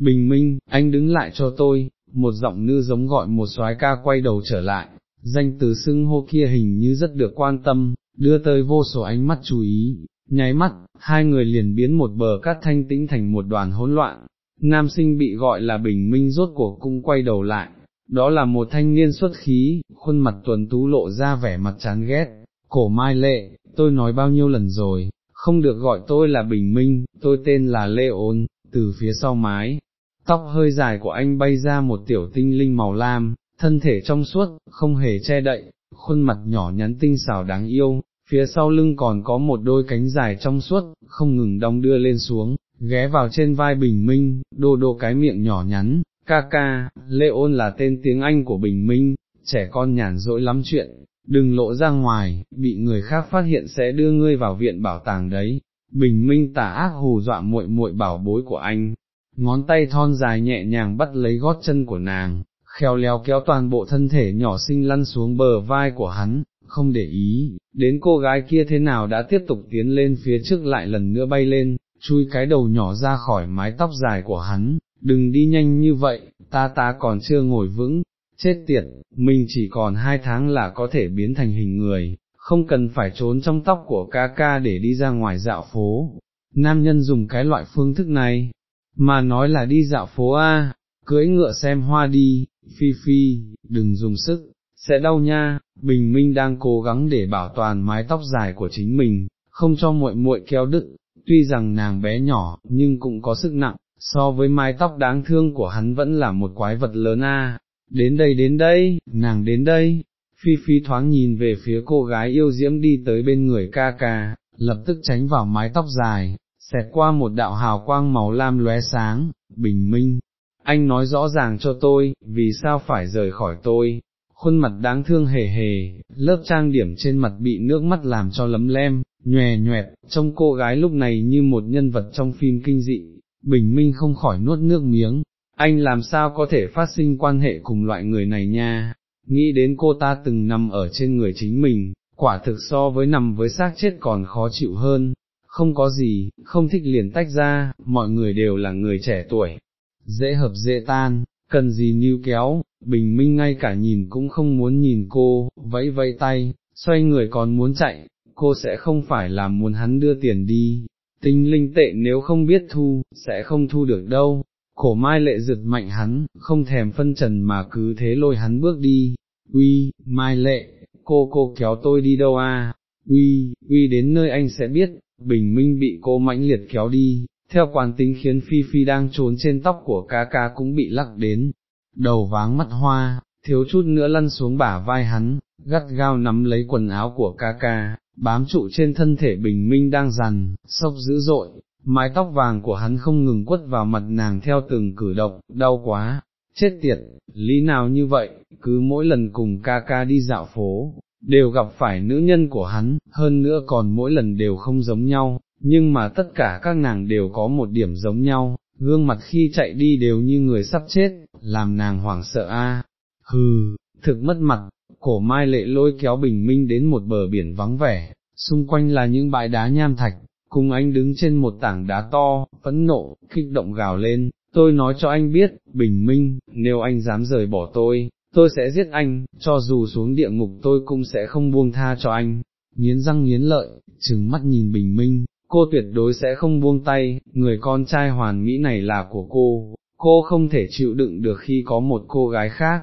bình minh, anh đứng lại cho tôi, một giọng nữ giống gọi một soái ca quay đầu trở lại, danh từ xưng hô kia hình như rất được quan tâm, đưa tới vô số ánh mắt chú ý, nháy mắt, hai người liền biến một bờ cát thanh tĩnh thành một đoàn hỗn loạn, nam sinh bị gọi là bình minh rốt cuộc cung quay đầu lại, đó là một thanh niên xuất khí, khuôn mặt tuần tú lộ ra vẻ mặt chán ghét, cổ mai lệ, tôi nói bao nhiêu lần rồi, không được gọi tôi là bình minh, tôi tên là Lê Ôn, từ phía sau mái, tóc hơi dài của anh bay ra một tiểu tinh linh màu lam, thân thể trong suốt, không hề che đậy, khuôn mặt nhỏ nhắn tinh xảo đáng yêu, phía sau lưng còn có một đôi cánh dài trong suốt, không ngừng đong đưa lên xuống, ghé vào trên vai Bình Minh, đô đô cái miệng nhỏ nhắn, ca ca, Lê Ôn là tên tiếng Anh của Bình Minh, trẻ con nhàn rỗi lắm chuyện, đừng lộ ra ngoài, bị người khác phát hiện sẽ đưa ngươi vào viện bảo tàng đấy. Bình Minh tả ác hù dọa muội muội bảo bối của anh, ngón tay thon dài nhẹ nhàng bắt lấy gót chân của nàng, khéo léo kéo toàn bộ thân thể nhỏ xinh lăn xuống bờ vai của hắn, không để ý, đến cô gái kia thế nào đã tiếp tục tiến lên phía trước lại lần nữa bay lên, chui cái đầu nhỏ ra khỏi mái tóc dài của hắn, đừng đi nhanh như vậy, ta ta còn chưa ngồi vững, chết tiệt, mình chỉ còn hai tháng là có thể biến thành hình người, không cần phải trốn trong tóc của ca ca để đi ra ngoài dạo phố. Nam nhân dùng cái loại phương thức này, mà nói là đi dạo phố A, cưỡi ngựa xem hoa đi, phi phi, đừng dùng sức, sẽ đau nha, bình minh đang cố gắng để bảo toàn mái tóc dài của chính mình, không cho muội muội kéo đứt, tuy rằng nàng bé nhỏ, nhưng cũng có sức nặng, so với mái tóc đáng thương của hắn vẫn là một quái vật lớn a. Đến đây đến đây, nàng đến đây, phi phi thoáng nhìn về phía cô gái yêu diễm đi tới bên người ca ca, lập tức tránh vào mái tóc dài, xẹt qua một đạo hào quang màu lam lóe sáng, bình minh. Anh nói rõ ràng cho tôi, vì sao phải rời khỏi tôi, khuôn mặt đáng thương hề hề, lớp trang điểm trên mặt bị nước mắt làm cho lấm lem, nhòe nhòe, trông cô gái lúc này như một nhân vật trong phim kinh dị, bình minh không khỏi nuốt nước miếng, anh làm sao có thể phát sinh quan hệ cùng loại người này nha, nghĩ đến cô ta từng nằm ở trên người chính mình, quả thực so với nằm với xác chết còn khó chịu hơn, không có gì, không thích liền tách ra, mọi người đều là người trẻ tuổi, dễ hợp dễ tan, cần gì níu kéo, bình minh ngay cả nhìn cũng không muốn nhìn cô, vẫy vẫy tay, xoay người còn muốn chạy, cô sẽ không phải là muốn hắn đưa tiền đi, tinh linh tệ nếu không biết thu, sẽ không thu được đâu. Cổ mai lệ giật mạnh hắn, không thèm phân trần mà cứ thế lôi hắn bước đi, uy, mai lệ, cô cô kéo tôi đi đâu à, uy, uy đến nơi anh sẽ biết, bình minh bị cô mãnh liệt kéo đi, theo quán tính khiến Phi Phi đang trốn trên tóc của ca ca cũng bị lắc đến, đầu váng mắt hoa, thiếu chút nữa lăn xuống bả vai hắn, gắt gao nắm lấy quần áo của ca ca, bám trụ trên thân thể bình minh đang rằn, sốc dữ dội, mái tóc vàng của hắn không ngừng quất vào mặt nàng theo từng cử động, đau quá, chết tiệt, lý nào như vậy, cứ mỗi lần cùng ca ca đi dạo phố, đều gặp phải nữ nhân của hắn, hơn nữa còn mỗi lần đều không giống nhau, nhưng mà tất cả các nàng đều có một điểm giống nhau, gương mặt khi chạy đi đều như người sắp chết, làm nàng hoảng sợ a. hừ, thực mất mặt, cổ mai lệ lôi kéo bình minh đến một bờ biển vắng vẻ, xung quanh là những bãi đá nham thạch, cùng anh đứng trên một tảng đá to, phẫn nộ, kích động gào lên, tôi nói cho anh biết, bình minh, nếu anh dám rời bỏ tôi, tôi sẽ giết anh, cho dù xuống địa ngục tôi cũng sẽ không buông tha cho anh, nghiến răng nghiến lợi, trừng mắt nhìn bình minh, cô tuyệt đối sẽ không buông tay, người con trai hoàn mỹ này là của cô, cô không thể chịu đựng được khi có một cô gái khác,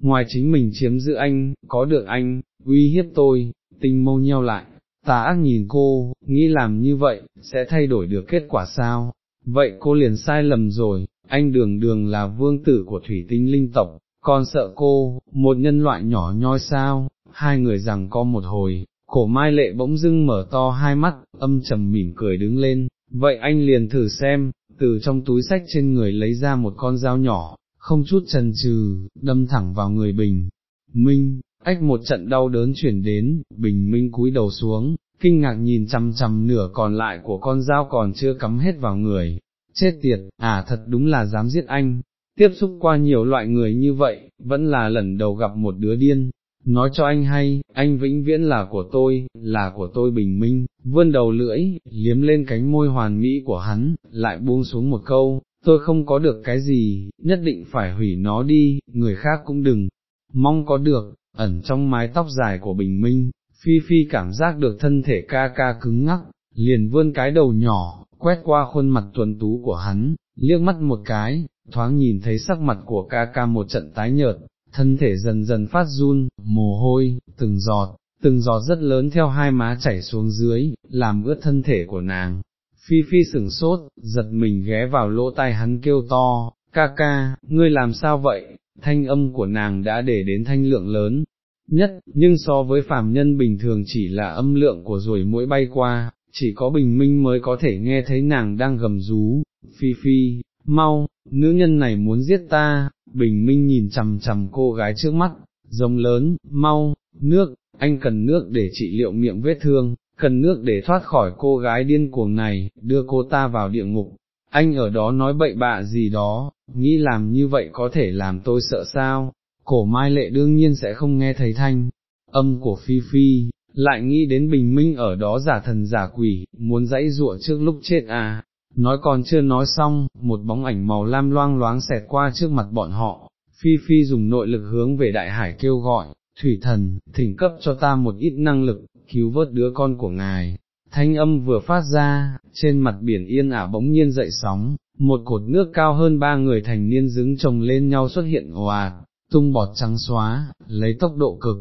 ngoài chính mình chiếm giữ anh, có được anh, uy hiếp tôi, tinh mâu nheo lại, tà ác nhìn cô, nghĩ làm như vậy, sẽ thay đổi được kết quả sao, vậy cô liền sai lầm rồi, anh đường đường là vương tử của thủy tinh linh tộc, con sợ cô, một nhân loại nhỏ nhoi sao, hai người rằng có một hồi, cổ mai lệ bỗng dưng mở to hai mắt, âm trầm mỉm cười đứng lên, vậy anh liền thử xem, từ trong túi sách trên người lấy ra một con dao nhỏ, không chút chần chừ đâm thẳng vào người bình. Minh, ách một trận đau đớn chuyển đến, bình minh cúi đầu xuống, kinh ngạc nhìn chằm chằm nửa còn lại của con dao còn chưa cắm hết vào người, chết tiệt, à thật đúng là dám giết anh, tiếp xúc qua nhiều loại người như vậy, vẫn là lần đầu gặp một đứa điên, nói cho anh hay, anh vĩnh viễn là của tôi, là của tôi bình minh, vươn đầu lưỡi, liếm lên cánh môi hoàn mỹ của hắn, lại buông xuống một câu, tôi không có được cái gì, nhất định phải hủy nó đi, người khác cũng đừng, mong có được, ẩn trong mái tóc dài của bình minh, Phi Phi cảm giác được thân thể ca ca cứng ngắc, liền vươn cái đầu nhỏ, quét qua khuôn mặt tuần tú của hắn, liếc mắt một cái, thoáng nhìn thấy sắc mặt của ca ca một trận tái nhợt, thân thể dần dần phát run, mồ hôi, từng giọt, từng giọt rất lớn theo hai má chảy xuống dưới, làm ướt thân thể của nàng. Phi Phi sửng sốt, giật mình ghé vào lỗ tai hắn kêu to, ca ca, ngươi làm sao vậy, thanh âm của nàng đã để đến thanh lượng lớn, nhất, nhưng so với phàm nhân bình thường chỉ là âm lượng của ruồi mũi bay qua, chỉ có bình minh mới có thể nghe thấy nàng đang gầm rú, phi phi, mau, nữ nhân này muốn giết ta, bình minh nhìn chằm chằm cô gái trước mắt, rồng lớn, mau, nước, anh cần nước để trị liệu miệng vết thương, cần nước để thoát khỏi cô gái điên cuồng này, đưa cô ta vào địa ngục. Anh ở đó nói bậy bạ gì đó, nghĩ làm như vậy có thể làm tôi sợ sao, cổ mai lệ đương nhiên sẽ không nghe thấy thanh, âm của Phi Phi, lại nghĩ đến bình minh ở đó giả thần giả quỷ, muốn dãy ruộng trước lúc chết à, nói còn chưa nói xong, một bóng ảnh màu lam loang loáng xẹt qua trước mặt bọn họ, Phi Phi dùng nội lực hướng về đại hải kêu gọi, thủy thần, thỉnh cấp cho ta một ít năng lực, cứu vớt đứa con của ngài. Thanh âm vừa phát ra, trên mặt biển yên ả bỗng nhiên dậy sóng, một cột nước cao hơn ba người thành niên dứng chồng lên nhau xuất hiện hòa, tung bọt trắng xóa, lấy tốc độ cực,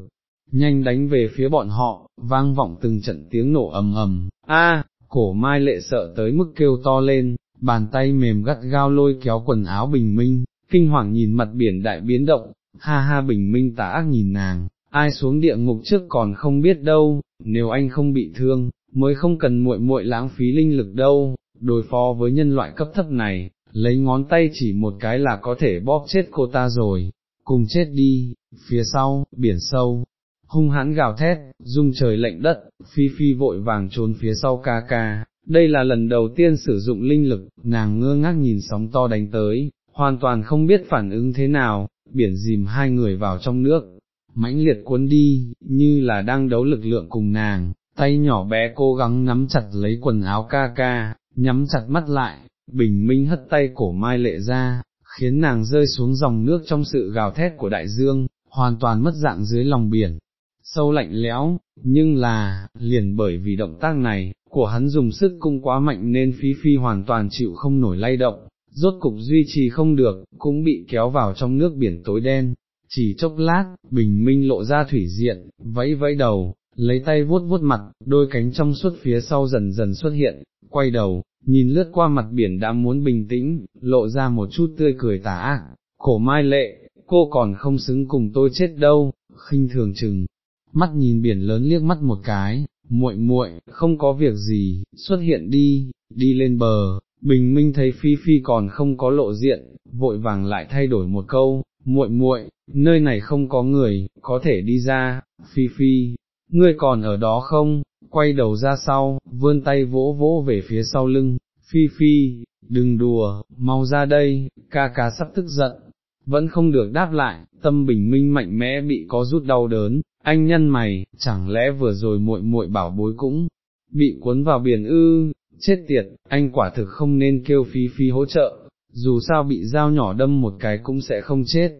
nhanh đánh về phía bọn họ, vang vọng từng trận tiếng nổ ầm ầm, a, cổ mai lệ sợ tới mức kêu to lên, bàn tay mềm gắt gao lôi kéo quần áo bình minh, kinh hoàng nhìn mặt biển đại biến động, ha ha bình minh tà ác nhìn nàng, ai xuống địa ngục trước còn không biết đâu, nếu anh không bị thương, mới không cần muội muội lãng phí linh lực đâu, đối phó với nhân loại cấp thấp này, lấy ngón tay chỉ một cái là có thể bóp chết cô ta rồi, cùng chết đi, phía sau, biển sâu, hung hãn gào thét, rung trời lệnh đất, phi phi vội vàng trốn phía sau ca ca, đây là lần đầu tiên sử dụng linh lực, nàng ngơ ngác nhìn sóng to đánh tới, hoàn toàn không biết phản ứng thế nào, biển dìm hai người vào trong nước, mãnh liệt cuốn đi, như là đang đấu lực lượng cùng nàng, tay nhỏ bé cố gắng nắm chặt lấy quần áo ca ca, nhắm chặt mắt lại, bình minh hất tay cổ mai lệ ra, khiến nàng rơi xuống dòng nước trong sự gào thét của đại dương, hoàn toàn mất dạng dưới lòng biển, sâu lạnh lẽo, nhưng là, liền bởi vì động tác này, của hắn dùng sức cung quá mạnh nên phi phi hoàn toàn chịu không nổi lay động, rốt cục duy trì không được, cũng bị kéo vào trong nước biển tối đen, chỉ chốc lát, bình minh lộ ra thủy diện, vẫy vẫy đầu, lấy tay vuốt vuốt mặt, đôi cánh trong suốt phía sau dần dần xuất hiện, quay đầu, nhìn lướt qua mặt biển đã muốn bình tĩnh, lộ ra một chút tươi cười tả ác, khổ mai lệ, cô còn không xứng cùng tôi chết đâu, khinh thường chừng, mắt nhìn biển lớn liếc mắt một cái, muội muội, không có việc gì, xuất hiện đi, đi lên bờ, bình minh thấy phi phi còn không có lộ diện, vội vàng lại thay đổi một câu, muội muội, nơi này không có người, có thể đi ra, phi phi, ngươi còn ở đó không, quay đầu ra sau, vươn tay vỗ vỗ về phía sau lưng, phi phi, đừng đùa, mau ra đây, ca ca sắp tức giận, vẫn không được đáp lại, tâm bình minh mạnh mẽ bị có rút đau đớn, anh nhân mày, chẳng lẽ vừa rồi muội muội bảo bối cũng bị cuốn vào biển ư, chết tiệt, anh quả thực không nên kêu phi phi hỗ trợ, dù sao bị dao nhỏ đâm một cái cũng sẽ không chết.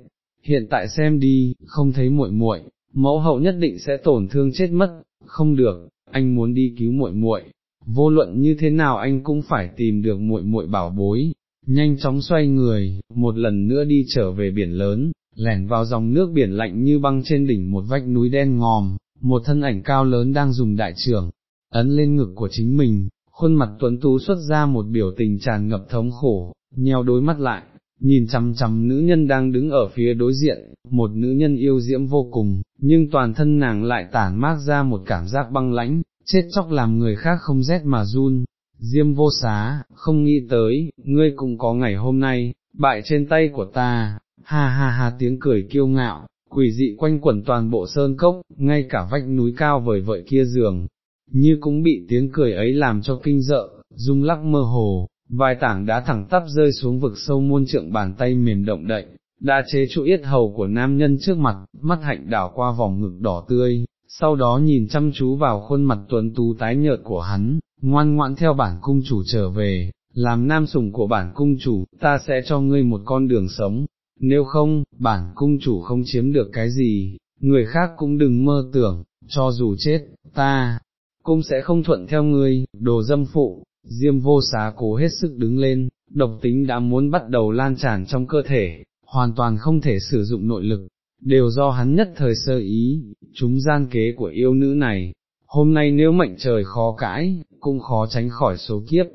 Hiện tại xem đi, không thấy muội muội, mẫu hậu nhất định sẽ tổn thương chết mất, không được, anh muốn đi cứu muội muội, vô luận như thế nào anh cũng phải tìm được muội muội bảo bối, nhanh chóng xoay người, một lần nữa đi trở về biển lớn, lẻn vào dòng nước biển lạnh như băng trên đỉnh một vách núi đen ngòm, một thân ảnh cao lớn đang dùng đại trưởng, ấn lên ngực của chính mình, khuôn mặt tuấn tú xuất ra một biểu tình tràn ngập thống khổ, nheo đôi mắt lại, nhìn chằm chằm nữ nhân đang đứng ở phía đối diện, một nữ nhân yêu diễm vô cùng, nhưng toàn thân nàng lại tản mát ra một cảm giác băng lãnh, chết chóc làm người khác không rét mà run. Diêm vô xá, không nghĩ tới, ngươi cũng có ngày hôm nay, bại trên tay của ta, ha ha ha tiếng cười kiêu ngạo, quỷ dị quanh quẩn toàn bộ sơn cốc, ngay cả vách núi cao vời vợi kia giường, như cũng bị tiếng cười ấy làm cho kinh dợ, rung lắc mơ hồ, vài tảng đá thẳng tắp rơi xuống vực sâu muôn trượng bàn tay mềm động đậy, đã chế trụ yết hầu của nam nhân trước mặt, mắt hạnh đảo qua vòng ngực đỏ tươi, sau đó nhìn chăm chú vào khuôn mặt tuấn tú tái nhợt của hắn, ngoan ngoãn theo bản cung chủ trở về, làm nam sủng của bản cung chủ, ta sẽ cho ngươi một con đường sống, nếu không, bản cung chủ không chiếm được cái gì, người khác cũng đừng mơ tưởng, cho dù chết, ta, cũng sẽ không thuận theo ngươi, đồ dâm phụ, diêm vô xá cố hết sức đứng lên, độc tính đã muốn bắt đầu lan tràn trong cơ thể, hoàn toàn không thể sử dụng nội lực, đều do hắn nhất thời sơ ý, chúng gian kế của yêu nữ này, hôm nay nếu mệnh trời khó cãi, cũng khó tránh khỏi số kiếp.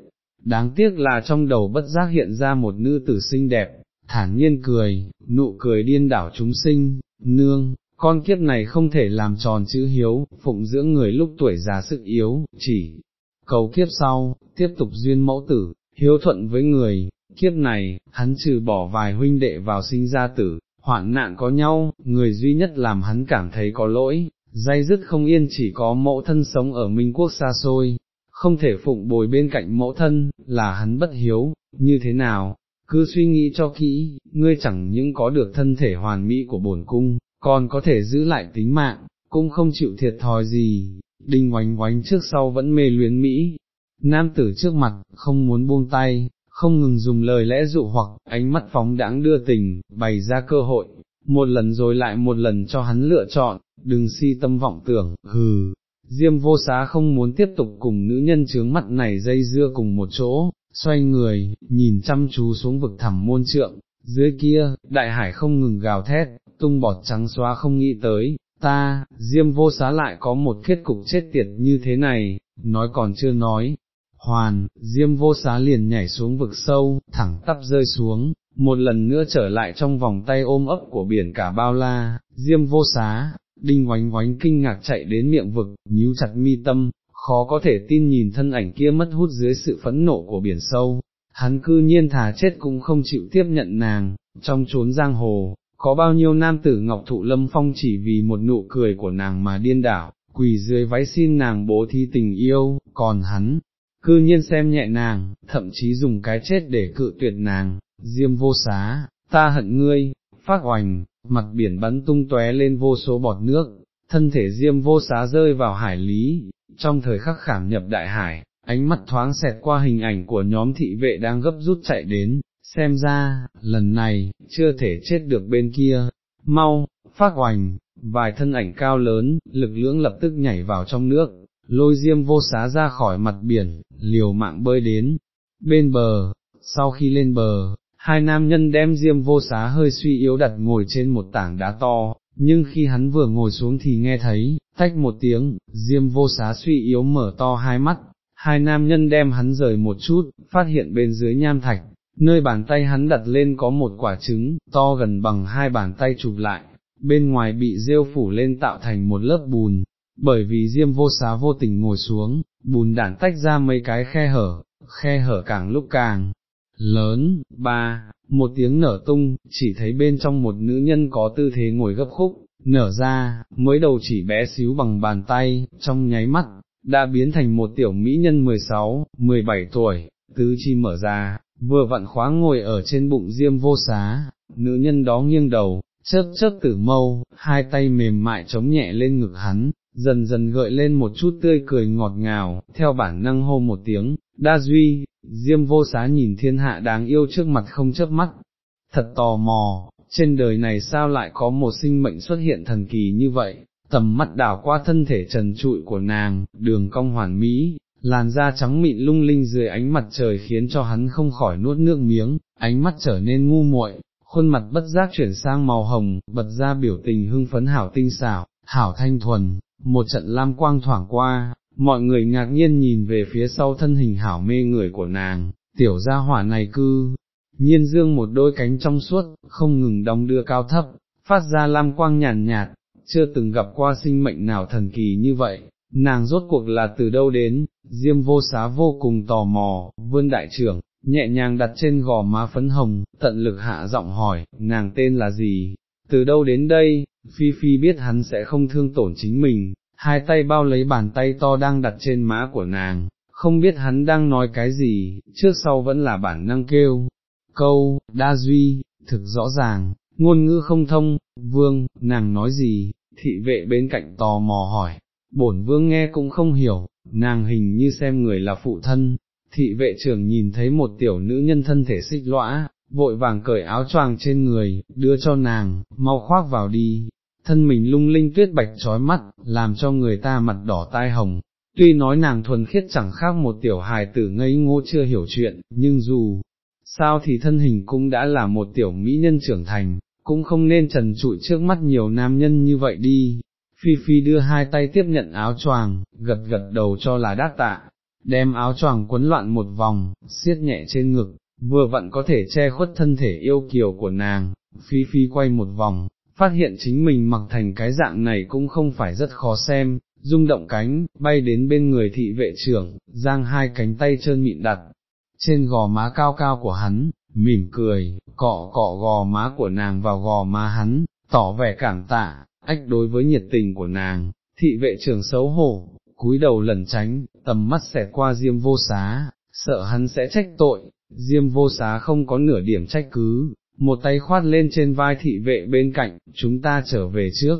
Đáng tiếc là trong đầu bất giác hiện ra một nữ tử xinh đẹp, thản nhiên cười, nụ cười điên đảo chúng sinh, nương, con kiếp này không thể làm tròn chữ hiếu, phụng dưỡng người lúc tuổi già sức yếu, chỉ cầu kiếp sau, tiếp tục duyên mẫu tử, hiếu thuận với người, kiếp này, hắn trừ bỏ vài huynh đệ vào sinh ra tử, hoạn nạn có nhau, người duy nhất làm hắn cảm thấy có lỗi, dây dứt không yên chỉ có mẫu thân sống ở Minh Quốc xa xôi, không thể phụng bồi bên cạnh mẫu thân, là hắn bất hiếu, như thế nào, cứ suy nghĩ cho kỹ, ngươi chẳng những có được thân thể hoàn mỹ của bổn cung, còn có thể giữ lại tính mạng, cũng không chịu thiệt thòi gì, đinh oánh oánh trước sau vẫn mê luyến Mỹ. Nam tử trước mặt, không muốn buông tay, không ngừng dùng lời lẽ dụ hoặc, ánh mắt phóng đãng đưa tình, bày ra cơ hội, một lần rồi lại một lần cho hắn lựa chọn, đừng si tâm vọng tưởng, hừ. Diêm vô xá không muốn tiếp tục cùng nữ nhân chướng mắt này dây dưa cùng một chỗ, xoay người, nhìn chăm chú xuống vực thẳm môn trượng, dưới kia, đại hải không ngừng gào thét, tung bọt trắng xóa không nghĩ tới, ta, diêm vô xá lại có một kết cục chết tiệt như thế này, nói còn chưa nói. Hoàn, diêm vô xá liền nhảy xuống vực sâu, thẳng tắp rơi xuống, một lần nữa trở lại trong vòng tay ôm ấp của biển cả bao la, diêm vô xá, đinh oánh oánh kinh ngạc chạy đến miệng vực, nhíu chặt mi tâm, khó có thể tin nhìn thân ảnh kia mất hút dưới sự phẫn nộ của biển sâu, hắn cư nhiên thà chết cũng không chịu tiếp nhận nàng, trong chốn giang hồ, có bao nhiêu nam tử ngọc thụ lâm phong chỉ vì một nụ cười của nàng mà điên đảo, quỳ dưới váy xin nàng bố thi tình yêu, còn hắn, cư nhiên xem nhẹ nàng, thậm chí dùng cái chết để cự tuyệt nàng, diêm vô xá, ta hận ngươi, phát oành, mặt biển bắn tung tóe lên vô số bọt nước, thân thể diêm vô xá rơi vào hải lý, trong thời khắc khảm nhập đại hải, ánh mắt thoáng xẹt qua hình ảnh của nhóm thị vệ đang gấp rút chạy đến, xem ra, lần này, chưa thể chết được bên kia, mau, phát hoành, vài thân ảnh cao lớn, lực lưỡng lập tức nhảy vào trong nước, lôi diêm vô xá ra khỏi mặt biển, liều mạng bơi đến, bên bờ, sau khi lên bờ, hai nam nhân đem diêm vô xá hơi suy yếu đặt ngồi trên một tảng đá to, nhưng khi hắn vừa ngồi xuống thì nghe thấy, tách một tiếng, diêm vô xá suy yếu mở to hai mắt, hai nam nhân đem hắn rời một chút, phát hiện bên dưới nham thạch, nơi bàn tay hắn đặt lên có một quả trứng, to gần bằng hai bàn tay chụp lại, bên ngoài bị rêu phủ lên tạo thành một lớp bùn, bởi vì diêm vô xá vô tình ngồi xuống, bùn đản tách ra mấy cái khe hở, khe hở càng lúc càng lớn, ba, một tiếng nở tung, chỉ thấy bên trong một nữ nhân có tư thế ngồi gấp khúc, nở ra, mới đầu chỉ bé xíu bằng bàn tay, trong nháy mắt, đã biến thành một tiểu mỹ nhân 16, 17 tuổi, tứ chi mở ra, vừa vặn khóa ngồi ở trên bụng diêm vô xá, nữ nhân đó nghiêng đầu, chớp chớp tử mâu, hai tay mềm mại chống nhẹ lên ngực hắn, dần dần gợi lên một chút tươi cười ngọt ngào, theo bản năng hô một tiếng, đa duy, diêm vô xá nhìn thiên hạ đáng yêu trước mặt không chớp mắt, thật tò mò, trên đời này sao lại có một sinh mệnh xuất hiện thần kỳ như vậy, tầm mắt đảo qua thân thể trần trụi của nàng, đường cong hoàn mỹ, làn da trắng mịn lung linh dưới ánh mặt trời khiến cho hắn không khỏi nuốt nước miếng, ánh mắt trở nên ngu muội, khuôn mặt bất giác chuyển sang màu hồng, bật ra biểu tình hưng phấn hảo tinh xảo, hảo thanh thuần, một trận lam quang thoảng qua, mọi người ngạc nhiên nhìn về phía sau thân hình hảo mê người của nàng, tiểu gia hỏa này cư, nhiên dương một đôi cánh trong suốt, không ngừng đong đưa cao thấp, phát ra lam quang nhàn nhạt, chưa từng gặp qua sinh mệnh nào thần kỳ như vậy, nàng rốt cuộc là từ đâu đến, diêm vô xá vô cùng tò mò, vươn đại trưởng, nhẹ nhàng đặt trên gò má phấn hồng, tận lực hạ giọng hỏi, nàng tên là gì, từ đâu đến đây, Phi Phi biết hắn sẽ không thương tổn chính mình, hai tay bao lấy bàn tay to đang đặt trên má của nàng, không biết hắn đang nói cái gì, trước sau vẫn là bản năng kêu, câu, đa duy, thực rõ ràng, ngôn ngữ không thông, vương, nàng nói gì, thị vệ bên cạnh tò mò hỏi, bổn vương nghe cũng không hiểu, nàng hình như xem người là phụ thân, thị vệ trưởng nhìn thấy một tiểu nữ nhân thân thể xích lõa, vội vàng cởi áo choàng trên người, đưa cho nàng, mau khoác vào đi, thân mình lung linh tuyết bạch trói mắt, làm cho người ta mặt đỏ tai hồng. Tuy nói nàng thuần khiết chẳng khác một tiểu hài tử ngây ngô chưa hiểu chuyện, nhưng dù sao thì thân hình cũng đã là một tiểu mỹ nhân trưởng thành, cũng không nên trần trụi trước mắt nhiều nam nhân như vậy đi. Phi Phi đưa hai tay tiếp nhận áo choàng, gật gật đầu cho là đắc tạ, đem áo choàng quấn loạn một vòng, siết nhẹ trên ngực, vừa vặn có thể che khuất thân thể yêu kiều của nàng, Phi Phi quay một vòng, phát hiện chính mình mặc thành cái dạng này cũng không phải rất khó xem, rung động cánh, bay đến bên người thị vệ trưởng, giang hai cánh tay trơn mịn đặt, trên gò má cao cao của hắn, mỉm cười, cọ cọ gò má của nàng vào gò má hắn, tỏ vẻ cảm tạ, ách đối với nhiệt tình của nàng, thị vệ trưởng xấu hổ, cúi đầu lẩn tránh, tầm mắt xẹt qua diêm vô xá, sợ hắn sẽ trách tội, diêm vô xá không có nửa điểm trách cứ, một tay khoát lên trên vai thị vệ bên cạnh, chúng ta trở về trước.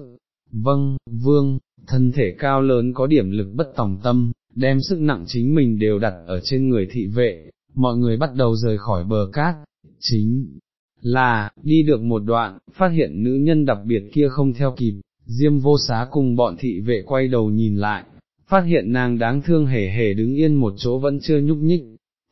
Vâng, vương, thân thể cao lớn có điểm lực bất tòng tâm, đem sức nặng chính mình đều đặt ở trên người thị vệ, mọi người bắt đầu rời khỏi bờ cát, chính là, đi được một đoạn, phát hiện nữ nhân đặc biệt kia không theo kịp, diêm vô xá cùng bọn thị vệ quay đầu nhìn lại, phát hiện nàng đáng thương hề hề đứng yên một chỗ vẫn chưa nhúc nhích,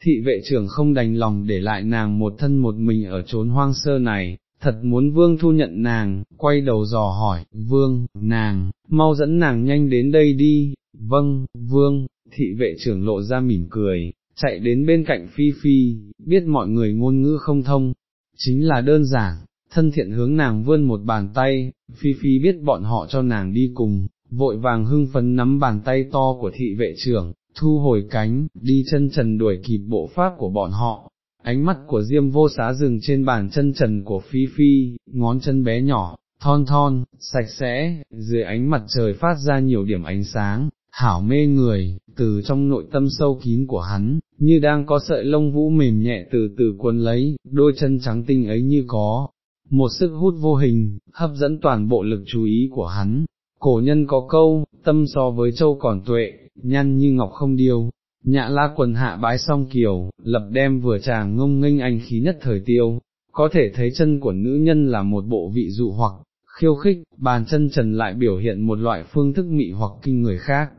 thị vệ trưởng không đành lòng để lại nàng một thân một mình ở chốn hoang sơ này, thật muốn vương thu nhận nàng, quay đầu dò hỏi, vương, nàng, mau dẫn nàng nhanh đến đây đi, vâng, vương, thị vệ trưởng lộ ra mỉm cười, chạy đến bên cạnh phi phi, biết mọi người ngôn ngữ không thông, chính là đơn giản, thân thiện hướng nàng vươn một bàn tay, phi phi biết bọn họ cho nàng đi cùng, vội vàng hưng phấn nắm bàn tay to của thị vệ trưởng, thu hồi cánh, đi chân trần đuổi kịp bộ pháp của bọn họ. Ánh mắt của Diêm vô xá dừng trên bàn chân trần của Phi Phi, ngón chân bé nhỏ, thon thon, sạch sẽ, dưới ánh mặt trời phát ra nhiều điểm ánh sáng, hảo mê người, từ trong nội tâm sâu kín của hắn, như đang có sợi lông vũ mềm nhẹ từ từ cuốn lấy, đôi chân trắng tinh ấy như có, một sức hút vô hình, hấp dẫn toàn bộ lực chú ý của hắn. Cổ nhân có câu, tâm so với châu còn tuệ, nhăn như ngọc không điêu, nhạ la quần hạ bái song kiều, lập đem vừa chàng ngông nghênh anh khí nhất thời tiêu, có thể thấy chân của nữ nhân là một bộ vị dụ hoặc, khiêu khích, bàn chân trần lại biểu hiện một loại phương thức mị hoặc kinh người khác,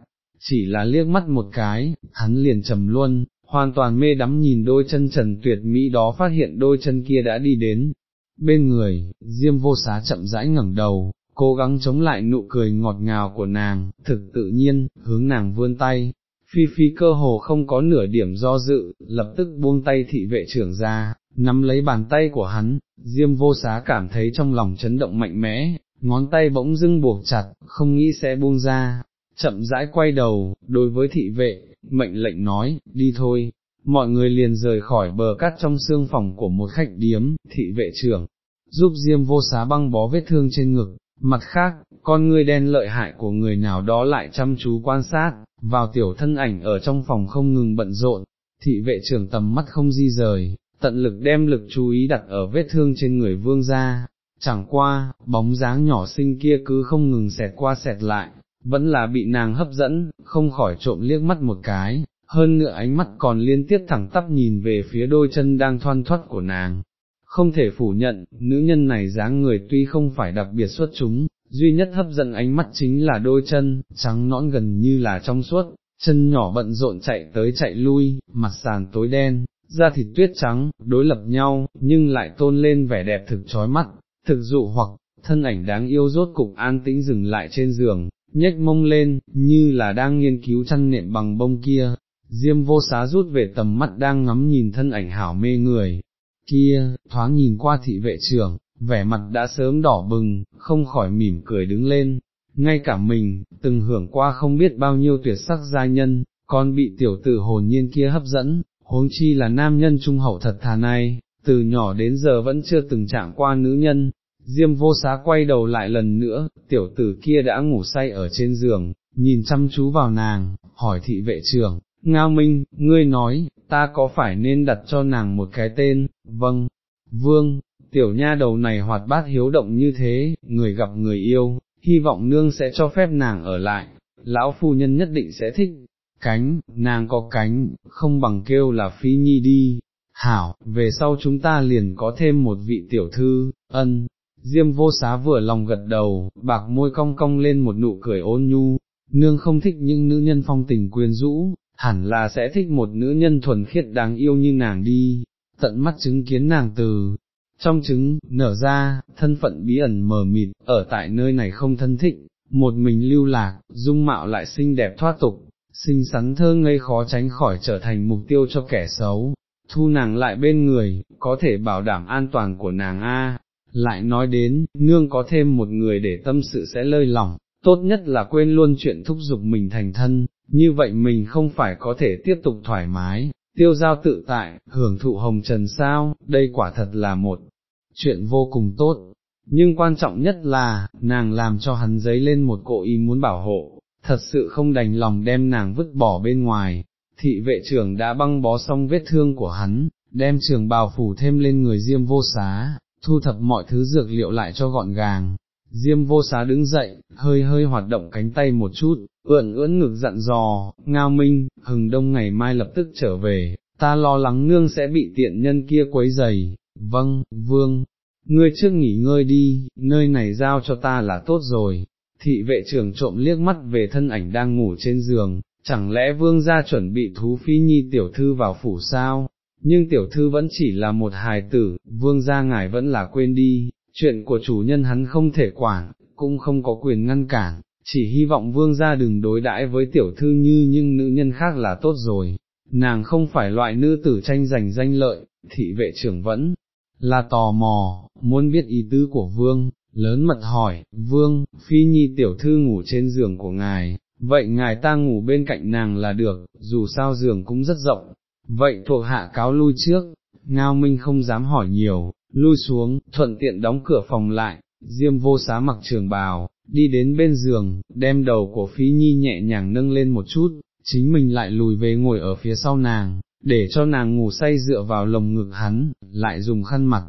chỉ là liếc mắt một cái, hắn liền trầm luôn, hoàn toàn mê đắm nhìn đôi chân trần tuyệt mỹ đó phát hiện đôi chân kia đã đi đến. Bên người, Diêm vô xá chậm rãi ngẩng đầu, cố gắng chống lại nụ cười ngọt ngào của nàng, thực tự nhiên, hướng nàng vươn tay, phi phi cơ hồ không có nửa điểm do dự, lập tức buông tay thị vệ trưởng ra, nắm lấy bàn tay của hắn, diêm vô xá cảm thấy trong lòng chấn động mạnh mẽ, ngón tay bỗng dưng buộc chặt, không nghĩ sẽ buông ra, chậm rãi quay đầu, đối với thị vệ, mệnh lệnh nói, đi thôi, mọi người liền rời khỏi bờ cát trong xương phòng của một khách điếm, thị vệ trưởng, giúp diêm vô xá băng bó vết thương trên ngực, mặt khác, con ngươi đen lợi hại của người nào đó lại chăm chú quan sát, vào tiểu thân ảnh ở trong phòng không ngừng bận rộn, thị vệ trưởng tầm mắt không di rời, tận lực đem lực chú ý đặt ở vết thương trên người vương ra, chẳng qua, bóng dáng nhỏ xinh kia cứ không ngừng xẹt qua xẹt lại, vẫn là bị nàng hấp dẫn, không khỏi trộm liếc mắt một cái, hơn nữa ánh mắt còn liên tiếp thẳng tắp nhìn về phía đôi chân đang thoăn thoắt của nàng. Không thể phủ nhận, nữ nhân này dáng người tuy không phải đặc biệt xuất chúng, duy nhất hấp dẫn ánh mắt chính là đôi chân, trắng nõn gần như là trong suốt, chân nhỏ bận rộn chạy tới chạy lui, mặt sàn tối đen, da thịt tuyết trắng, đối lập nhau, nhưng lại tôn lên vẻ đẹp thực chói mắt, thực dụ hoặc, thân ảnh đáng yêu rốt cục an tĩnh dừng lại trên giường, nhếch mông lên, như là đang nghiên cứu chăn nệm bằng bông kia, diêm vô xá rút về tầm mắt đang ngắm nhìn thân ảnh hảo mê người, kia, thoáng nhìn qua thị vệ trưởng, vẻ mặt đã sớm đỏ bừng, không khỏi mỉm cười đứng lên, ngay cả mình, từng hưởng qua không biết bao nhiêu tuyệt sắc gia nhân, còn bị tiểu tử hồn nhiên kia hấp dẫn, huống chi là nam nhân trung hậu thật thà này, từ nhỏ đến giờ vẫn chưa từng chạm qua nữ nhân, Diêm vô xá quay đầu lại lần nữa, tiểu tử kia đã ngủ say ở trên giường, nhìn chăm chú vào nàng, hỏi thị vệ trưởng, Ngao Minh, ngươi nói, ta có phải nên đặt cho nàng một cái tên, vâng, vương, tiểu nha đầu này hoạt bát hiếu động như thế, người gặp người yêu, hy vọng nương sẽ cho phép nàng ở lại, lão phu nhân nhất định sẽ thích, cánh, nàng có cánh, không bằng kêu là phi nhi đi, hảo, về sau chúng ta liền có thêm một vị tiểu thư, ân. Diêm vô xá vừa lòng gật đầu, bạc môi cong cong lên một nụ cười ôn nhu, nương không thích những nữ nhân phong tình quyến rũ, hẳn là sẽ thích một nữ nhân thuần khiết đáng yêu như nàng đi, tận mắt chứng kiến nàng từ, trong trứng, nở ra, thân phận bí ẩn mờ mịt, ở tại nơi này không thân thích một mình lưu lạc, dung mạo lại xinh đẹp thoát tục, xinh xắn thơ ngây khó tránh khỏi trở thành mục tiêu cho kẻ xấu, thu nàng lại bên người, có thể bảo đảm an toàn của nàng A, lại nói đến, nương có thêm một người để tâm sự sẽ lơi lỏng, tốt nhất là quên luôn chuyện thúc giục mình thành thân, như vậy mình không phải có thể tiếp tục thoải mái, tiêu giao tự tại, hưởng thụ hồng trần sao, đây quả thật là một chuyện vô cùng tốt, nhưng quan trọng nhất là, nàng làm cho hắn giấy lên một cỗ ý muốn bảo hộ, thật sự không đành lòng đem nàng vứt bỏ bên ngoài, thị vệ trưởng đã băng bó xong vết thương của hắn, đem trường bào phủ thêm lên người diêm vô xá, thu thập mọi thứ dược liệu lại cho gọn gàng. Diêm vô xá đứng dậy, hơi hơi hoạt động cánh tay một chút, ưỡn ưỡn ngực dặn dò, ngao minh, hừng đông ngày mai lập tức trở về, ta lo lắng nương sẽ bị tiện nhân kia quấy dày, vâng, vương, ngươi trước nghỉ ngơi đi, nơi này giao cho ta là tốt rồi, thị vệ trưởng trộm liếc mắt về thân ảnh đang ngủ trên giường, chẳng lẽ vương gia chuẩn bị thú phi nhi tiểu thư vào phủ sao, nhưng tiểu thư vẫn chỉ là một hài tử, vương gia ngài vẫn là quên đi, chuyện của chủ nhân hắn không thể quản, cũng không có quyền ngăn cản, chỉ hy vọng vương gia đừng đối đãi với tiểu thư như những nữ nhân khác là tốt rồi, nàng không phải loại nữ tử tranh giành danh lợi, thị vệ trưởng vẫn là tò mò, muốn biết ý tứ của vương, lớn mật hỏi, vương, phi nhi tiểu thư ngủ trên giường của ngài, vậy ngài ta ngủ bên cạnh nàng là được, dù sao giường cũng rất rộng, vậy thuộc hạ cáo lui trước, ngao minh không dám hỏi nhiều, lui xuống, thuận tiện đóng cửa phòng lại, diêm vô xá mặc trường bào, đi đến bên giường, đem đầu của phí nhi nhẹ nhàng nâng lên một chút, chính mình lại lùi về ngồi ở phía sau nàng, để cho nàng ngủ say dựa vào lồng ngực hắn, lại dùng khăn mặt,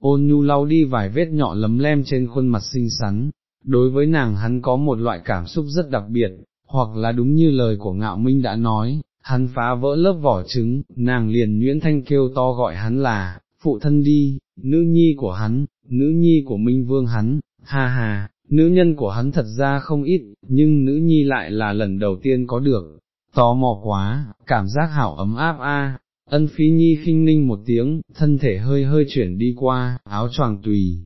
ôn nhu lau đi vài vết nhọ lấm lem trên khuôn mặt xinh xắn, đối với nàng hắn có một loại cảm xúc rất đặc biệt, hoặc là đúng như lời của ngạo minh đã nói, hắn phá vỡ lớp vỏ trứng, nàng liền nhuyễn thanh kêu to gọi hắn là, phụ thân đi, nữ nhi của hắn, nữ nhi của minh vương hắn, ha ha, nữ nhân của hắn thật ra không ít, nhưng nữ nhi lại là lần đầu tiên có được, tò mò quá, cảm giác hảo ấm áp a. Ân phi nhi khinh ninh một tiếng, thân thể hơi hơi chuyển đi qua, áo choàng tùy,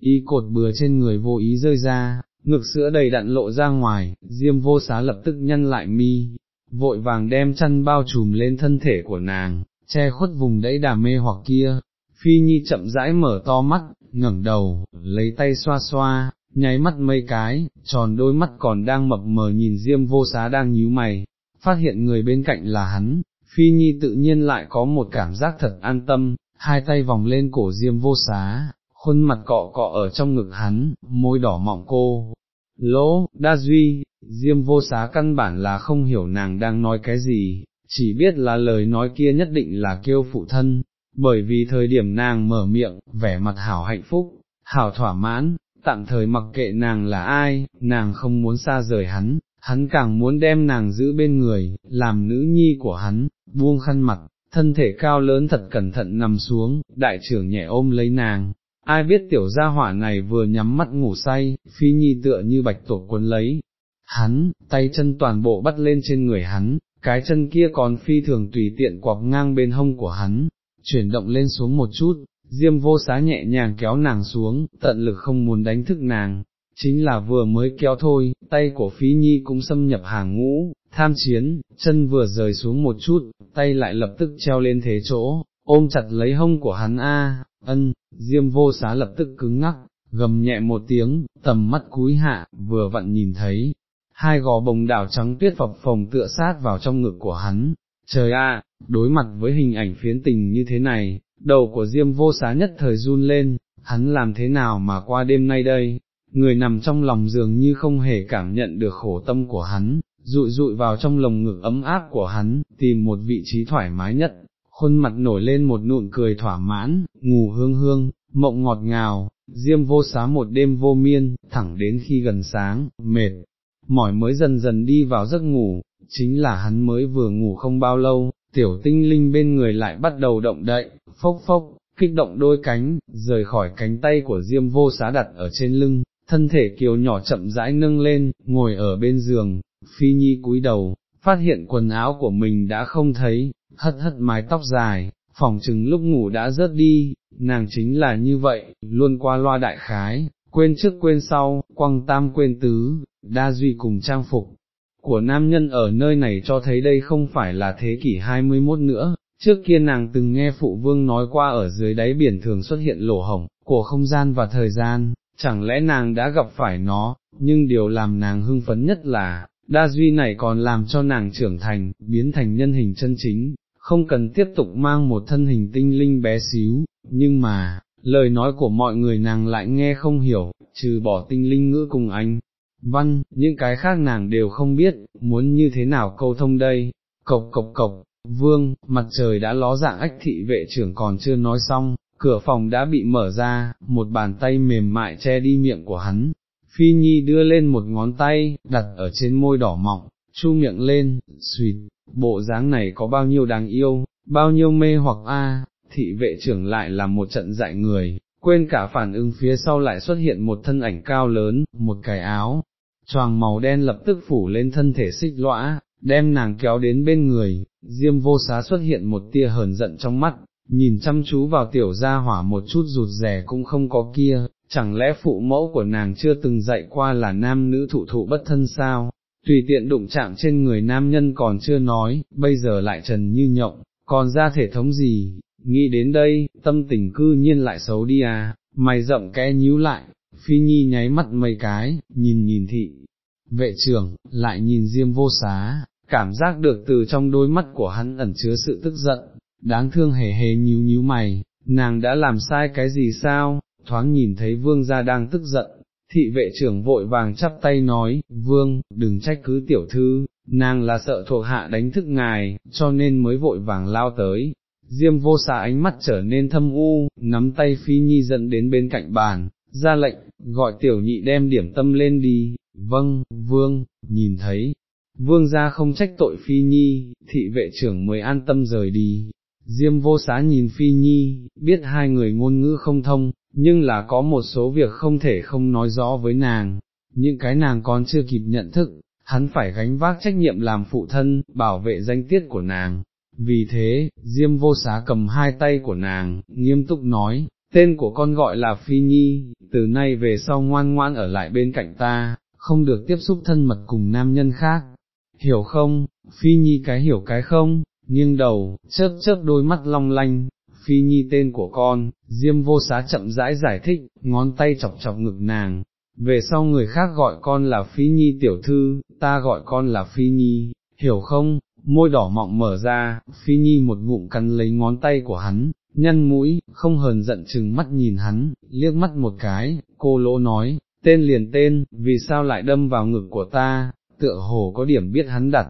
y cột bừa trên người vô ý rơi ra, ngực sữa đầy đặn lộ ra ngoài, diêm vô xá lập tức nhăn lại mi, vội vàng đem chăn bao trùm lên thân thể của nàng, che khuất vùng đẫy đà mê hoặc kia, phi nhi chậm rãi mở to mắt, ngẩng đầu, lấy tay xoa xoa, nháy mắt mấy cái, tròn đôi mắt còn đang mập mờ nhìn diêm vô xá đang nhíu mày, phát hiện người bên cạnh là hắn, phi nhi tự nhiên lại có một cảm giác thật an tâm, hai tay vòng lên cổ diêm vô xá, khuôn mặt cọ cọ ở trong ngực hắn, môi đỏ mọng cô. Lỗ, đa duy, diêm vô xá căn bản là không hiểu nàng đang nói cái gì, chỉ biết là lời nói kia nhất định là kêu phụ thân, bởi vì thời điểm nàng mở miệng, vẻ mặt hảo hạnh phúc, hảo thỏa mãn, tạm thời mặc kệ nàng là ai, nàng không muốn xa rời hắn, hắn càng muốn đem nàng giữ bên người, làm nữ nhi của hắn, buông khăn mặt, thân thể cao lớn thật cẩn thận nằm xuống, đại trưởng nhẹ ôm lấy nàng, ai biết tiểu gia hỏa này vừa nhắm mắt ngủ say, phi nhi tựa như bạch tổ quấn lấy, hắn, tay chân toàn bộ bắt lên trên người hắn, cái chân kia còn phi thường tùy tiện quặp ngang bên hông của hắn, chuyển động lên xuống một chút, diêm vô xá nhẹ nhàng kéo nàng xuống, tận lực không muốn đánh thức nàng, chính là vừa mới kéo thôi, tay của phí nhi cũng xâm nhập hàng ngũ, tham chiến, chân vừa rời xuống một chút, tay lại lập tức treo lên thế chỗ, ôm chặt lấy hông của hắn a, ân, diêm vô xá lập tức cứng ngắc, gầm nhẹ một tiếng, tầm mắt cúi hạ, vừa vặn nhìn thấy, hai gò bồng đảo trắng tuyết phập phồng tựa sát vào trong ngực của hắn, trời ạ, đối mặt với hình ảnh phiến tình như thế này, đầu của diêm vô xá nhất thời run lên, hắn làm thế nào mà qua đêm nay đây, người nằm trong lòng dường như không hề cảm nhận được khổ tâm của hắn, rụi rụi vào trong lồng ngực ấm áp của hắn, tìm một vị trí thoải mái nhất, khuôn mặt nổi lên một nụn cười thỏa mãn, ngủ hương hương, mộng ngọt ngào, diêm vô xá một đêm vô miên, thẳng đến khi gần sáng, mệt, mỏi mới dần dần đi vào giấc ngủ, chính là hắn mới vừa ngủ không bao lâu, tiểu tinh linh bên người lại bắt đầu động đậy, phốc phốc, kích động đôi cánh, rời khỏi cánh tay của Diêm vô xá đặt ở trên lưng, thân thể kiều nhỏ chậm rãi nâng lên, ngồi ở bên giường, phi nhi cúi đầu, phát hiện quần áo của mình đã không thấy, hất hất mái tóc dài, phòng chừng lúc ngủ đã rớt đi, nàng chính là như vậy, luôn qua loa đại khái, quên trước quên sau, quăng tam quên tứ, đa duy cùng trang phục. Của nam nhân ở nơi này cho thấy đây không phải là thế kỷ 21 nữa, trước kia nàng từng nghe phụ vương nói qua ở dưới đáy biển thường xuất hiện lỗ hổng, của không gian và thời gian, chẳng lẽ nàng đã gặp phải nó, nhưng điều làm nàng hưng phấn nhất là, đa duy này còn làm cho nàng trưởng thành, biến thành nhân hình chân chính, không cần tiếp tục mang một thân hình tinh linh bé xíu, nhưng mà, lời nói của mọi người nàng lại nghe không hiểu, trừ bỏ tinh linh ngữ cùng anh. Văn, những cái khác nàng đều không biết, muốn như thế nào câu thông đây, cộc cộc cộc, vương, mặt trời đã ló dạng ách thị vệ trưởng còn chưa nói xong, cửa phòng đã bị mở ra, một bàn tay mềm mại che đi miệng của hắn, Phi Nhi đưa lên một ngón tay, đặt ở trên môi đỏ mọng, chu miệng lên, suyệt, bộ dáng này có bao nhiêu đáng yêu, bao nhiêu mê hoặc a, thị vệ trưởng lại là một trận dạy người, quên cả phản ứng phía sau lại xuất hiện một thân ảnh cao lớn, một cái áo, choàng màu đen lập tức phủ lên thân thể xích lõa, đem nàng kéo đến bên người, diêm vô xá xuất hiện một tia hờn giận trong mắt, nhìn chăm chú vào tiểu gia hỏa một chút rụt rè cũng không có kia, chẳng lẽ phụ mẫu của nàng chưa từng dạy qua là nam nữ thụ thụ bất thân sao, tùy tiện đụng chạm trên người nam nhân còn chưa nói, bây giờ lại trần như nhộng, còn ra thể thống gì, nghĩ đến đây, tâm tình cư nhiên lại xấu đi à, mày rộng kẽ nhíu lại, phi nhi nháy mắt mấy cái, nhìn nhìn thị, vệ trưởng, lại nhìn diêm vô xá, cảm giác được từ trong đôi mắt của hắn ẩn chứa sự tức giận, đáng thương hề hề nhíu nhíu mày, nàng đã làm sai cái gì sao, thoáng nhìn thấy vương gia đang tức giận, thị vệ trưởng vội vàng chắp tay nói, vương, đừng trách cứ tiểu thư, nàng là sợ thuộc hạ đánh thức ngài, cho nên mới vội vàng lao tới. Diêm vô xà ánh mắt trở nên thâm u, nắm tay phi nhi dẫn đến bên cạnh bàn, ra lệnh, gọi tiểu nhị đem điểm tâm lên đi, vâng, vương, nhìn thấy, vương gia không trách tội phi nhi, thị vệ trưởng mới an tâm rời đi. Diêm vô xá nhìn phi nhi, biết hai người ngôn ngữ không thông, nhưng là có một số việc không thể không nói rõ với nàng, những cái nàng còn chưa kịp nhận thức, hắn phải gánh vác trách nhiệm làm phụ thân, bảo vệ danh tiết của nàng. Vì thế, Diêm vô xá cầm hai tay của nàng, nghiêm túc nói, tên của con gọi là Phi Nhi, từ nay về sau ngoan ngoan ở lại bên cạnh ta, không được tiếp xúc thân mật cùng nam nhân khác. Hiểu không, Phi Nhi cái hiểu cái không, nghiêng đầu, chớp chớp đôi mắt long lanh, phi nhi tên của con, diêm vô xá chậm rãi giải thích, ngón tay chọc chọc ngực nàng, về sau người khác gọi con là phi nhi tiểu thư, ta gọi con là phi nhi, hiểu không, môi đỏ mọng mở ra, phi nhi một ngụm cắn lấy ngón tay của hắn, nhân mũi, không hờn giận chừng mắt nhìn hắn, liếc mắt một cái, cô lỗ nói, tên liền tên, vì sao lại đâm vào ngực của ta, tựa hồ có điểm biết hắn đặt,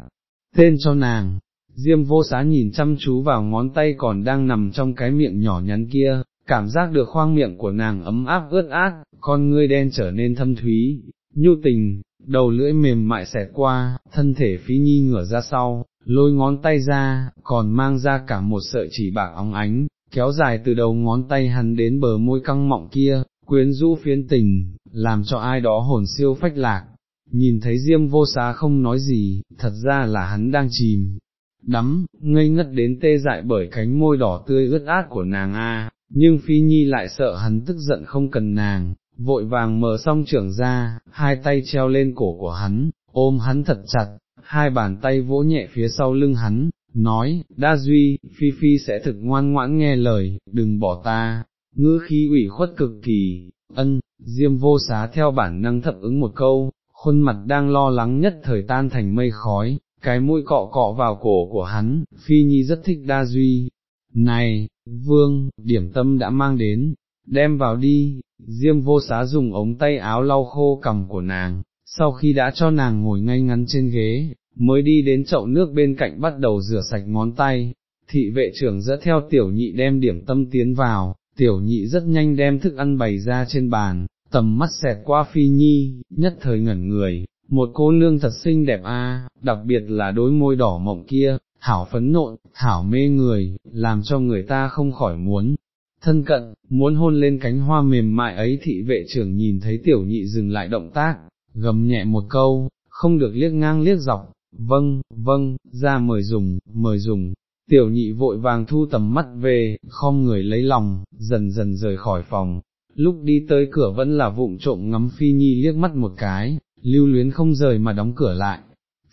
tên cho nàng, Diêm vô xá nhìn chăm chú vào ngón tay còn đang nằm trong cái miệng nhỏ nhắn kia, cảm giác được khoang miệng của nàng ấm áp ướt át, con ngươi đen trở nên thâm thúy, nhu tình, đầu lưỡi mềm mại xẹt qua, thân thể phí nhi ngửa ra sau, lôi ngón tay ra, còn mang ra cả một sợi chỉ bạc óng ánh, kéo dài từ đầu ngón tay hắn đến bờ môi căng mọng kia, quyến rũ phiến tình, làm cho ai đó hồn siêu phách lạc. Nhìn thấy Diêm vô xá không nói gì, thật ra là hắn đang chìm, đắm, ngây ngất đến tê dại bởi cánh môi đỏ tươi ướt át của nàng a. nhưng Phi Nhi lại sợ hắn tức giận không cần nàng, vội vàng mở song trưởng ra, hai tay treo lên cổ của hắn, ôm hắn thật chặt, hai bàn tay vỗ nhẹ phía sau lưng hắn, nói, đa duy, Phi Phi sẽ thực ngoan ngoãn nghe lời, đừng bỏ ta, ngữ khí ủy khuất cực kỳ, ân, diêm vô xá theo bản năng thập ứng một câu, khuôn mặt đang lo lắng nhất thời tan thành mây khói, cái mũi cọ cọ vào cổ của hắn, phi nhi rất thích đa duy. Này, vương, điểm tâm đã mang đến, đem vào đi, diêm vô xá dùng ống tay áo lau khô cằm của nàng, sau khi đã cho nàng ngồi ngay ngắn trên ghế, mới đi đến chậu nước bên cạnh bắt đầu rửa sạch ngón tay, thị vệ trưởng dẫn theo tiểu nhị đem điểm tâm tiến vào, tiểu nhị rất nhanh đem thức ăn bày ra trên bàn, tầm mắt xẹt qua phi nhi, nhất thời ngẩn người, một cô nương thật xinh đẹp a, đặc biệt là đôi môi đỏ mộng kia, thảo phấn nộn, thảo mê người, làm cho người ta không khỏi muốn. Thân cận, muốn hôn lên cánh hoa mềm mại ấy. Thị vệ trưởng nhìn thấy tiểu nhị dừng lại động tác, gầm nhẹ một câu, không được liếc ngang liếc dọc, vâng, vâng, ra mời dùng, mời dùng, tiểu nhị vội vàng thu tầm mắt về, khom người lấy lòng, dần dần rời khỏi phòng, lúc đi tới cửa vẫn là vụng trộm ngắm phi nhi liếc mắt một cái, lưu luyến không rời mà đóng cửa lại.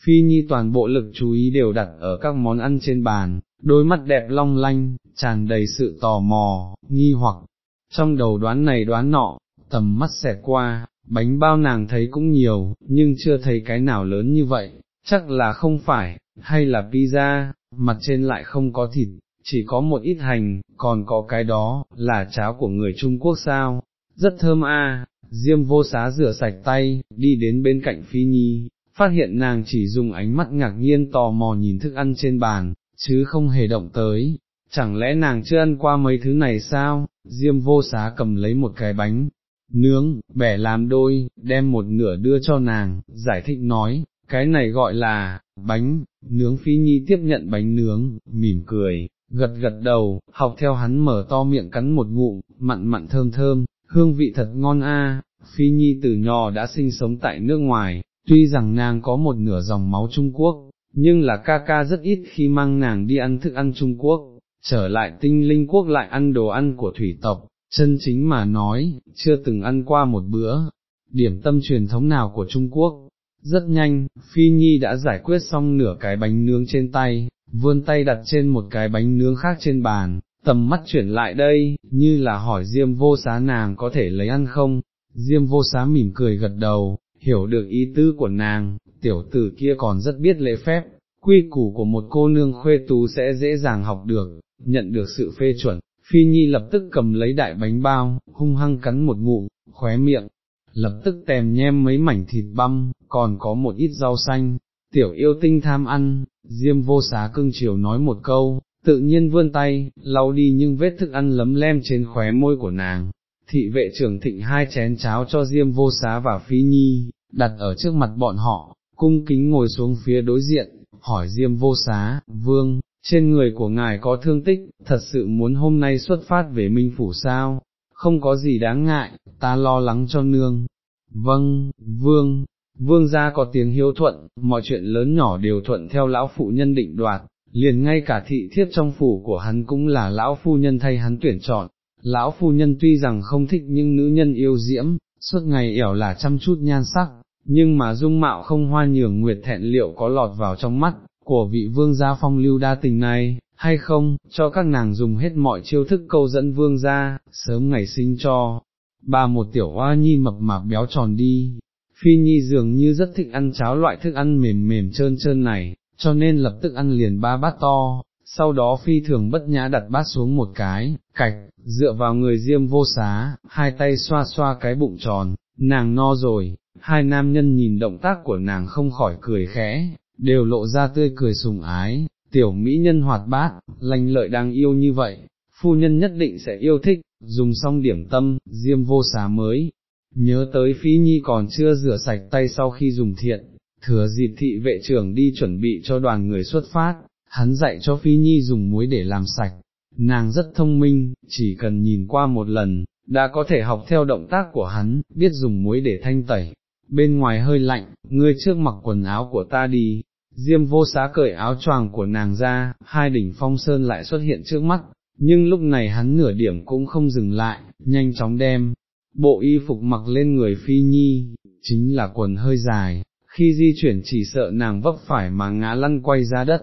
Phi Nhi toàn bộ lực chú ý đều đặt ở các món ăn trên bàn, đôi mắt đẹp long lanh, tràn đầy sự tò mò, nghi hoặc, trong đầu đoán này đoán nọ, tầm mắt xẹt qua, bánh bao nàng thấy cũng nhiều, nhưng chưa thấy cái nào lớn như vậy, chắc là không phải, hay là pizza, mặt trên lại không có thịt, chỉ có một ít hành, còn có cái đó, là cháo của người Trung Quốc sao, rất thơm a. Diêm vô xá rửa sạch tay, đi đến bên cạnh Phi Nhi, phát hiện nàng chỉ dùng ánh mắt ngạc nhiên tò mò nhìn thức ăn trên bàn, chứ không hề động tới, chẳng lẽ nàng chưa ăn qua mấy thứ này sao, Diêm vô xá cầm lấy một cái bánh, nướng, bẻ làm đôi, đem một nửa đưa cho nàng, giải thích nói, cái này gọi là, bánh, nướng Phi Nhi tiếp nhận bánh nướng, mỉm cười, gật gật đầu, học theo hắn mở to miệng cắn một ngụm, mặn mặn thơm thơm, hương vị thật ngon a. Phi Nhi từ nhỏ đã sinh sống tại nước ngoài, tuy rằng nàng có một nửa dòng máu Trung Quốc, nhưng là ca ca rất ít khi mang nàng đi ăn thức ăn Trung Quốc, trở lại tinh linh quốc lại ăn đồ ăn của thủy tộc, chân chính mà nói, chưa từng ăn qua một bữa, điểm tâm truyền thống nào của Trung Quốc. Rất nhanh, Phi Nhi đã giải quyết xong nửa cái bánh nướng trên tay, vươn tay đặt trên một cái bánh nướng khác trên bàn, tầm mắt chuyển lại đây, như là hỏi Diêm vô xá nàng có thể lấy ăn không, Diêm vô xá mỉm cười gật đầu, hiểu được ý tư của nàng, tiểu tử kia còn rất biết lễ phép, quy củ của một cô nương khuê tú sẽ dễ dàng học được, nhận được sự phê chuẩn, Phi Nhi lập tức cầm lấy đại bánh bao, hung hăng cắn một ngụm, khóe miệng, lập tức tèm nhem mấy mảnh thịt băm, còn có một ít rau xanh, tiểu yêu tinh tham ăn, Diêm vô xá cưng chiều nói một câu, tự nhiên vươn tay, lau đi nhưng vết thức ăn lấm lem trên khóe môi của nàng. Thị vệ trưởng thịnh hai chén cháo cho Diêm vô xá và Phi Nhi, đặt ở trước mặt bọn họ, cung kính ngồi xuống phía đối diện, hỏi Diêm vô xá, vương, trên người của ngài có thương tích, thật sự muốn hôm nay xuất phát về Minh Phủ sao, không có gì đáng ngại, ta lo lắng cho nương. Vâng, vương, vương gia có tiếng hiếu thuận, mọi chuyện lớn nhỏ đều thuận theo lão phụ nhân định đoạt, liền ngay cả thị thiếp trong phủ của hắn cũng là lão phu nhân thay hắn tuyển chọn, lão phu nhân tuy rằng không thích nhưng nữ nhân yêu diễm, suốt ngày ẻo là chăm chút nhan sắc, nhưng mà dung mạo không hoa nhường nguyệt thẹn liệu có lọt vào trong mắt, của vị vương gia phong lưu đa tình này, hay không, cho các nàng dùng hết mọi chiêu thức câu dẫn vương gia, sớm ngày sinh cho, bà một tiểu hoa nhi mập mạp béo tròn đi. Phi Nhi dường như rất thích ăn cháo loại thức ăn mềm mềm trơn trơn này, cho nên lập tức ăn liền ba bát to, sau đó phi thường bất nhã đặt bát xuống một cái, cạch, dựa vào người diêm vô xá, hai tay xoa xoa cái bụng tròn, nàng no rồi, hai nam nhân nhìn động tác của nàng không khỏi cười khẽ, đều lộ ra tươi cười sùng ái, tiểu mỹ nhân hoạt bát, lành lợi đang yêu như vậy, phu nhân nhất định sẽ yêu thích, dùng xong điểm tâm, diêm vô xá mới, nhớ tới phí nhi còn chưa rửa sạch tay sau khi dùng thiện, thừa dịp thị vệ trưởng đi chuẩn bị cho đoàn người xuất phát, hắn dạy cho Phi Nhi dùng muối để làm sạch, nàng rất thông minh, chỉ cần nhìn qua một lần, đã có thể học theo động tác của hắn, biết dùng muối để thanh tẩy. Bên ngoài hơi lạnh, ngươi trước mặc quần áo của ta đi, Diêm vô xá cởi áo choàng của nàng ra, hai đỉnh phong sơn lại xuất hiện trước mắt, nhưng lúc này hắn nửa điểm cũng không dừng lại, nhanh chóng đem, bộ y phục mặc lên người phi nhi, chính là quần hơi dài, khi di chuyển chỉ sợ nàng vấp phải mà ngã lăn quay ra đất.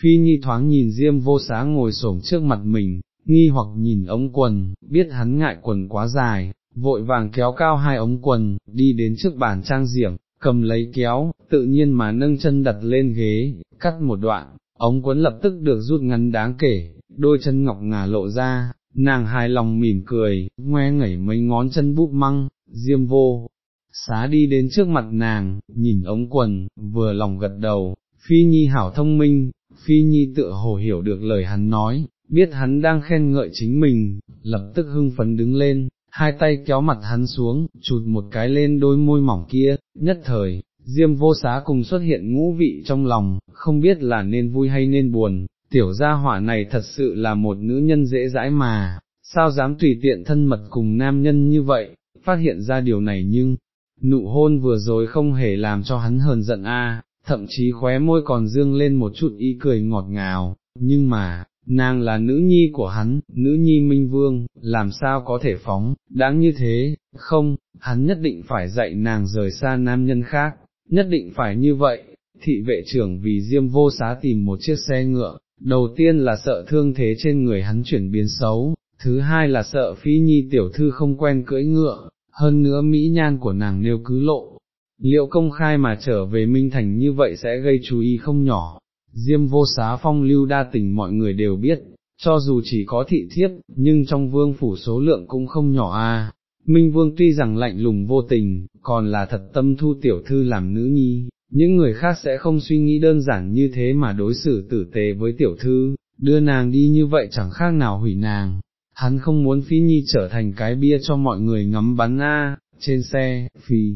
Phi Nhi thoáng nhìn Diêm vô xá ngồi xổm trước mặt mình, nghi hoặc nhìn ống quần, biết hắn ngại quần quá dài, vội vàng kéo cao hai ống quần, đi đến trước bàn trang diệm cầm lấy kéo, tự nhiên mà nâng chân đặt lên ghế, cắt một đoạn, ống quấn lập tức được rút ngắn đáng kể, đôi chân ngọc ngà lộ ra, nàng hài lòng mỉm cười, ngoe ngẩy mấy ngón chân búp măng, diêm vô, xá đi đến trước mặt nàng, nhìn ống quần, vừa lòng gật đầu, phi nhi hảo thông minh, phi nhi tựa hồ hiểu được lời hắn nói, biết hắn đang khen ngợi chính mình, lập tức hưng phấn đứng lên, hai tay kéo mặt hắn xuống, chụt một cái lên đôi môi mỏng kia, nhất thời, Diêm vô xá cùng xuất hiện ngũ vị trong lòng, không biết là nên vui hay nên buồn, tiểu gia hỏa này thật sự là một nữ nhân dễ dãi mà, sao dám tùy tiện thân mật cùng nam nhân như vậy, phát hiện ra điều này nhưng, nụ hôn vừa rồi không hề làm cho hắn hờn giận a, thậm chí khóe môi còn dương lên một chút ý cười ngọt ngào, nhưng mà, nàng là nữ nhi của hắn, nữ nhi minh vương, làm sao có thể phóng, đáng như thế, không, hắn nhất định phải dạy nàng rời xa nam nhân khác, nhất định phải như vậy, thị vệ trưởng vì diêm vô xá tìm một chiếc xe ngựa, đầu tiên là sợ thương thế trên người hắn chuyển biến xấu, thứ hai là sợ phi nhi tiểu thư không quen cưỡi ngựa, hơn nữa mỹ nhan của nàng nêu cứ lộ. Liệu công khai mà trở về Minh Thành như vậy sẽ gây chú ý không nhỏ, Diêm vô xá phong lưu đa tình mọi người đều biết, cho dù chỉ có thị thiếp, nhưng trong vương phủ số lượng cũng không nhỏ a. Minh vương tuy rằng lạnh lùng vô tình, còn là thật tâm thu tiểu thư làm nữ nhi, những người khác sẽ không suy nghĩ đơn giản như thế mà đối xử tử tế với tiểu thư, đưa nàng đi như vậy chẳng khác nào hủy nàng. Hắn không muốn phí Nhi trở thành cái bia cho mọi người ngắm bắn a, trên xe, phì,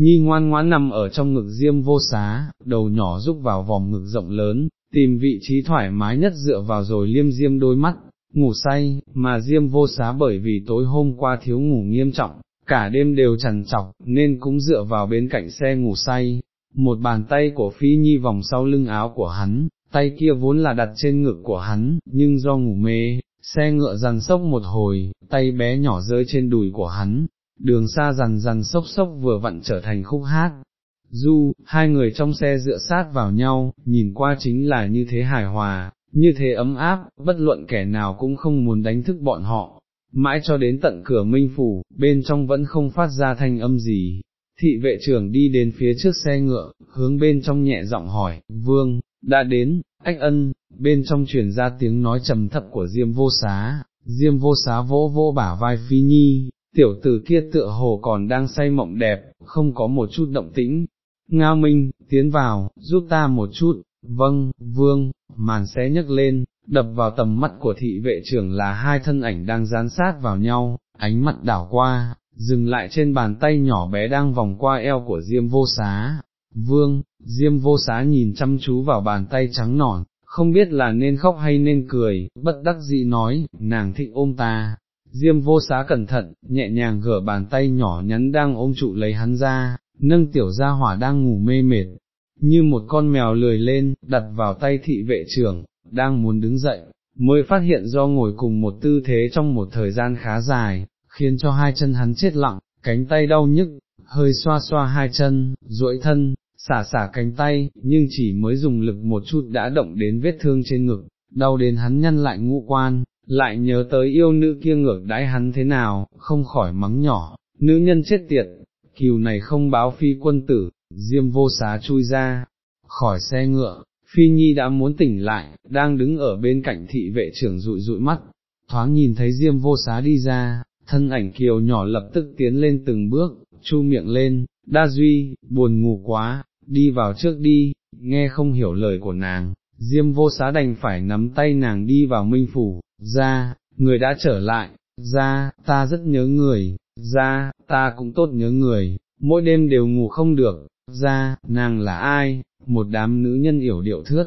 Nhi ngoan ngoãn nằm ở trong ngực diêm vô xá, đầu nhỏ rúc vào vòng ngực rộng lớn, tìm vị trí thoải mái nhất dựa vào rồi liêm diêm đôi mắt, ngủ say, mà diêm vô xá bởi vì tối hôm qua thiếu ngủ nghiêm trọng, cả đêm đều trằn trọc, nên cũng dựa vào bên cạnh xe ngủ say, một bàn tay của Phi Nhi vòng sau lưng áo của hắn, tay kia vốn là đặt trên ngực của hắn, nhưng do ngủ mê, xe ngựa dằn sốc một hồi, tay bé nhỏ rơi trên đùi của hắn, đường xa dần dần sốc sốc vừa vặn trở thành khúc hát. Du, hai người trong xe dựa sát vào nhau, nhìn qua chính là như thế hài hòa, như thế ấm áp, bất luận kẻ nào cũng không muốn đánh thức bọn họ. Mãi cho đến tận cửa minh phủ, bên trong vẫn không phát ra thanh âm gì. Thị vệ trưởng đi đến phía trước xe ngựa, hướng bên trong nhẹ giọng hỏi, vương, đã đến, ách ân, bên trong truyền ra tiếng nói trầm thấp của Diêm vô xá, Diêm vô xá vỗ vô bả vai Phi Nhi, tiểu tử kia tựa hồ còn đang say mộng đẹp, không có một chút động tĩnh. Ngao Minh, tiến vào, giúp ta một chút, vâng, vương, màn sẽ nhấc lên, đập vào tầm mắt của thị vệ trưởng là hai thân ảnh đang dán sát vào nhau, ánh mắt đảo qua, dừng lại trên bàn tay nhỏ bé đang vòng qua eo của Diêm vô xá. Vương, Diêm vô xá nhìn chăm chú vào bàn tay trắng nõn, không biết là nên khóc hay nên cười, bất đắc dĩ nói, nàng thích ôm ta, Diêm vô xá cẩn thận, nhẹ nhàng gỡ bàn tay nhỏ nhắn đang ôm trụ lấy hắn ra, nâng tiểu gia hỏa đang ngủ mê mệt, như một con mèo lười lên, đặt vào tay thị vệ trưởng, đang muốn đứng dậy, mới phát hiện do ngồi cùng một tư thế trong một thời gian khá dài, khiến cho hai chân hắn chết lặng, cánh tay đau nhức, hơi xoa xoa hai chân, duỗi thân, xả xả cánh tay, nhưng chỉ mới dùng lực một chút đã động đến vết thương trên ngực, đau đến hắn nhăn lại ngũ quan, lại nhớ tới yêu nữ kia ngược đãi hắn thế nào, không khỏi mắng nhỏ, nữ nhân chết tiệt, kiều này không báo phi quân tử, diêm vô xá chui ra, khỏi xe ngựa, phi nhi đã muốn tỉnh lại, đang đứng ở bên cạnh thị vệ trưởng rụi rụi mắt, thoáng nhìn thấy diêm vô xá đi ra, thân ảnh kiều nhỏ lập tức tiến lên từng bước, chu miệng lên, đa duy, buồn ngủ quá, đi vào trước đi, nghe không hiểu lời của nàng, diêm vô xá đành phải nắm tay nàng đi vào minh phủ, ra, người đã trở lại, ra, ta rất nhớ người, ra, ta cũng tốt nhớ người, mỗi đêm đều ngủ không được, ra, nàng là ai, một đám nữ nhân yểu điệu thước,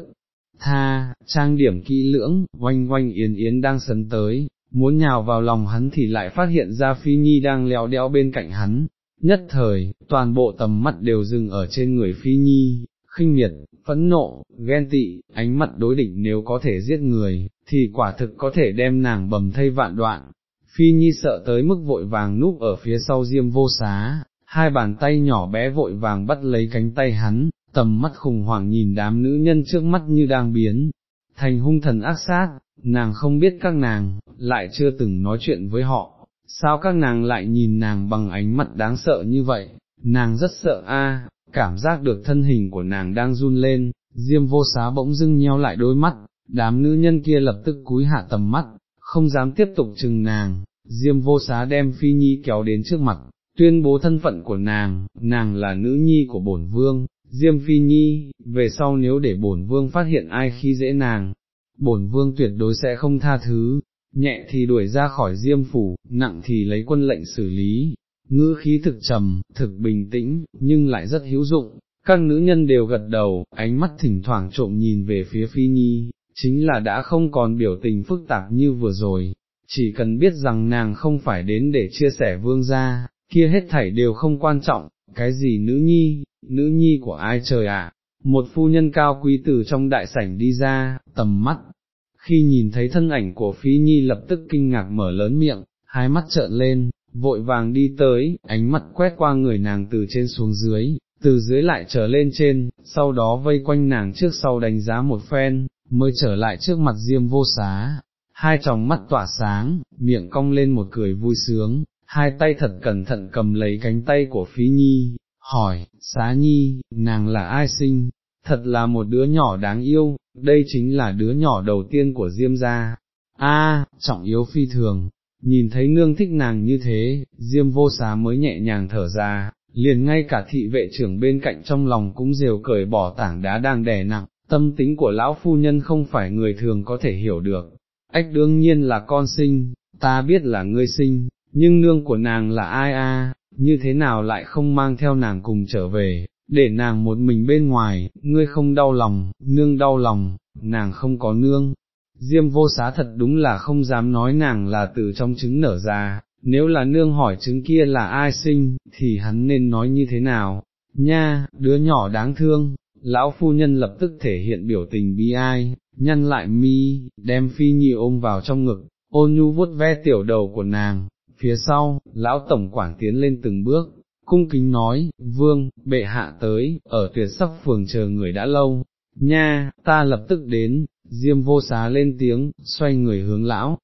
tha, trang điểm kỹ lưỡng, oanh oanh yến yến đang sấn tới, muốn nhào vào lòng hắn thì lại phát hiện ra Phi Nhi đang leo đeo bên cạnh hắn, nhất thời, toàn bộ tầm mắt đều dừng ở trên người Phi Nhi, khinh miệt, phẫn nộ, ghen tị, ánh mặt đối địch nếu có thể giết người, thì quả thực có thể đem nàng bầm thây vạn đoạn. Phi Nhi sợ tới mức vội vàng núp ở phía sau diêm vô xá, hai bàn tay nhỏ bé vội vàng bắt lấy cánh tay hắn, tầm mắt khủng hoảng nhìn đám nữ nhân trước mắt như đang biến, thành hung thần ác sát, nàng không biết các nàng, lại chưa từng nói chuyện với họ, sao các nàng lại nhìn nàng bằng ánh mắt đáng sợ như vậy, nàng rất sợ a, cảm giác được thân hình của nàng đang run lên, diêm vô xá bỗng dưng nheo lại đôi mắt, đám nữ nhân kia lập tức cúi hạ tầm mắt, không dám tiếp tục chừng nàng, diêm vô xá đem phi nhi kéo đến trước mặt, tuyên bố thân phận của nàng, nàng là nữ nhi của bổn vương, diêm phi nhi, về sau nếu để bổn vương phát hiện ai khi dễ nàng, bổn vương tuyệt đối sẽ không tha thứ, nhẹ thì đuổi ra khỏi diêm phủ, nặng thì lấy quân lệnh xử lý, ngữ khí thực trầm, thực bình tĩnh, nhưng lại rất hữu dụng, các nữ nhân đều gật đầu, ánh mắt thỉnh thoảng trộm nhìn về phía Phi Nhi, chính là đã không còn biểu tình phức tạp như vừa rồi, chỉ cần biết rằng nàng không phải đến để chia sẻ vương gia, kia hết thảy đều không quan trọng, cái gì nữ nhi, nữ nhi của ai trời ạ, một phu nhân cao quý từ trong đại sảnh đi ra, tầm mắt, khi nhìn thấy thân ảnh của Phi Nhi lập tức kinh ngạc mở lớn miệng, hai mắt trợn lên, vội vàng đi tới, ánh mắt quét qua người nàng từ trên xuống dưới, từ dưới lại trở lên trên, sau đó vây quanh nàng trước sau đánh giá một phen, mới trở lại trước mặt Diêm vô xá, hai tròng mắt tỏa sáng, miệng cong lên một cười vui sướng, hai tay thật cẩn thận cầm lấy cánh tay của Phí Nhi, hỏi, xá nhi, nàng là ai sinh, thật là một đứa nhỏ đáng yêu, đây chính là đứa nhỏ đầu tiên của Diêm gia. A, trọng yếu phi thường, nhìn thấy nương thích nàng như thế, Diêm vô xá mới nhẹ nhàng thở ra, liền ngay cả thị vệ trưởng bên cạnh trong lòng cũng rều cởi bỏ tảng đá đang đè nặng, tâm tính của lão phu nhân không phải người thường có thể hiểu được. Ách đương nhiên là con sinh, ta biết là ngươi sinh, nhưng nương của nàng là ai a? như thế nào lại không mang theo nàng cùng trở về, để nàng một mình bên ngoài, ngươi không đau lòng, nương đau lòng, nàng không có nương. Diêm vô xá thật đúng là không dám nói nàng là từ trong trứng nở ra, nếu là nương hỏi trứng kia là ai sinh, thì hắn nên nói như thế nào, nha, đứa nhỏ đáng thương, lão phu nhân lập tức thể hiện biểu tình bi ai, nhăn lại mi, đem phi nhi ôm vào trong ngực, ôn nhu vuốt ve tiểu đầu của nàng, phía sau, lão tổng quản tiến lên từng bước, cung kính nói, vương, bệ hạ tới, ở tuyệt sắc phường chờ người đã lâu, nha, ta lập tức đến, diêm vô xá lên tiếng, xoay người hướng lão.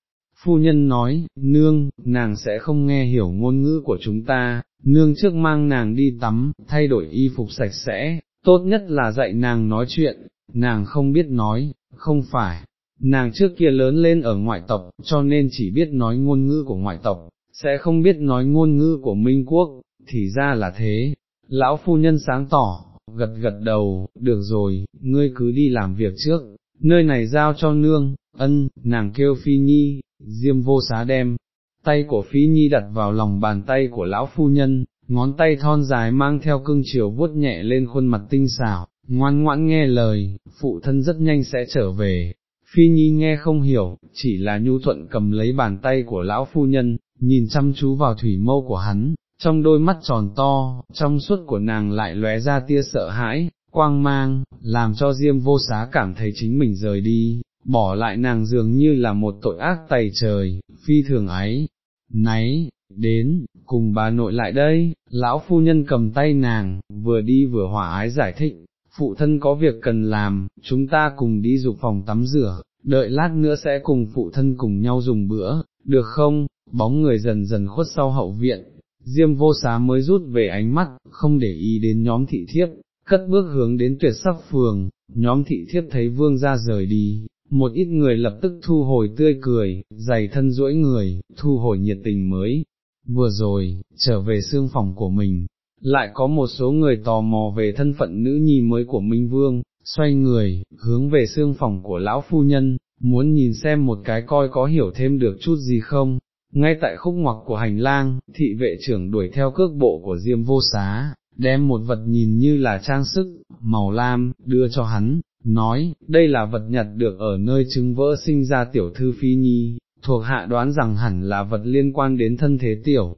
Phu nhân nói, nương, nàng sẽ không nghe hiểu ngôn ngữ của chúng ta, nương trước mang nàng đi tắm, thay đổi y phục sạch sẽ, tốt nhất là dạy nàng nói chuyện, nàng không biết nói, không phải, nàng trước kia lớn lên ở ngoại tộc, cho nên chỉ biết nói ngôn ngữ của ngoại tộc, sẽ không biết nói ngôn ngữ của Minh Quốc, thì ra là thế, lão phu nhân sáng tỏ, gật gật đầu, được rồi, ngươi cứ đi làm việc trước, nơi này giao cho nương, ân, nàng kêu Phi Nhi, diêm vô xá đem, tay của Phi Nhi đặt vào lòng bàn tay của lão phu nhân, ngón tay thon dài mang theo cưng chiều vuốt nhẹ lên khuôn mặt tinh xảo, ngoan ngoãn nghe lời, phụ thân rất nhanh sẽ trở về. Phi Nhi nghe không hiểu, chỉ là nhu thuận cầm lấy bàn tay của lão phu nhân, nhìn chăm chú vào thủy mâu của hắn, trong đôi mắt tròn to, trong suốt của nàng lại lóe ra tia sợ hãi, quang mang, làm cho Diêm vô xá cảm thấy chính mình rời đi, bỏ lại nàng dường như là một tội ác tày trời, phi thường ấy, náy, đến, cùng bà nội lại đây, lão phu nhân cầm tay nàng, vừa đi vừa hỏa ái giải thích, phụ thân có việc cần làm, chúng ta cùng đi dục phòng tắm rửa, đợi lát nữa sẽ cùng phụ thân cùng nhau dùng bữa, được không, bóng người dần dần khuất sau hậu viện, Diêm vô xá mới rút về ánh mắt, không để ý đến nhóm thị thiếp, cất bước hướng đến tuyệt sắc phường, nhóm thị thiếp thấy vương ra rời đi, một ít người lập tức thu hồi tươi cười, dày thân duỗi người, thu hồi nhiệt tình mới, vừa rồi, trở về xương phòng của mình, lại có một số người tò mò về thân phận nữ nhi mới của Minh Vương, xoay người, hướng về xương phòng của lão phu nhân, muốn nhìn xem một cái coi có hiểu thêm được chút gì không, ngay tại khúc ngoặc của hành lang, thị vệ trưởng đuổi theo cước bộ của Diêm vô xá, đem một vật nhìn như là trang sức, màu lam, đưa cho hắn, nói, đây là vật nhặt được ở nơi trứng vỡ sinh ra tiểu thư phi nhi, thuộc hạ đoán rằng hẳn là vật liên quan đến thân thế tiểu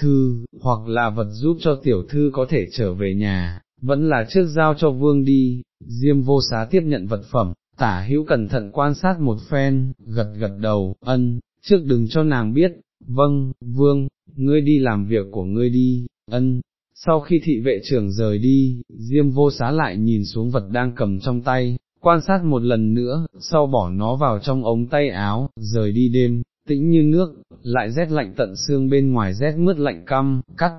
thư, hoặc là vật giúp cho tiểu thư có thể trở về nhà, vẫn là trước giao cho vương đi, Diêm vô xá tiếp nhận vật phẩm, tả hữu cẩn thận quan sát một phen, gật gật đầu, ân, trước đừng cho nàng biết, vâng, vương, ngươi đi làm việc của ngươi đi, ân. Sau khi thị vệ trưởng rời đi, Diêm vô xá lại nhìn xuống vật đang cầm trong tay, quan sát một lần nữa, sau bỏ nó vào trong ống tay áo, rời đi đêm, tĩnh như nước, lại rét lạnh tận xương bên ngoài rét mướt lạnh căm, cắt,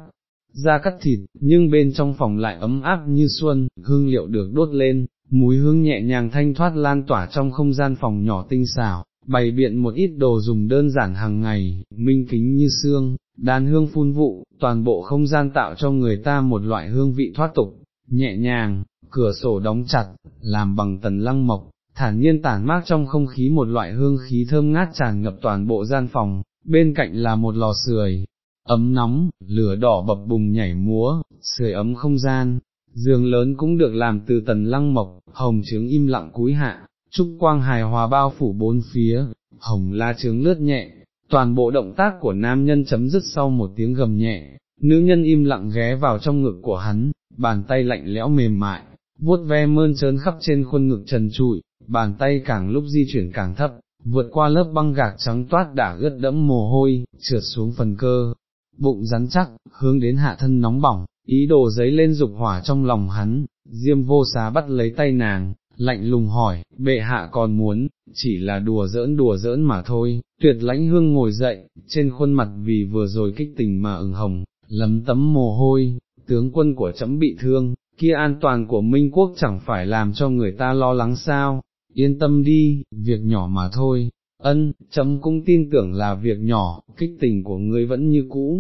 ra cắt thịt, nhưng bên trong phòng lại ấm áp như xuân, hương liệu được đốt lên, mùi hương nhẹ nhàng thanh thoát lan tỏa trong không gian phòng nhỏ tinh xảo, bày biện một ít đồ dùng đơn giản hàng ngày, minh kính như xương, đàn hương phun vụ, toàn bộ không gian tạo cho người ta một loại hương vị thoát tục, nhẹ nhàng, cửa sổ đóng chặt, làm bằng tần lăng mộc, thản nhiên tản mát trong không khí một loại hương khí thơm ngát tràn ngập toàn bộ gian phòng, bên cạnh là một lò sưởi, ấm nóng, lửa đỏ bập bùng nhảy múa, sưởi ấm không gian, giường lớn cũng được làm từ tần lăng mộc, hồng trướng im lặng cúi hạ, trúc quang hài hòa bao phủ bốn phía, hồng la trướng lướt nhẹ, toàn bộ động tác của nam nhân chấm dứt sau một tiếng gầm nhẹ, nữ nhân im lặng ghé vào trong ngực của hắn, bàn tay lạnh lẽo mềm mại, vuốt ve mơn trớn khắp trên khuôn ngực trần trụi, bàn tay càng lúc di chuyển càng thấp, vượt qua lớp băng gạc trắng toát đã ướt đẫm mồ hôi, trượt xuống phần cơ, bụng rắn chắc, hướng đến hạ thân nóng bỏng, ý đồ giấy lên dục hỏa trong lòng hắn, diêm vô xá bắt lấy tay nàng, lạnh lùng hỏi, bệ hạ còn muốn, chỉ là đùa giỡn đùa giỡn mà thôi, tuyệt lãnh hương ngồi dậy, trên khuôn mặt vì vừa rồi kích tình mà ửng hồng, lấm tấm mồ hôi, tướng quân của chấm bị thương, kia an toàn của Minh Quốc chẳng phải làm cho người ta lo lắng sao, yên tâm đi, việc nhỏ mà thôi, ân, chấm cũng tin tưởng là việc nhỏ, kích tình của ngươi vẫn như cũ,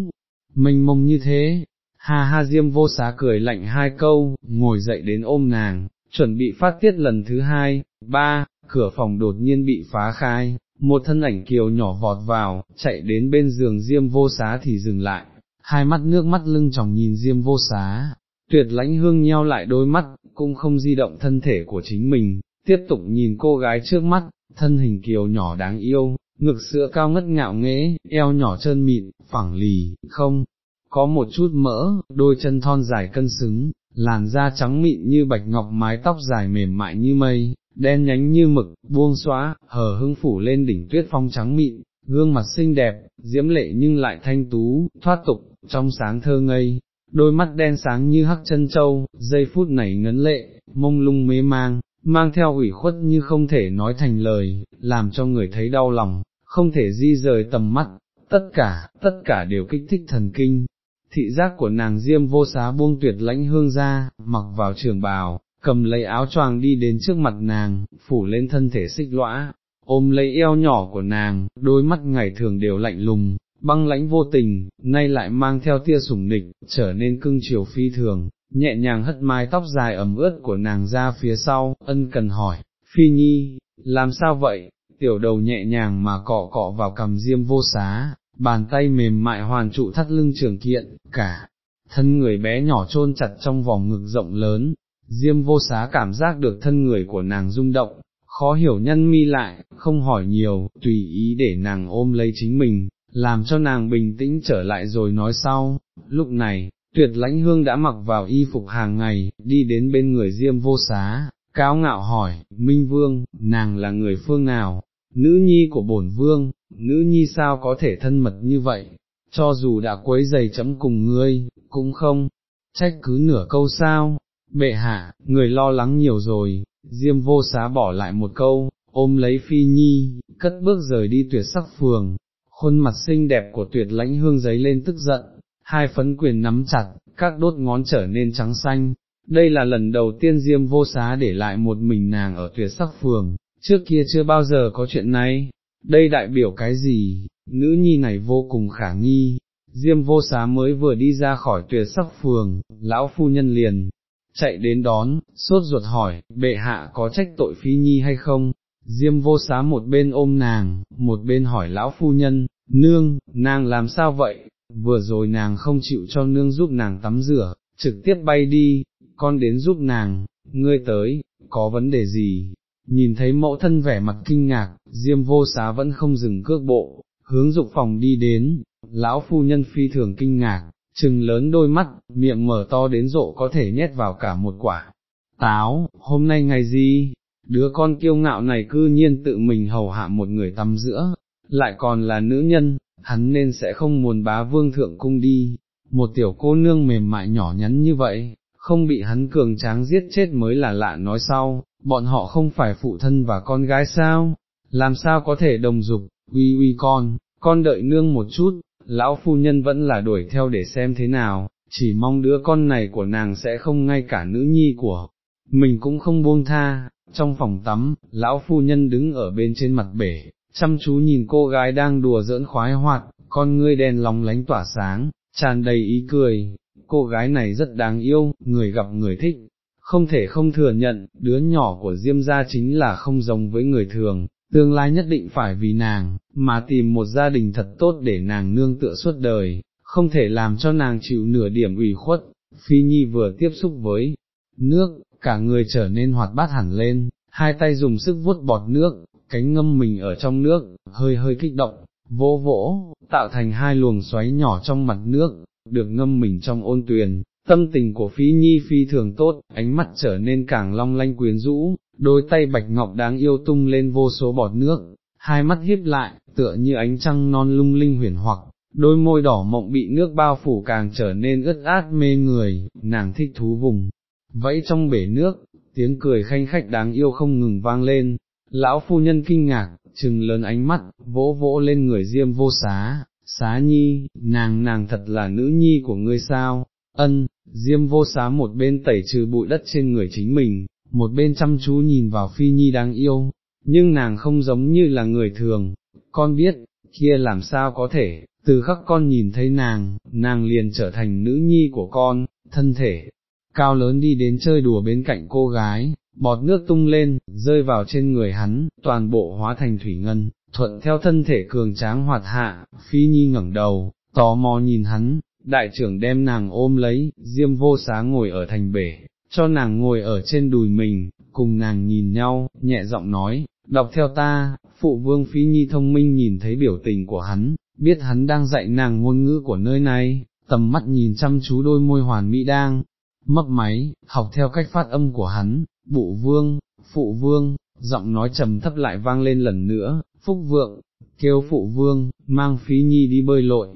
mênh mông như thế, ha ha diêm vô xá cười lạnh hai câu, ngồi dậy đến ôm nàng, chuẩn bị phát tiết lần thứ hai, ba, cửa phòng đột nhiên bị phá khai, một thân ảnh kiều nhỏ vọt vào, chạy đến bên giường diêm vô xá thì dừng lại, hai mắt nước mắt lưng tròng nhìn diêm vô xá, tuyệt lãnh hương nheo lại đôi mắt, cũng không di động thân thể của chính mình, tiếp tục nhìn cô gái trước mắt, thân hình kiều nhỏ đáng yêu, ngực sữa cao ngất ngạo nghễ, eo nhỏ trơn mịn, phẳng lì, không, có một chút mỡ, đôi chân thon dài cân xứng, làn da trắng mịn như bạch ngọc mái tóc dài mềm mại như mây, đen nhánh như mực, buông xóa, hờ hưng phủ lên đỉnh tuyết phong trắng mịn, gương mặt xinh đẹp, diễm lệ nhưng lại thanh tú, thoát tục, trong sáng thơ ngây, đôi mắt đen sáng như hắc chân châu, giây phút này ngấn lệ, mông lung mê mang, mang theo ủy khuất như không thể nói thành lời, làm cho người thấy đau lòng, không thể di rời tầm mắt, tất cả, tất cả đều kích thích thần kinh. Thị giác của nàng diêm vô xá buông tuyệt lãnh hương ra, mặc vào trường bào, cầm lấy áo choàng đi đến trước mặt nàng, phủ lên thân thể xích lõa, ôm lấy eo nhỏ của nàng, đôi mắt ngày thường đều lạnh lùng, băng lãnh vô tình, nay lại mang theo tia sủng nịch, trở nên cưng chiều phi thường, nhẹ nhàng hất mái tóc dài ẩm ướt của nàng ra phía sau, ân cần hỏi, phi nhi, làm sao vậy, tiểu đầu nhẹ nhàng mà cọ cọ vào cầm diêm vô xá, bàn tay mềm mại hoàn trụ thắt lưng trường kiện, cả, thân người bé nhỏ chôn chặt trong vòng ngực rộng lớn, diêm vô xá cảm giác được thân người của nàng rung động, khó hiểu nhân mi lại, không hỏi nhiều, tùy ý để nàng ôm lấy chính mình, làm cho nàng bình tĩnh trở lại rồi nói sau, lúc này, tuyệt lãnh hương đã mặc vào y phục hàng ngày, đi đến bên người diêm vô xá, cao ngạo hỏi, Minh Vương, nàng là người phương nào, nữ nhi của bổn vương, nữ nhi sao có thể thân mật như vậy, cho dù đã quấy giày chấm cùng ngươi, cũng không, trách cứ nửa câu sao, bệ hạ, người lo lắng nhiều rồi, diêm vô xá bỏ lại một câu, ôm lấy phi nhi, cất bước rời đi tuyệt sắc phường, khuôn mặt xinh đẹp của tuyệt lãnh hương giấy lên tức giận, hai phấn quyền nắm chặt, các đốt ngón trở nên trắng xanh. Đây là lần đầu tiên Diêm vô xá để lại một mình nàng ở tuyệt sắc phường, trước kia chưa bao giờ có chuyện này, đây đại biểu cái gì, nữ nhi này vô cùng khả nghi, Diêm vô xá mới vừa đi ra khỏi tuyệt sắc phường, lão phu nhân liền, chạy đến đón, sốt ruột hỏi, bệ hạ có trách tội phi nhi hay không, Diêm vô xá một bên ôm nàng, một bên hỏi lão phu nhân, nương, nàng làm sao vậy, vừa rồi nàng không chịu cho nương giúp nàng tắm rửa, trực tiếp bay đi, con đến giúp nàng, ngươi tới, có vấn đề gì, nhìn thấy mẫu thân vẻ mặt kinh ngạc, diêm vô xá vẫn không dừng cước bộ, hướng dục phòng đi đến, lão phu nhân phi thường kinh ngạc, trừng lớn đôi mắt, miệng mở to đến rộ có thể nhét vào cả một quả. Táo, hôm nay ngày gì, đứa con kiêu ngạo này cư nhiên tự mình hầu hạ một người tắm giữa, lại còn là nữ nhân, hắn nên sẽ không muốn bá vương thượng cung đi, một tiểu cô nương mềm mại nhỏ nhắn như vậy, không bị hắn cường tráng giết chết mới là lạ nói sau, bọn họ không phải phụ thân và con gái sao, làm sao có thể đồng dục, uy uy con, con đợi nương một chút, lão phu nhân vẫn là đuổi theo để xem thế nào, chỉ mong đứa con này của nàng sẽ không ngay cả nữ nhi của mình cũng không buông tha, trong phòng tắm, lão phu nhân đứng ở bên trên mặt bể, chăm chú nhìn cô gái đang đùa giỡn khoái hoạt, con ngươi đen lóng lánh tỏa sáng, tràn đầy ý cười, cô gái này rất đáng yêu, người gặp người thích, không thể không thừa nhận, đứa nhỏ của Diêm gia chính là không giống với người thường, tương lai nhất định phải vì nàng, mà tìm một gia đình thật tốt để nàng nương tựa suốt đời, không thể làm cho nàng chịu nửa điểm ủy khuất. Phi Nhi vừa tiếp xúc với nước, cả người trở nên hoạt bát hẳn lên, hai tay dùng sức vuốt bọt nước, cánh ngâm mình ở trong nước, hơi hơi kích động, vỗ vỗ, tạo thành hai luồng xoáy nhỏ trong mặt nước, được ngâm mình trong ôn tuyền. Tâm tình của Phi Nhi phi thường tốt, ánh mắt trở nên càng long lanh quyến rũ, đôi tay bạch ngọc đáng yêu tung lên vô số bọt nước, hai mắt hiếp lại, tựa như ánh trăng non lung linh huyền hoặc, đôi môi đỏ mộng bị nước bao phủ càng trở nên ướt át mê người, nàng thích thú vùng, vẫy trong bể nước, tiếng cười khanh khách đáng yêu không ngừng vang lên, lão phu nhân kinh ngạc, trừng lớn ánh mắt, vỗ vỗ lên người diêm vô xá, xá nhi, nàng nàng thật là nữ nhi của ngươi sao, ân, diêm vô xá một bên tẩy trừ bụi đất trên người chính mình, một bên chăm chú nhìn vào phi nhi đáng yêu, nhưng nàng không giống như là người thường, con biết, kia làm sao có thể, từ khắc con nhìn thấy nàng, nàng liền trở thành nữ nhi của con, thân thể, cao lớn đi đến chơi đùa bên cạnh cô gái, bọt nước tung lên, rơi vào trên người hắn, toàn bộ hóa thành thủy ngân, thuận theo thân thể cường tráng hoạt hạ, phi nhi ngẩng đầu, tò mò nhìn hắn, đại trưởng đem nàng ôm lấy, diêm vô xá ngồi ở thành bể, cho nàng ngồi ở trên đùi mình, cùng nàng nhìn nhau, nhẹ giọng nói, đọc theo ta, phụ vương phi nhi thông minh nhìn thấy biểu tình của hắn, biết hắn đang dạy nàng ngôn ngữ của nơi này, tầm mắt nhìn chăm chú đôi môi hoàn mỹ đang, mấp máy, học theo cách phát âm của hắn, bụ vương, phụ vương, giọng nói trầm thấp lại vang lên lần nữa, phúc vượng, kêu phụ vương, mang phí nhi đi bơi lội,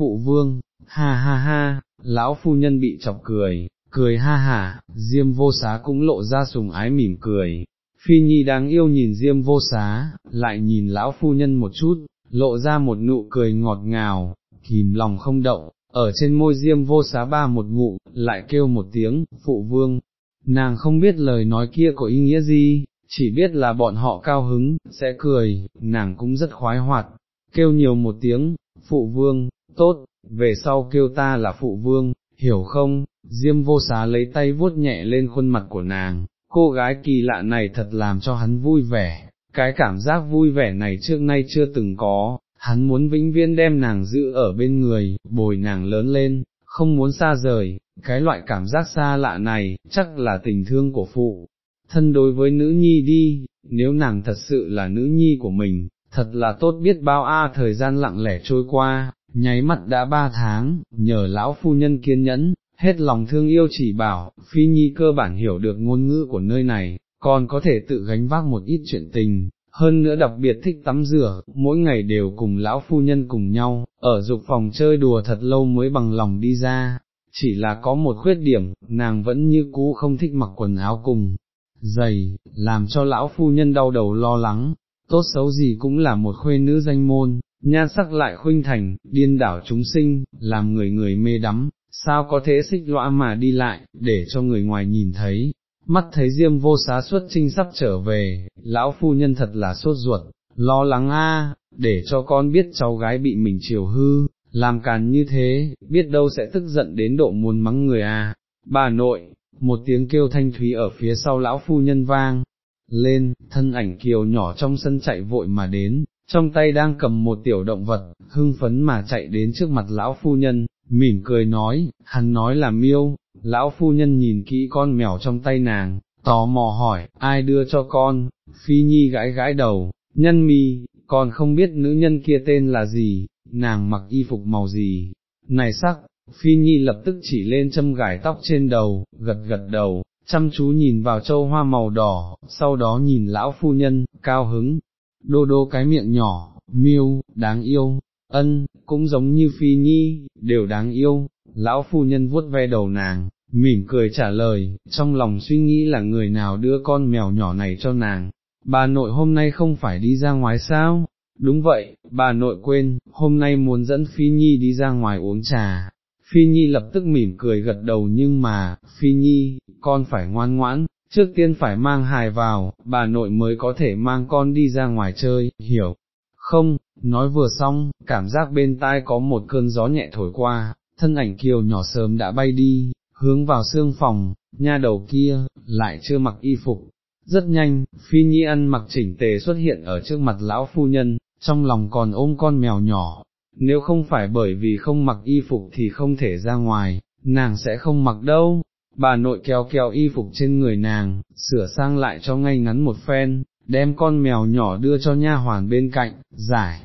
phụ vương, ha ha ha, lão phu nhân bị chọc cười, cười ha ha, diêm vô xá cũng lộ ra sùng ái mỉm cười. Phi Nhi đáng yêu nhìn Diêm vô xá, lại nhìn lão phu nhân một chút, lộ ra một nụ cười ngọt ngào, kìm lòng không động ở trên môi Diêm vô xá ba một ngụ, lại kêu một tiếng, phụ vương, nàng không biết lời nói kia có ý nghĩa gì, chỉ biết là bọn họ cao hứng, sẽ cười, nàng cũng rất khoái hoạt, kêu nhiều một tiếng, phụ vương, tốt, về sau kêu ta là phụ vương, hiểu không, diêm vô xá lấy tay vuốt nhẹ lên khuôn mặt của nàng, cô gái kỳ lạ này thật làm cho hắn vui vẻ, cái cảm giác vui vẻ này trước nay chưa từng có, hắn muốn vĩnh viễn đem nàng giữ ở bên người, bồi nàng lớn lên, không muốn xa rời, cái loại cảm giác xa lạ này, chắc là tình thương của phụ, thân đối với nữ nhi đi, nếu nàng thật sự là nữ nhi của mình, thật là tốt biết bao a thời gian lặng lẽ trôi qua, nháy mắt đã ba tháng, nhờ lão phu nhân kiên nhẫn, hết lòng thương yêu chỉ bảo, phi nhi cơ bản hiểu được ngôn ngữ của nơi này, còn có thể tự gánh vác một ít chuyện tình, hơn nữa đặc biệt thích tắm rửa, mỗi ngày đều cùng lão phu nhân cùng nhau, ở dục phòng chơi đùa thật lâu mới bằng lòng đi ra, chỉ là có một khuyết điểm, nàng vẫn như cũ không thích mặc quần áo cùng, dày, làm cho lão phu nhân đau đầu lo lắng, tốt xấu gì cũng là một khuê nữ danh môn, nhan sắc lại khuynh thành, điên đảo chúng sinh, làm người người mê đắm, sao có thể xích lõa mà đi lại, để cho người ngoài nhìn thấy, mắt thấy diêm vô xá xuất trinh sắp trở về, lão phu nhân thật là sốt ruột, lo lắng a, để cho con biết cháu gái bị mình chiều hư, làm càn như thế, biết đâu sẽ tức giận đến độ muốn mắng người à, bà nội, một tiếng kêu thanh thúy ở phía sau lão phu nhân vang, lên, thân ảnh kiều nhỏ trong sân chạy vội mà đến, trong tay đang cầm một tiểu động vật, hưng phấn mà chạy đến trước mặt lão phu nhân, mỉm cười nói, hắn nói là miêu, lão phu nhân nhìn kỹ con mèo trong tay nàng, tò mò hỏi, ai đưa cho con, phi nhi gãi gãi đầu, nhân mi, còn không biết nữ nhân kia tên là gì, nàng mặc y phục màu gì, này sắc, phi nhi lập tức chỉ lên châm gải tóc trên đầu, gật gật đầu, chăm chú nhìn vào châu hoa màu đỏ, sau đó nhìn lão phu nhân, cao hứng, đô đô cái miệng nhỏ, miêu, đáng yêu, ân, cũng giống như phi nhi, đều đáng yêu, lão phu nhân vuốt ve đầu nàng, mỉm cười trả lời, trong lòng suy nghĩ là người nào đưa con mèo nhỏ này cho nàng, bà nội hôm nay không phải đi ra ngoài sao, đúng vậy, bà nội quên, hôm nay muốn dẫn Phi Nhi đi ra ngoài uống trà. Phi Nhi lập tức mỉm cười gật đầu nhưng mà, Phi Nhi, con phải ngoan ngoãn, trước tiên phải mang hài vào, bà nội mới có thể mang con đi ra ngoài chơi, hiểu, không, nói vừa xong, cảm giác bên tai có một cơn gió nhẹ thổi qua, thân ảnh kiều nhỏ sớm đã bay đi, hướng vào xương phòng, nha đầu kia, lại chưa mặc y phục. Rất nhanh, Phi Nhi ăn mặc chỉnh tề xuất hiện ở trước mặt lão phu nhân, trong lòng còn ôm con mèo nhỏ, nếu không phải bởi vì không mặc y phục thì không thể ra ngoài, nàng sẽ không mặc đâu, bà nội kéo kéo y phục trên người nàng, sửa sang lại cho ngay ngắn một phen, đem con mèo nhỏ đưa cho nha hoàn bên cạnh, giải.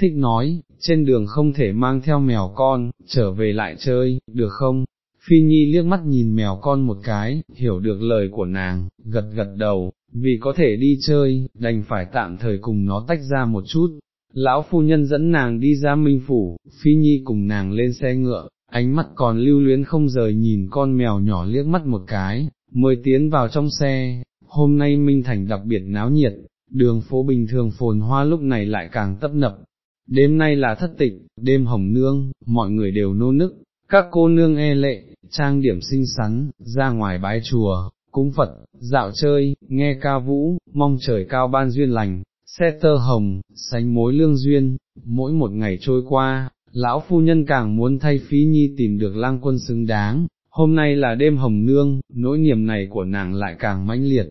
Thích nói, trên đường không thể mang theo mèo con, trở về lại chơi, được không? Phi Nhi liếc mắt nhìn mèo con một cái, hiểu được lời của nàng, gật gật đầu, vì có thể đi chơi, đành phải tạm thời cùng nó tách ra một chút. Lão phu nhân dẫn nàng đi ra minh phủ, Phi Nhi cùng nàng lên xe ngựa, ánh mắt còn lưu luyến không rời nhìn con mèo nhỏ liếc mắt một cái, mới tiến vào trong xe, hôm nay Minh Thành đặc biệt náo nhiệt, đường phố bình thường phồn hoa lúc này lại càng tấp nập. Đêm nay là thất tịch, đêm hồng nương, mọi người đều nô nức, các cô nương e lệ, trang điểm xinh xắn, ra ngoài bái chùa, cúng Phật, dạo chơi, nghe ca vũ, mong trời cao ban duyên lành, xe tơ hồng, sánh mối lương duyên, mỗi một ngày trôi qua, lão phu nhân càng muốn thay phí nhi tìm được lang quân xứng đáng, hôm nay là đêm hồng nương, nỗi niềm này của nàng lại càng mãnh liệt.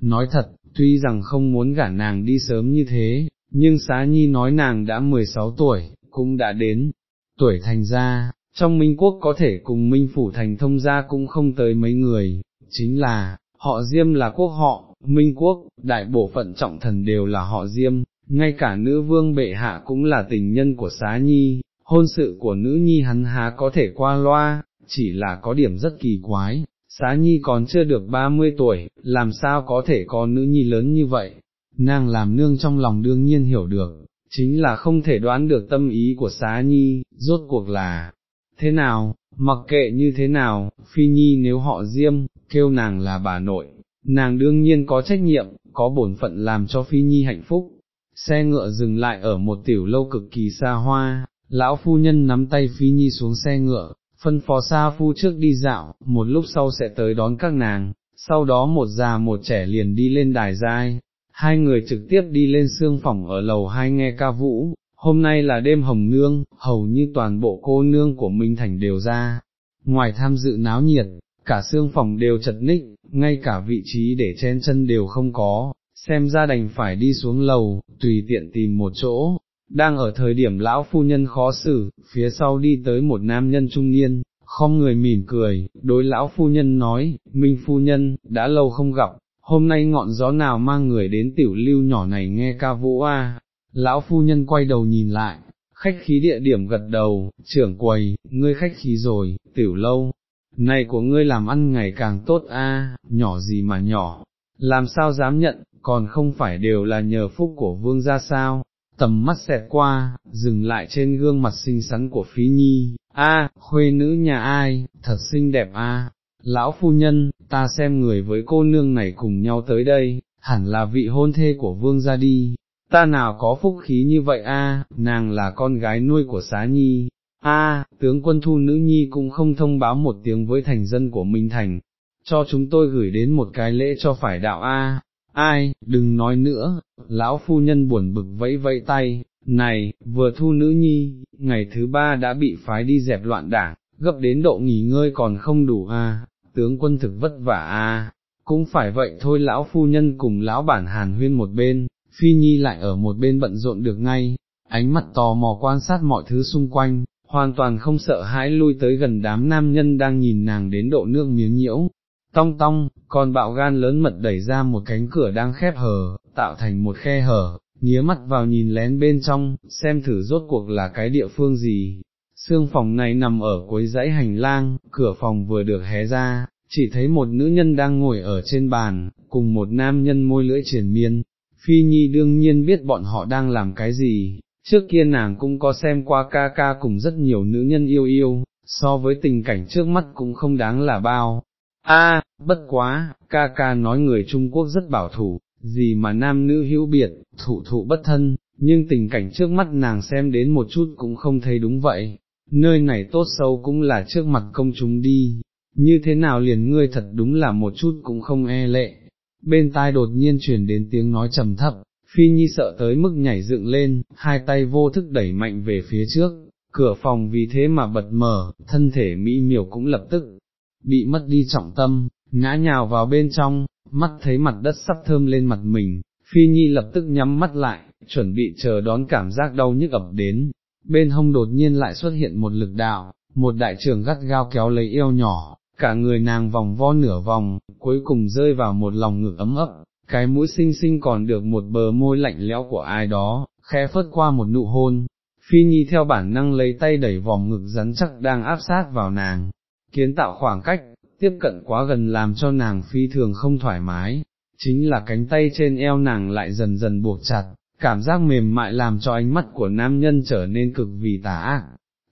Nói thật, tuy rằng không muốn gả nàng đi sớm như thế, nhưng xá nhi nói nàng đã 16 tuổi, cũng đã đến tuổi thành gia, trong Minh Quốc có thể cùng Minh Phủ thành thông gia cũng không tới mấy người, chính là, họ Diêm là quốc họ, Minh Quốc, đại bộ phận trọng thần đều là họ Diêm, ngay cả nữ vương bệ hạ cũng là tình nhân của xá nhi, hôn sự của nữ nhi hắn há có thể qua loa, chỉ là có điểm rất kỳ quái, xá nhi còn chưa được 30 tuổi, làm sao có thể có nữ nhi lớn như vậy, nàng làm nương trong lòng đương nhiên hiểu được, chính là không thể đoán được tâm ý của xá nhi, rốt cuộc là, thế nào, mặc kệ như thế nào, phi nhi nếu họ diêm, kêu nàng là bà nội, nàng đương nhiên có trách nhiệm, có bổn phận làm cho phi nhi hạnh phúc. Xe ngựa dừng lại ở một tiểu lâu cực kỳ xa hoa, lão phu nhân nắm tay phi nhi xuống xe ngựa, phân phó xa phu trước đi dạo, một lúc sau sẽ tới đón các nàng, sau đó một già một trẻ liền đi lên đài giai, hai người trực tiếp đi lên xương phòng ở lầu hai nghe ca vũ, hôm nay là đêm hồng nương, hầu như toàn bộ cô nương của Minh Thành đều ra, ngoài tham dự náo nhiệt, cả xương phòng đều chật ních, ngay cả vị trí để chen chân đều không có, xem ra đành phải đi xuống lầu, tùy tiện tìm một chỗ, đang ở thời điểm lão phu nhân khó xử, phía sau đi tới một nam nhân trung niên, không người mỉm cười, đối lão phu nhân nói, Minh phu nhân, đã lâu không gặp, hôm nay ngọn gió nào mang người đến tiểu lưu nhỏ này nghe ca vũ a. Lão phu nhân quay đầu nhìn lại, khách khí địa điểm gật đầu, trưởng quầy, ngươi khách khí rồi, tiểu lâu, này của ngươi làm ăn ngày càng tốt a, nhỏ gì mà nhỏ, làm sao dám nhận, còn không phải đều là nhờ phúc của vương gia sao, tầm mắt xẹt qua, dừng lại trên gương mặt xinh xắn của phí nhi, a, khuê nữ nhà ai, thật xinh đẹp a. Lão phu nhân, ta xem người với cô nương này cùng nhau tới đây, hẳn là vị hôn thê của vương gia đi, ta nào có phúc khí như vậy a, nàng là con gái nuôi của xá nhi, a, tướng quân thu nữ nhi cũng không thông báo một tiếng với thành dân của Minh Thành, cho chúng tôi gửi đến một cái lễ cho phải đạo a, ai, đừng nói nữa, lão phu nhân buồn bực vẫy vẫy tay, này, vừa thu nữ nhi, ngày thứ ba đã bị phái đi dẹp loạn đảng, gấp đến độ nghỉ ngơi còn không đủ à? tướng quân thực vất vả à? cũng phải vậy thôi lão phu nhân cùng lão bản hàn huyên một bên, phi nhi lại ở một bên bận rộn được ngay, ánh mắt tò mò quan sát mọi thứ xung quanh, hoàn toàn không sợ hãi lui tới gần đám nam nhân đang nhìn nàng đến độ nước miếng nhiễu, tong tong, còn bạo gan lớn mật đẩy ra một cánh cửa đang khép hờ, tạo thành một khe hở, nghía mắt vào nhìn lén bên trong, xem thử rốt cuộc là cái địa phương gì. Sương phòng này nằm ở cuối dãy hành lang, cửa phòng vừa được hé ra, chỉ thấy một nữ nhân đang ngồi ở trên bàn, cùng một nam nhân môi lưỡi triển miên. Phi Nhi đương nhiên biết bọn họ đang làm cái gì, trước kia nàng cũng có xem qua ca ca cùng rất nhiều nữ nhân yêu yêu, so với tình cảnh trước mắt cũng không đáng là bao, A, bất quá, ca ca nói người Trung Quốc rất bảo thủ, gì mà nam nữ hữu biệt, thụ thụ bất thân, nhưng tình cảnh trước mắt nàng xem đến một chút cũng không thấy đúng vậy, nơi này tốt xấu cũng là trước mặt công chúng đi, như thế nào liền ngươi thật đúng là một chút cũng không e lệ. Bên tai đột nhiên truyền đến tiếng nói trầm thấp, Phi Nhi sợ tới mức nhảy dựng lên, hai tay vô thức đẩy mạnh về phía trước, cửa phòng vì thế mà bật mở, thân thể mỹ miều cũng lập tức bị mất đi trọng tâm, ngã nhào vào bên trong, mắt thấy mặt đất sắp thơm lên mặt mình, phi nhi lập tức nhắm mắt lại, chuẩn bị chờ đón cảm giác đau nhức ập đến, bên hông đột nhiên lại xuất hiện một lực đạo, một đại trường gắt gao kéo lấy eo nhỏ, cả người nàng vòng vo nửa vòng, cuối cùng rơi vào một lòng ngực ấm ấp, cái mũi xinh xinh còn được một bờ môi lạnh lẽo của ai đó, khẽ phớt qua một nụ hôn. Phi Nhi theo bản năng lấy tay đẩy vòng ngực rắn chắc đang áp sát vào nàng, kiến tạo khoảng cách, tiếp cận quá gần làm cho nàng phi thường không thoải mái, chính là cánh tay trên eo nàng lại dần dần buộc chặt, cảm giác mềm mại làm cho ánh mắt của nam nhân trở nên cực vì tà ác.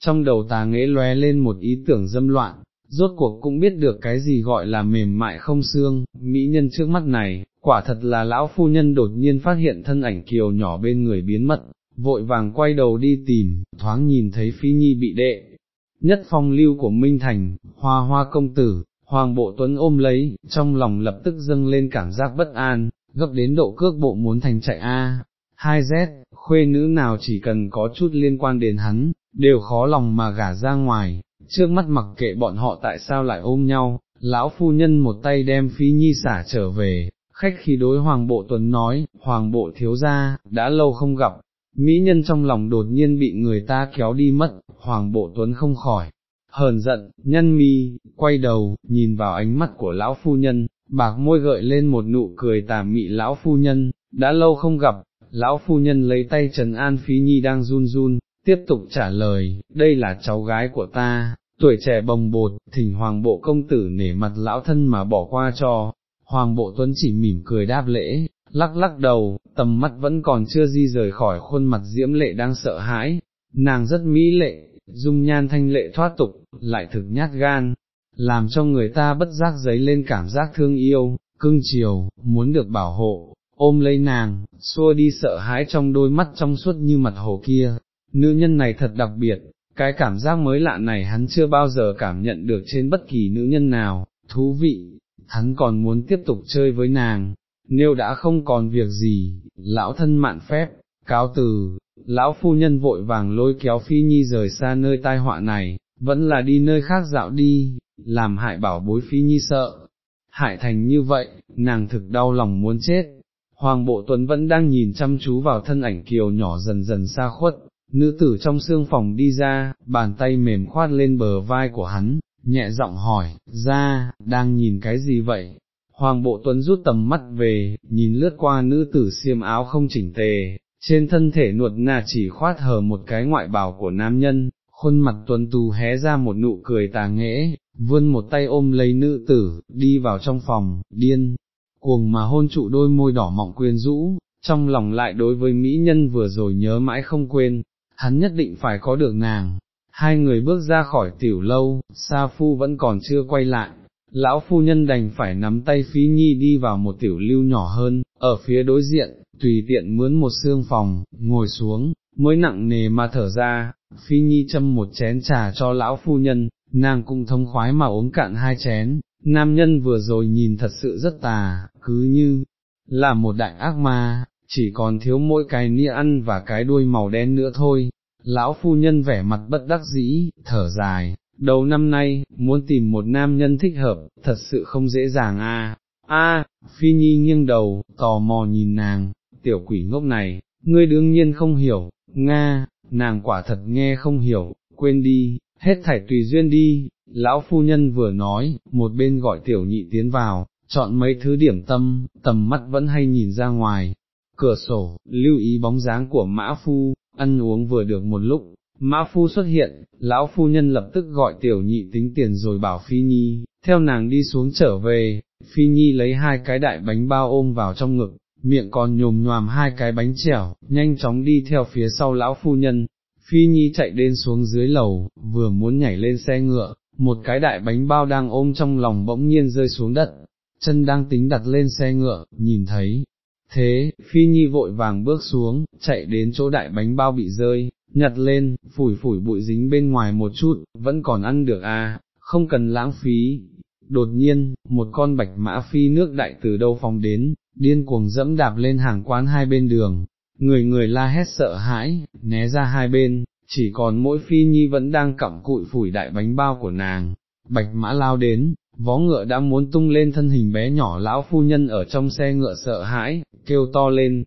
Trong đầu tà nghệ lóe lên một ý tưởng dâm loạn, rốt cuộc cũng biết được cái gì gọi là mềm mại không xương, mỹ nhân trước mắt này, quả thật là lão phu nhân đột nhiên phát hiện thân ảnh kiều nhỏ bên người biến mất, vội vàng quay đầu đi tìm, thoáng nhìn thấy phi nhi bị đệ. Nhất phong lưu của Minh Thành, hoa hoa công tử, hoàng bộ tuấn ôm lấy, trong lòng lập tức dâng lên cảm giác bất an, gấp đến độ cước bộ muốn thành chạy A, hai z khuê nữ nào chỉ cần có chút liên quan đến hắn, đều khó lòng mà gả ra ngoài, trước mắt mặc kệ bọn họ tại sao lại ôm nhau, lão phu nhân một tay đem phí nhi xả trở về, khách khi đối hoàng bộ tuấn nói, hoàng bộ thiếu gia, đã lâu không gặp, mỹ nhân trong lòng đột nhiên bị người ta kéo đi mất, hoàng bộ tuấn không khỏi. Hờn giận, nhân mi, quay đầu, nhìn vào ánh mắt của lão phu nhân, bạc môi gợi lên một nụ cười tà mị lão phu nhân, đã lâu không gặp, lão phu nhân lấy tay trần an phí nhi đang run run, tiếp tục trả lời, đây là cháu gái của ta, tuổi trẻ bồng bột, thỉnh hoàng bộ công tử nể mặt lão thân mà bỏ qua cho, hoàng bộ tuấn chỉ mỉm cười đáp lễ, lắc lắc đầu, tầm mắt vẫn còn chưa di rời khỏi khuôn mặt diễm lệ đang sợ hãi, nàng rất mỹ lệ, dung nhan thanh lệ thoát tục, lại thực nhát gan, làm cho người ta bất giác giấy lên cảm giác thương yêu, cưng chiều, muốn được bảo hộ, ôm lấy nàng, xua đi sợ hãi trong đôi mắt trong suốt như mặt hồ kia, nữ nhân này thật đặc biệt, cái cảm giác mới lạ này hắn chưa bao giờ cảm nhận được trên bất kỳ nữ nhân nào, thú vị, hắn còn muốn tiếp tục chơi với nàng, nếu đã không còn việc gì, lão thân mạn phép, cáo từ, lão phu nhân vội vàng lôi kéo phi nhi rời xa nơi tai họa này, vẫn là đi nơi khác dạo đi, làm hại bảo bối phi nhi sợ. Hại thành như vậy, nàng thực đau lòng muốn chết, Hoàng Bộ Tuấn vẫn đang nhìn chăm chú vào thân ảnh kiều nhỏ dần dần xa khuất, nữ tử trong xương phòng đi ra, bàn tay mềm khoát lên bờ vai của hắn, nhẹ giọng hỏi, ra, đang nhìn cái gì vậy? Hoàng Bộ Tuấn rút tầm mắt về, nhìn lướt qua nữ tử xiêm áo không chỉnh tề, trên thân thể nuột nà chỉ khoát hờ một cái ngoại bào của nam nhân, khuôn mặt Tuấn Tu hé ra một nụ cười tà nghẽ, vươn một tay ôm lấy nữ tử, đi vào trong phòng, điên, cuồng mà hôn trụ đôi môi đỏ mọng quyến rũ, trong lòng lại đối với mỹ nhân vừa rồi nhớ mãi không quên, hắn nhất định phải có được nàng. Hai người bước ra khỏi tiểu lâu, Sa Phu vẫn còn chưa quay lại, lão phu nhân đành phải nắm tay phí nhi đi vào một tiểu lưu nhỏ hơn, ở phía đối diện, tùy tiện mướn một xương phòng, ngồi xuống, mới nặng nề mà thở ra, phi nhi châm một chén trà cho lão phu nhân, nàng cũng thông khoái mà uống cạn hai chén, nam nhân vừa rồi nhìn thật sự rất tà, cứ như là một đại ác ma, chỉ còn thiếu mỗi cái nia ăn và cái đuôi màu đen nữa thôi. Lão phu nhân vẻ mặt bất đắc dĩ, thở dài, đầu năm nay, muốn tìm một nam nhân thích hợp, thật sự không dễ dàng a. A, Phi Nhi nghiêng đầu, tò mò nhìn nàng, tiểu quỷ ngốc này, ngươi đương nhiên không hiểu, Nga, nàng quả thật nghe không hiểu, quên đi, hết thảy tùy duyên đi, lão phu nhân vừa nói, một bên gọi tiểu nhị tiến vào, chọn mấy thứ điểm tâm, tầm mắt vẫn hay nhìn ra ngoài, cửa sổ, lưu ý bóng dáng của mã phu, ăn uống vừa được một lúc, mã phu xuất hiện, lão phu nhân lập tức gọi tiểu nhị tính tiền rồi bảo Phi Nhi, theo nàng đi xuống trở về, Phi Nhi lấy hai cái đại bánh bao ôm vào trong ngực, miệng còn nhồm nhòm hai cái bánh chèo, nhanh chóng đi theo phía sau lão phu nhân. Phi Nhi chạy đến xuống dưới lầu, vừa muốn nhảy lên xe ngựa, một cái đại bánh bao đang ôm trong lòng bỗng nhiên rơi xuống đất, chân đang tính đặt lên xe ngựa, nhìn thấy. Thế, Phi Nhi vội vàng bước xuống, chạy đến chỗ đại bánh bao bị rơi, nhặt lên, phủi phủi bụi dính bên ngoài một chút, vẫn còn ăn được à, không cần lãng phí. Đột nhiên, một con bạch mã phi nước đại từ đâu phóng đến, điên cuồng dẫm đạp lên hàng quán hai bên đường, người người la hét sợ hãi, né ra hai bên, chỉ còn mỗi phi nhi vẫn đang cặm cụi phủi đại bánh bao của nàng, bạch mã lao đến, vó ngựa đã muốn tung lên thân hình bé nhỏ lão phu nhân ở trong xe ngựa sợ hãi, kêu to lên,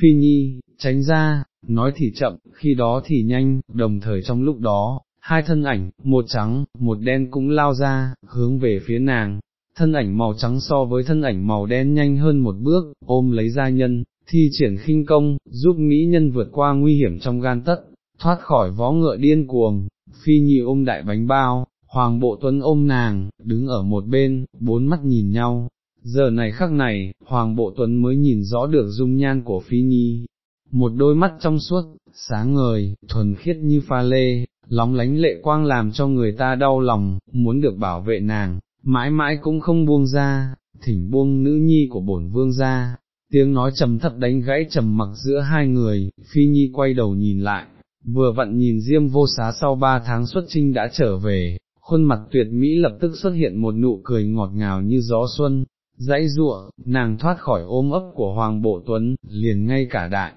phi nhi, tránh ra, nói thì chậm, khi đó thì nhanh, đồng thời trong lúc đó, hai thân ảnh, một trắng, một đen cũng lao ra, hướng về phía nàng, thân ảnh màu trắng so với thân ảnh màu đen nhanh hơn một bước, ôm lấy gia nhân, thi triển khinh công, giúp mỹ nhân vượt qua nguy hiểm trong gan tất, thoát khỏi vó ngựa điên cuồng, phi nhi ôm đại bánh bao, hoàng bộ tuấn ôm nàng, đứng ở một bên, bốn mắt nhìn nhau. Giờ này khắc này, Hoàng Bộ Tuấn mới nhìn rõ được dung nhan của Phi Nhi, một đôi mắt trong suốt, sáng ngời, thuần khiết như pha lê, lóng lánh lệ quang làm cho người ta đau lòng, muốn được bảo vệ nàng, mãi mãi cũng không buông ra, thỉnh buông nữ nhi của bổn vương ra, tiếng nói trầm thấp đánh gãy trầm mặc giữa hai người, phi nhi quay đầu nhìn lại, vừa vặn nhìn diêm vô xá sau ba tháng xuất trinh đã trở về, khuôn mặt tuyệt mỹ lập tức xuất hiện một nụ cười ngọt ngào như gió xuân, dãy ruộng, nàng thoát khỏi ôm ấp của Hoàng Bộ Tuấn, liền ngay cả đại,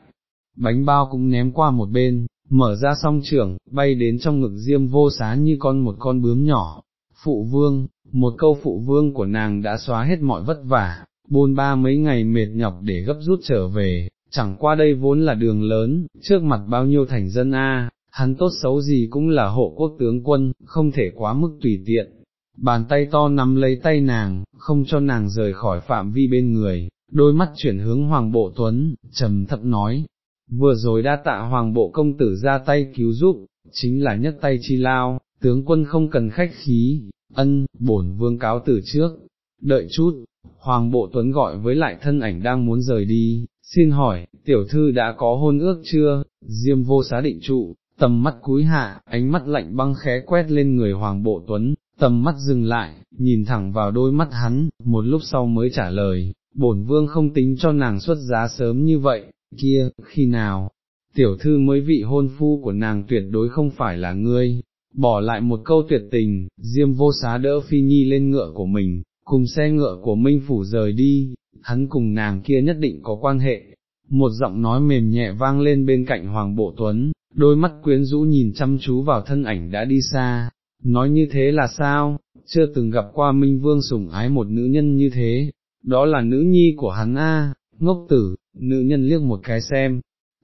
bánh bao cũng ném qua một bên, mở ra song trưởng, bay đến trong ngực diêm vô xá như con một con bướm nhỏ. Phụ vương, một câu phụ vương của nàng đã xóa hết mọi vất vả, bôn ba mấy ngày mệt nhọc để gấp rút trở về, chẳng qua đây vốn là đường lớn, trước mặt bao nhiêu thành dân a, hắn tốt xấu gì cũng là hộ quốc tướng quân, không thể quá mức tùy tiện. Bàn tay to nắm lấy tay nàng, không cho nàng rời khỏi phạm vi bên người, đôi mắt chuyển hướng Hoàng Bộ Tuấn, trầm thấp nói, vừa rồi đa tạ hoàng bộ công tử ra tay cứu giúp, chính là nhất tay chi lao, tướng quân không cần khách khí, ân, bổn vương cáo từ trước, đợi chút, hoàng bộ tuấn gọi với lại thân ảnh đang muốn rời đi, xin hỏi, tiểu thư đã có hôn ước chưa, diêm vô xá định trụ, tầm mắt cúi hạ, ánh mắt lạnh băng khé quét lên người hoàng bộ tuấn, tầm mắt dừng lại, nhìn thẳng vào đôi mắt hắn, một lúc sau mới trả lời, bổn vương không tính cho nàng xuất giá sớm như vậy, kia, khi nào, tiểu thư mới vị hôn phu của nàng tuyệt đối không phải là ngươi, bỏ lại một câu tuyệt tình, diêm vô xá đỡ phi nhi lên ngựa của mình, cùng xe ngựa của Minh Phủ rời đi, hắn cùng nàng kia nhất định có quan hệ. Một giọng nói mềm nhẹ vang lên bên cạnh Hoàng Bộ Tuấn, đôi mắt quyến rũ nhìn chăm chú vào thân ảnh đã đi xa, nói như thế là sao, chưa từng gặp qua Minh Vương sủng ái một nữ nhân như thế, đó là nữ nhi của hắn a, ngốc tử, nữ nhân liếc một cái xem,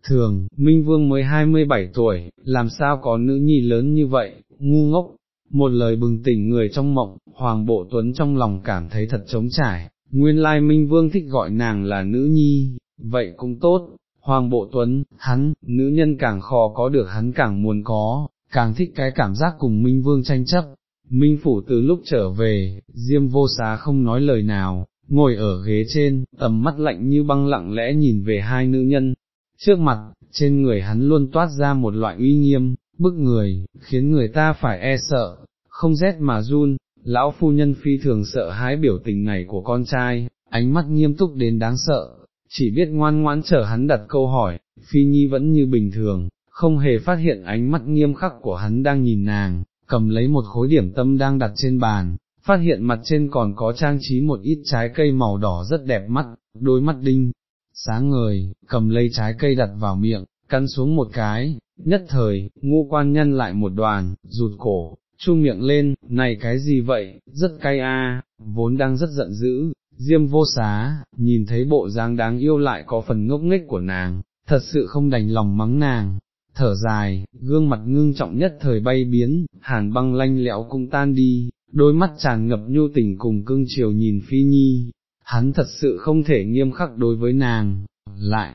thường, Minh Vương mới 27 tuổi, làm sao có nữ nhi lớn như vậy, ngu ngốc, một lời bừng tỉnh người trong mộng, Hoàng Bộ Tuấn trong lòng cảm thấy thật trống trải, nguyên lai Minh Vương thích gọi nàng là nữ nhi, vậy cũng tốt, Hoàng Bộ Tuấn, hắn, nữ nhân càng khó có được hắn càng muốn có, càng thích cái cảm giác cùng Minh Vương tranh chấp. Minh Phủ từ lúc trở về, Diêm vô xá không nói lời nào, ngồi ở ghế trên, tầm mắt lạnh như băng lặng lẽ nhìn về hai nữ nhân, trước mặt, trên người hắn luôn toát ra một loại uy nghiêm, bức người, khiến người ta phải e sợ, không rét mà run, lão phu nhân phi thường sợ hãi biểu tình này của con trai, ánh mắt nghiêm túc đến đáng sợ, chỉ biết ngoan ngoãn chờ hắn đặt câu hỏi, phi nhi vẫn như bình thường, không hề phát hiện ánh mắt nghiêm khắc của hắn đang nhìn nàng, cầm lấy một khối điểm tâm đang đặt trên bàn, phát hiện mặt trên còn có trang trí một ít trái cây màu đỏ rất đẹp mắt, đôi mắt đinh, sáng ngời, cầm lấy trái cây đặt vào miệng, cắn xuống một cái, nhất thời, ngu quan nhân lại một đoàn, rụt cổ, chu miệng lên, này cái gì vậy, rất cay a, vốn đang rất giận dữ, diêm vô xá, nhìn thấy bộ dáng đáng yêu lại có phần ngốc nghếch của nàng, thật sự không đành lòng mắng nàng. Thở dài, gương mặt ngưng trọng nhất thời bay biến, hàn băng lanh lẽo cũng tan đi, đôi mắt tràn ngập nhu tình cùng cưng chiều nhìn phi nhi, hắn thật sự không thể nghiêm khắc đối với nàng, lại,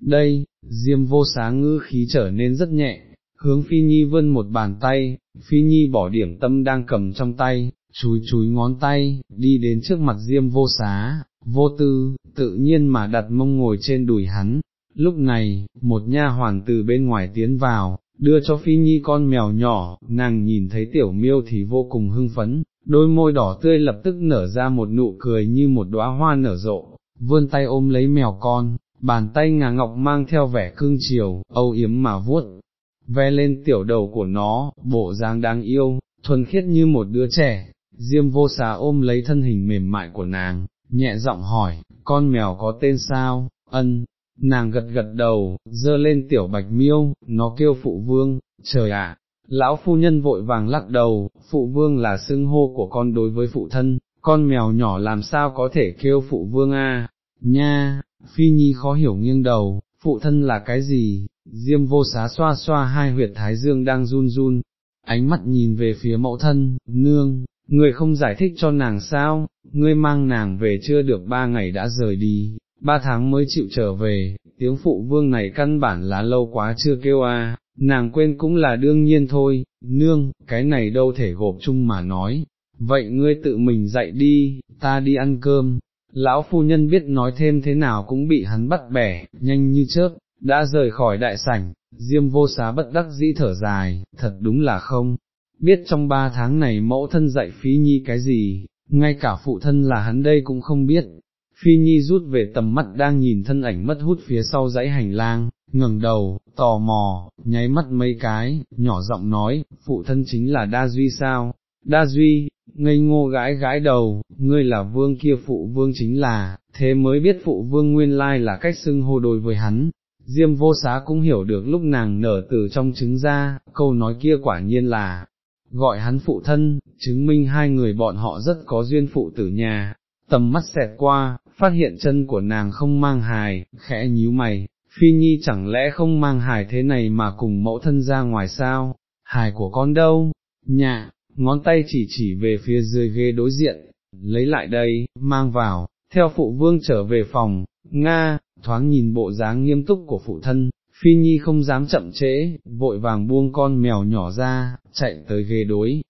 đây, diêm vô sáng ngữ khí trở nên rất nhẹ, hướng phi nhi vươn một bàn tay, phi nhi bỏ điểm tâm đang cầm trong tay, chúi chúi ngón tay, đi đến trước mặt diêm vô xá, vô tư, tự nhiên mà đặt mông ngồi trên đùi hắn. Lúc này, một nha hoàn từ bên ngoài tiến vào, đưa cho phi nhi con mèo nhỏ, nàng nhìn thấy tiểu miêu thì vô cùng hưng phấn, đôi môi đỏ tươi lập tức nở ra một nụ cười như một đóa hoa nở rộ, vươn tay ôm lấy mèo con, bàn tay ngà ngọc mang theo vẻ cương chiều, âu yếm mà vuốt, ve lên tiểu đầu của nó, bộ dáng đáng yêu, thuần khiết như một đứa trẻ, diêm vô xá ôm lấy thân hình mềm mại của nàng, nhẹ giọng hỏi, con mèo có tên sao, ân, nàng gật gật đầu, dơ lên tiểu bạch miêu, nó kêu phụ vương, trời ạ, lão phu nhân vội vàng lắc đầu, phụ vương là xưng hô của con đối với phụ thân, con mèo nhỏ làm sao có thể kêu phụ vương a? nha, phi nhi khó hiểu nghiêng đầu, phụ thân là cái gì, diêm vô xá xoa xoa hai huyệt thái dương đang run run, ánh mắt nhìn về phía mẫu thân, nương, người không giải thích cho nàng sao, ngươi mang nàng về chưa được ba ngày đã rời đi, ba tháng mới chịu trở về, tiếng phụ vương này căn bản là lâu quá chưa kêu a, nàng quên cũng là đương nhiên thôi, nương, cái này đâu thể gộp chung mà nói, vậy ngươi tự mình dậy đi, ta đi ăn cơm. Lão phu nhân biết nói thêm thế nào cũng bị hắn bắt bẻ, nhanh như chớp, đã rời khỏi đại sảnh, diêm vô xá bất đắc dĩ thở dài, thật đúng là không, biết trong ba tháng này mẫu thân dạy phí Nhi cái gì, ngay cả phụ thân là hắn đây cũng không biết. Phi Nhi rút về tầm mắt đang nhìn thân ảnh mất hút phía sau dãy hành lang, ngẩng đầu, tò mò, nháy mắt mấy cái, nhỏ giọng nói, phụ thân chính là Đa Duy sao? Đa Duy, ngây ngô gái gái đầu, ngươi là vương kia phụ vương chính là, thế mới biết phụ vương nguyên lai là cách xưng hô đối với hắn. Diêm vô xá cũng hiểu được lúc nàng nở từ trong trứng ra, câu nói kia quả nhiên là, gọi hắn phụ thân, chứng minh hai người bọn họ rất có duyên phụ tử nhà, tầm mắt xẹt qua, phát hiện chân của nàng không mang hài, khẽ nhíu mày, phi nhi chẳng lẽ không mang hài thế này mà cùng mẫu thân ra ngoài sao, hài của con đâu, nhạ, ngón tay chỉ chỉ về phía dưới ghế đối diện, lấy lại đây, mang vào, theo phụ vương trở về phòng, Nga, thoáng nhìn bộ dáng nghiêm túc của phụ thân, Phi Nhi không dám chậm trễ, vội vàng buông con mèo nhỏ ra, chạy tới ghế đối.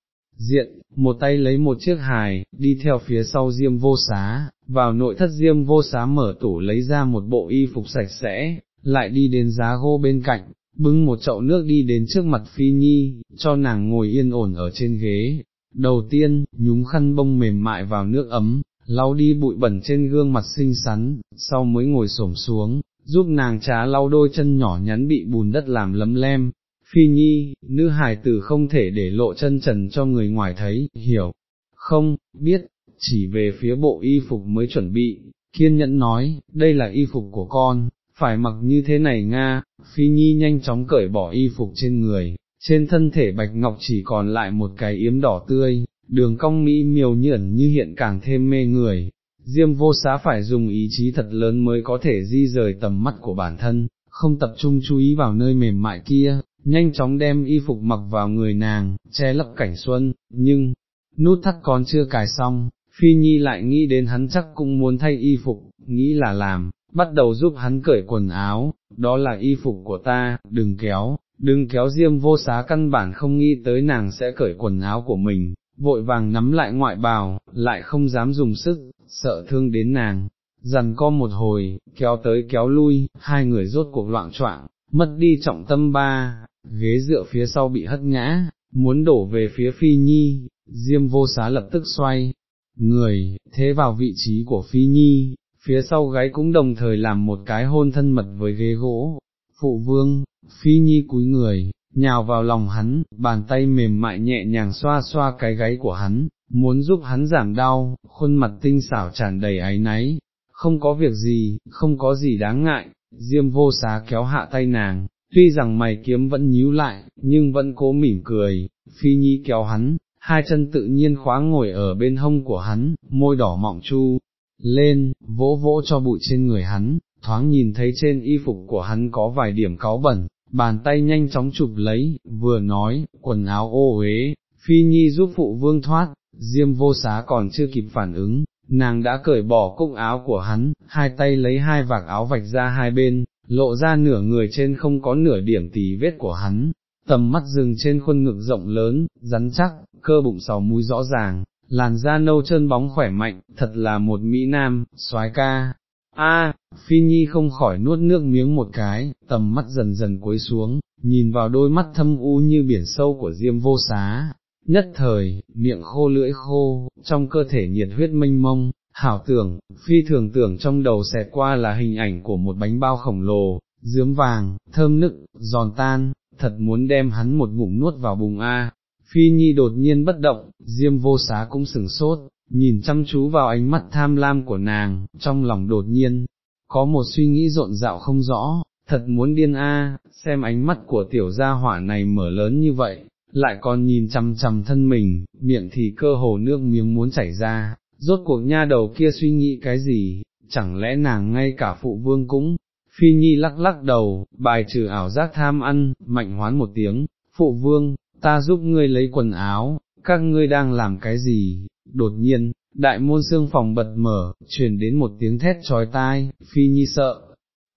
Diện, một tay lấy một chiếc hài, đi theo phía sau diêm vô xá, vào nội thất diêm vô xá mở tủ lấy ra một bộ y phục sạch sẽ, lại đi đến giá gô bên cạnh, bưng một chậu nước đi đến trước mặt Phi Nhi, cho nàng ngồi yên ổn ở trên ghế. Đầu tiên, nhúng khăn bông mềm mại vào nước ấm, lau đi bụi bẩn trên gương mặt xinh xắn, sau mới ngồi xổm xuống, giúp nàng trá lau đôi chân nhỏ nhắn bị bùn đất làm lấm lem. Phi nhi, nữ hài tử không thể để lộ chân trần cho người ngoài thấy, hiểu, không, biết, chỉ về phía bộ y phục mới chuẩn bị, kiên nhẫn nói, đây là y phục của con, phải mặc như thế này Nga, Phi Nhi nhanh chóng cởi bỏ y phục trên người, trên thân thể bạch ngọc chỉ còn lại một cái yếm đỏ tươi, đường cong mỹ miều như ẩn như hiện càng thêm mê người, Diêm vô xá phải dùng ý chí thật lớn mới có thể di rời tầm mắt của bản thân, không tập trung chú ý vào nơi mềm mại kia, nhanh chóng đem y phục mặc vào người nàng, che lấp cảnh xuân, nhưng, nút thắt còn chưa cài xong, Phi Nhi lại nghĩ đến hắn chắc cũng muốn thay y phục, nghĩ là làm, bắt đầu giúp hắn cởi quần áo, đó là y phục của ta, đừng kéo, đừng kéo diêm vô xá căn bản không nghĩ tới nàng sẽ cởi quần áo của mình, vội vàng nắm lại ngoại bào, lại không dám dùng sức, sợ thương đến nàng, dằn co một hồi, kéo tới kéo lui, hai người rốt cuộc loạn trọng, mất đi trọng tâm ba, ghế dựa phía sau bị hất ngã, muốn đổ về phía phi nhi, diêm vô xá lập tức xoay, người, thế vào vị trí của phi nhi, phía sau gáy cũng đồng thời làm một cái hôn thân mật với ghế gỗ, phụ vương, phi nhi cúi người, nhào vào lòng hắn, bàn tay mềm mại nhẹ nhàng xoa xoa cái gáy của hắn, muốn giúp hắn giảm đau, khuôn mặt tinh xảo tràn đầy áy náy, không có việc gì, không có gì đáng ngại, diêm vô xá kéo hạ tay nàng, tuy rằng mày kiếm vẫn nhíu lại, nhưng vẫn cố mỉm cười, phi nhi kéo hắn, hai chân tự nhiên khóa ngồi ở bên hông của hắn, môi đỏ mọng chu, lên, vỗ vỗ cho bụi trên người hắn, thoáng nhìn thấy trên y phục của hắn có vài điểm cáo bẩn, bàn tay nhanh chóng chụp lấy, vừa nói, quần áo ô uế, phi nhi giúp phụ vương thoát, diêm vô xá còn chưa kịp phản ứng, nàng đã cởi bỏ cúc áo của hắn, hai tay lấy hai vạc áo vạch ra hai bên, lộ ra nửa người trên không có nửa điểm tì vết của hắn, tầm mắt dừng trên khuôn ngực rộng lớn, rắn chắc, cơ bụng sáu mũi rõ ràng, làn da nâu chân bóng khỏe mạnh, thật là một Mỹ Nam, soái ca. A, Phi Nhi không khỏi nuốt nước miếng một cái, tầm mắt dần dần cúi xuống, nhìn vào đôi mắt thâm u như biển sâu của Diêm vô xá, nhất thời, miệng khô lưỡi khô, trong cơ thể nhiệt huyết mênh mông, hảo tưởng, phi thường tưởng trong đầu xẹt qua là hình ảnh của một bánh bao khổng lồ, dướm vàng, thơm nức, giòn tan, thật muốn đem hắn một ngụm nuốt vào bùng A. Phi Nhi đột nhiên bất động, Diêm vô xá cũng sừng sốt, nhìn chăm chú vào ánh mắt tham lam của nàng, trong lòng đột nhiên, có một suy nghĩ rộn rạo không rõ, thật muốn điên a, xem ánh mắt của tiểu gia hỏa này mở lớn như vậy, lại còn nhìn chằm chằm thân mình, miệng thì cơ hồ nước miếng muốn chảy ra, rốt cuộc nha đầu kia suy nghĩ cái gì, chẳng lẽ nàng ngay cả phụ vương cũng, phi nhi lắc lắc đầu, bài trừ ảo giác tham ăn, mạnh hoán một tiếng, phụ vương, ta giúp ngươi lấy quần áo, các ngươi đang làm cái gì, đột nhiên, đại môn xương phòng bật mở, truyền đến một tiếng thét trói tai, phi nhi sợ,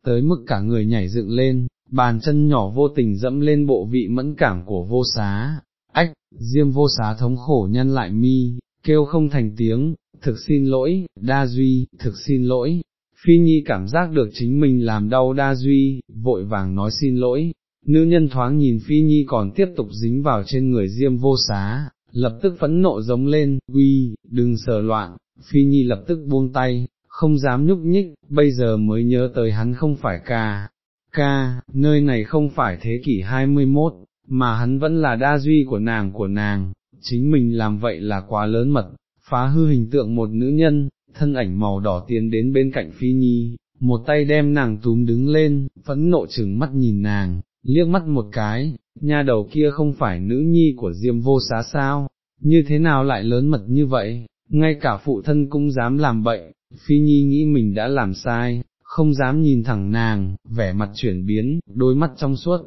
tới mức cả người nhảy dựng lên, bàn chân nhỏ vô tình dẫm lên bộ vị mẫn cảm của vô xá, ách, diêm vô xá thống khổ nhân lại mi, kêu không thành tiếng, thực xin lỗi, đa duy, thực xin lỗi. Phi Nhi cảm giác được chính mình làm đau đa duy, vội vàng nói xin lỗi, nữ nhân thoáng nhìn Phi Nhi còn tiếp tục dính vào trên người diêm vô xá, lập tức phẫn nộ giống lên, uy, đừng sờ loạn, Phi Nhi lập tức buông tay, không dám nhúc nhích, bây giờ mới nhớ tới hắn không phải ca, ca, nơi này không phải thế kỷ 21, mà hắn vẫn là đa duy của nàng của nàng, chính mình làm vậy là quá lớn mật, phá hư hình tượng một nữ nhân, thân ảnh màu đỏ tiến đến bên cạnh Phi Nhi, một tay đem nàng túm đứng lên, phẫn nộ chừng mắt nhìn nàng, liếc mắt một cái, nha đầu kia không phải nữ nhi của Diêm vô xá sao, như thế nào lại lớn mật như vậy, ngay cả phụ thân cũng dám làm bậy, Phi Nhi nghĩ mình đã làm sai, không dám nhìn thẳng nàng, vẻ mặt chuyển biến, đôi mắt trong suốt,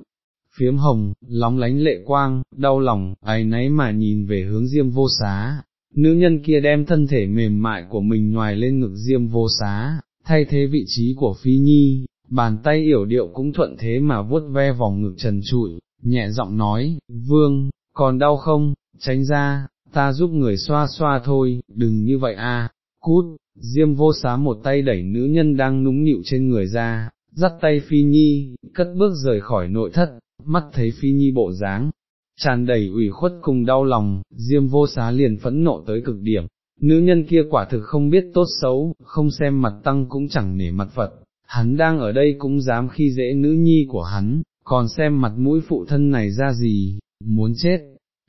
phiếm hồng, lóng lánh lệ quang, đau lòng, ấy nấy mà nhìn về hướng Diêm vô xá. Nữ nhân kia đem thân thể mềm mại của mình ngoài lên ngực diêm vô xá, thay thế vị trí của Phi Nhi, bàn tay yểu điệu cũng thuận thế mà vuốt ve vòng ngực trần trụi, nhẹ giọng nói, vương, còn đau không, tránh ra, ta giúp người xoa xoa thôi, đừng như vậy a. cút, diêm vô xá một tay đẩy nữ nhân đang núng nịu trên người ra, dắt tay Phi Nhi, cất bước rời khỏi nội thất, mắt thấy Phi Nhi bộ dáng, tràn đầy ủy khuất cùng đau lòng, diêm vô xá liền phẫn nộ tới cực điểm, nữ nhân kia quả thực không biết tốt xấu, không xem mặt tăng cũng chẳng nể mặt Phật, hắn đang ở đây cũng dám khi dễ nữ nhi của hắn, còn xem mặt mũi phụ thân này ra gì, muốn chết.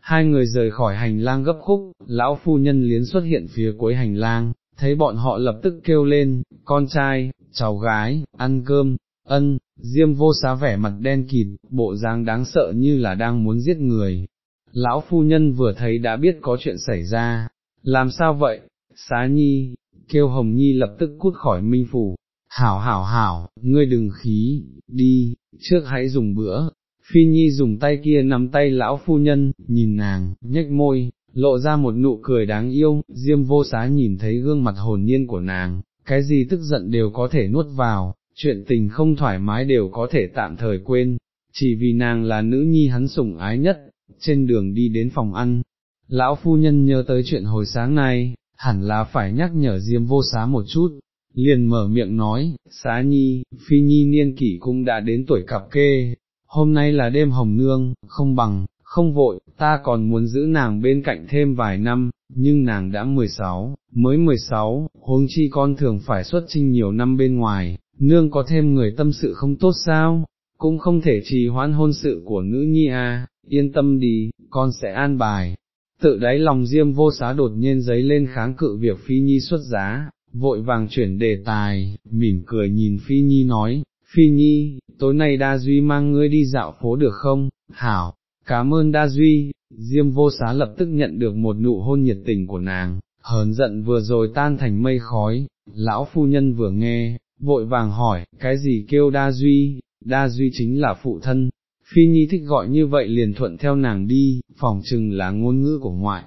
Hai người rời khỏi hành lang gấp khúc, lão phu nhân liến xuất hiện phía cuối hành lang, thấy bọn họ lập tức kêu lên, con trai, cháu gái, ăn cơm, ân, diêm vô xá vẻ mặt đen kịt, bộ dáng đáng sợ như là đang muốn giết người. Lão phu nhân vừa thấy đã biết có chuyện xảy ra, làm sao vậy, xá nhi, kêu hồng nhi lập tức cút khỏi minh phủ, hảo hảo hảo, ngươi đừng khí, đi, trước hãy dùng bữa. Phi Nhi dùng tay kia nắm tay lão phu nhân, nhìn nàng, nhếch môi, lộ ra một nụ cười đáng yêu, diêm vô xá nhìn thấy gương mặt hồn nhiên của nàng, cái gì tức giận đều có thể nuốt vào, chuyện tình không thoải mái đều có thể tạm thời quên, chỉ vì nàng là nữ nhi hắn sủng ái nhất, trên đường đi đến phòng ăn, lão phu nhân nhớ tới chuyện hồi sáng nay, hẳn là phải nhắc nhở Diêm vô xá một chút, liền mở miệng nói, xá nhi, phi nhi niên kỷ cũng đã đến tuổi cặp kê, hôm nay là đêm hồng nương, không bằng, không vội, ta còn muốn giữ nàng bên cạnh thêm vài năm, nhưng nàng đã 16, mới 16, huống chi con thường phải xuất trinh nhiều năm bên ngoài, nương có thêm người tâm sự không tốt sao, cũng không thể trì hoãn hôn sự của nữ nhi à, yên tâm đi, con sẽ an bài. Tự đáy lòng diêm vô xá đột nhiên giấy lên kháng cự việc Phi Nhi xuất giá, vội vàng chuyển đề tài, mỉm cười nhìn Phi Nhi nói, Phi Nhi, tối nay Đa Duy mang ngươi đi dạo phố được không? Hảo, cảm ơn Đa Duy, Diêm vô xá lập tức nhận được một nụ hôn nhiệt tình của nàng, hờn giận vừa rồi tan thành mây khói, lão phu nhân vừa nghe, vội vàng hỏi, cái gì kêu đa duy, đa duy chính là phụ thân, phi nhi thích gọi như vậy liền thuận theo nàng đi, phòng chừng là ngôn ngữ của ngoại,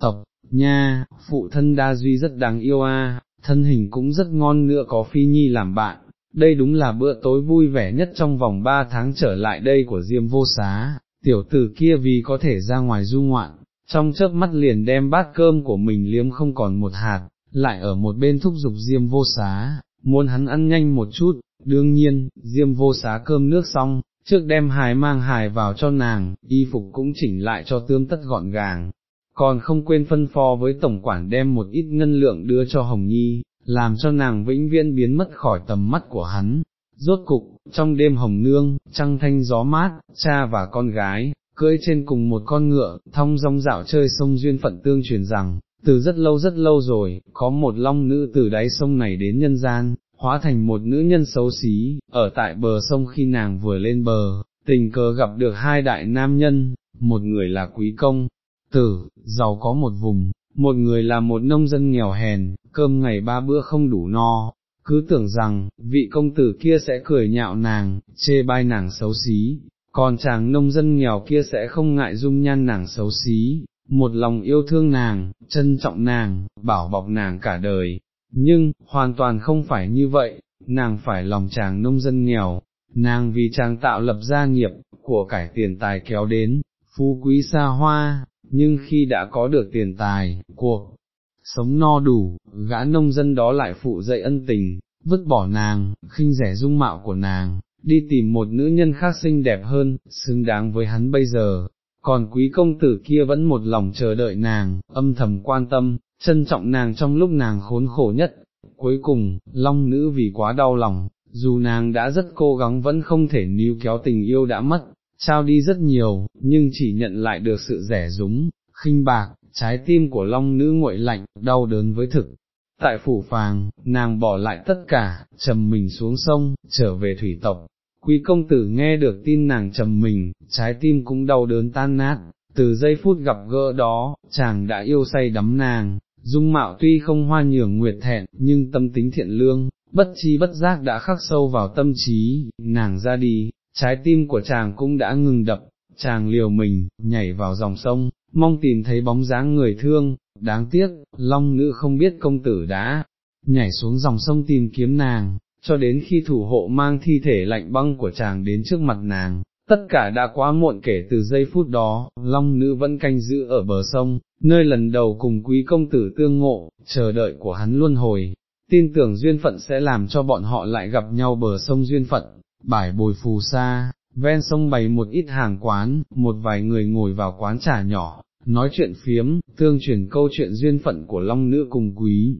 tộc, nha, phụ thân đa duy rất đáng yêu a, thân hình cũng rất ngon nữa có phi nhi làm bạn, đây đúng là bữa tối vui vẻ nhất trong vòng ba tháng trở lại đây của Diêm vô xá, tiểu tử kia vì có thể ra ngoài du ngoạn, trong chớp mắt liền đem bát cơm của mình liếm không còn một hạt, lại ở một bên thúc giục Diêm vô xá, muốn hắn ăn nhanh một chút, đương nhiên, diêm vô xá cơm nước xong, trước đem hài mang hài vào cho nàng, y phục cũng chỉnh lại cho tươm tất gọn gàng, còn không quên phân phó với tổng quản đem một ít ngân lượng đưa cho Hồng Nhi, làm cho nàng vĩnh viễn biến mất khỏi tầm mắt của hắn. Rốt cục, trong đêm hồng nương, trăng thanh gió mát, cha và con gái, cưỡi trên cùng một con ngựa, thong dong dạo chơi sông duyên phận tương truyền rằng, từ rất lâu rất lâu rồi, có một long nữ từ đáy sông này đến nhân gian, hóa thành một nữ nhân xấu xí, ở tại bờ sông khi nàng vừa lên bờ, tình cờ gặp được hai đại nam nhân, một người là quý công, tử, giàu có một vùng, một người là một nông dân nghèo hèn, cơm ngày ba bữa không đủ no, cứ tưởng rằng, vị công tử kia sẽ cười nhạo nàng, chê bai nàng xấu xí, còn chàng nông dân nghèo kia sẽ không ngại dung nhan nàng xấu xí, một lòng yêu thương nàng, trân trọng nàng, bảo bọc nàng cả đời, nhưng, hoàn toàn không phải như vậy, nàng phải lòng chàng nông dân nghèo, nàng vì chàng tạo lập gia nghiệp, của cải tiền tài kéo đến, phú quý xa hoa, nhưng khi đã có được tiền tài, cuộc sống no đủ, gã nông dân đó lại phụ dạy ân tình, vứt bỏ nàng, khinh rẻ dung mạo của nàng, đi tìm một nữ nhân khác xinh đẹp hơn, xứng đáng với hắn bây giờ, còn quý công tử kia vẫn một lòng chờ đợi nàng, âm thầm quan tâm, trân trọng nàng trong lúc nàng khốn khổ nhất. Cuối cùng, long nữ vì quá đau lòng, dù nàng đã rất cố gắng vẫn không thể níu kéo tình yêu đã mất, trao đi rất nhiều, nhưng chỉ nhận lại được sự rẻ rúng, khinh bạc, trái tim của long nữ nguội lạnh, đau đớn với thực. Tại phủ phàng, nàng bỏ lại tất cả, trầm mình xuống sông, trở về thủy tộc. Quý công tử nghe được tin nàng trầm mình, trái tim cũng đau đớn tan nát, từ giây phút gặp gỡ đó, chàng đã yêu say đắm nàng, dung mạo tuy không hoa nhường nguyệt thẹn, nhưng tâm tính thiện lương, bất chi bất giác đã khắc sâu vào tâm trí, nàng ra đi, trái tim của chàng cũng đã ngừng đập, chàng liều mình, nhảy vào dòng sông, mong tìm thấy bóng dáng người thương, đáng tiếc, long nữ không biết công tử đã nhảy xuống dòng sông tìm kiếm nàng, cho đến khi thủ hộ mang thi thể lạnh băng của chàng đến trước mặt nàng, tất cả đã quá muộn kể từ giây phút đó, long nữ vẫn canh giữ ở bờ sông, nơi lần đầu cùng quý công tử tương ngộ, chờ đợi của hắn luân hồi, tin tưởng duyên phận sẽ làm cho bọn họ lại gặp nhau bờ sông duyên phận, bải bồi phù sa, ven sông bày một ít hàng quán, một vài người ngồi vào quán trà nhỏ, nói chuyện phiếm, tương truyền câu chuyện duyên phận của long nữ cùng quý.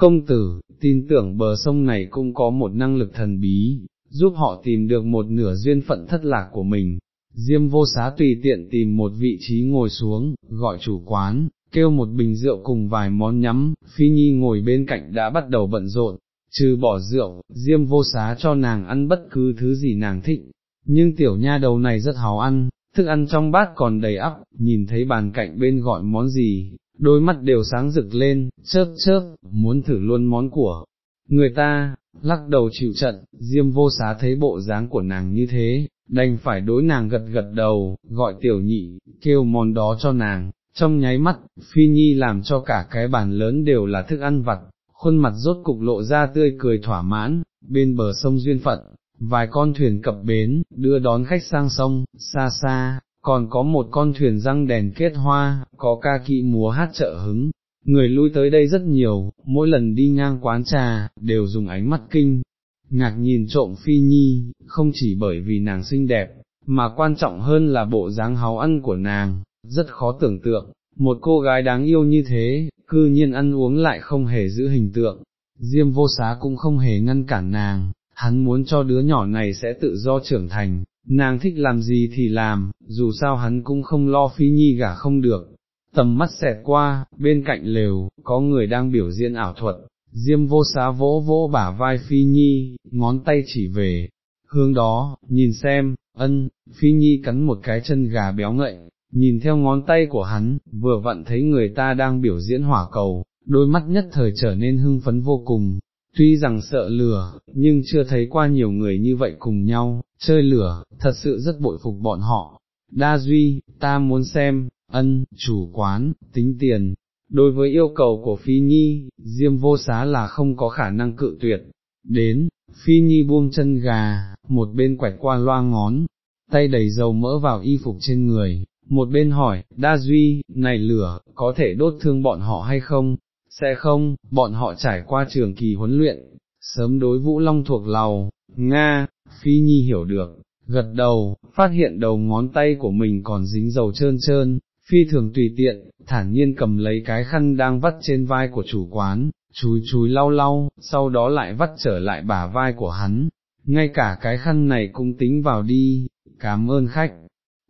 Công tử, tin tưởng bờ sông này cũng có một năng lực thần bí, giúp họ tìm được một nửa duyên phận thất lạc của mình. Diêm vô xá tùy tiện tìm một vị trí ngồi xuống, gọi chủ quán, kêu một bình rượu cùng vài món nhắm, phi nhi ngồi bên cạnh đã bắt đầu bận rộn, trừ bỏ rượu, diêm vô xá cho nàng ăn bất cứ thứ gì nàng thích, nhưng tiểu nha đầu này rất hào ăn, thức ăn trong bát còn đầy ắp, nhìn thấy bàn cạnh bên gọi món gì, đôi mắt đều sáng rực lên, chớp chớp, muốn thử luôn món của người ta, lắc đầu chịu trận, diêm vô xá thấy bộ dáng của nàng như thế, đành phải đối nàng gật gật đầu, gọi tiểu nhị, kêu món đó cho nàng, trong nháy mắt, phi nhi làm cho cả cái bàn lớn đều là thức ăn vặt, khuôn mặt rốt cục lộ ra tươi cười thỏa mãn, bên bờ sông duyên phận, vài con thuyền cập bến, đưa đón khách sang sông, xa xa, còn có một con thuyền răng đèn kết hoa, có ca kỵ múa hát trợ hứng. Người lui tới đây rất nhiều, mỗi lần đi ngang quán trà, đều dùng ánh mắt kinh, ngạc nhìn trộm phi nhi, không chỉ bởi vì nàng xinh đẹp, mà quan trọng hơn là bộ dáng háo ăn của nàng, rất khó tưởng tượng, một cô gái đáng yêu như thế, cư nhiên ăn uống lại không hề giữ hình tượng, Diêm vô xá cũng không hề ngăn cản nàng, hắn muốn cho đứa nhỏ này sẽ tự do trưởng thành, nàng thích làm gì thì làm, dù sao hắn cũng không lo phi nhi gả không được. Tầm mắt xẹt qua, bên cạnh lều, có người đang biểu diễn ảo thuật, diêm vô xá vỗ vỗ bả vai phi nhi, ngón tay chỉ về, hướng đó, nhìn xem, ân, phi nhi cắn một cái chân gà béo ngậy, nhìn theo ngón tay của hắn, vừa vặn thấy người ta đang biểu diễn hỏa cầu, đôi mắt nhất thời trở nên hưng phấn vô cùng, tuy rằng sợ lừa, nhưng chưa thấy qua nhiều người như vậy cùng nhau, chơi lửa, thật sự rất bội phục bọn họ. Đa Duy, ta muốn xem, ân, chủ quán, tính tiền. Đối với yêu cầu của Phi Nhi, Diêm vô xá là không có khả năng cự tuyệt. Đến, Phi Nhi buông chân gà, một bên quẹt qua loa ngón, tay đầy dầu mỡ vào y phục trên người, một bên hỏi, Đa Duy, này lửa, có thể đốt thương bọn họ hay không? Sẽ không, bọn họ trải qua trường kỳ huấn luyện, sớm đối Vũ Long thuộc lầu, Nga, Phi Nhi hiểu được, gật đầu, phát hiện đầu ngón tay của mình còn dính dầu trơn trơn, Phi thường tùy tiện, thản nhiên cầm lấy cái khăn đang vắt trên vai của chủ quán, chúi chúi lau lau, sau đó lại vắt trở lại bả vai của hắn, ngay cả cái khăn này cũng tính vào đi, cảm ơn khách.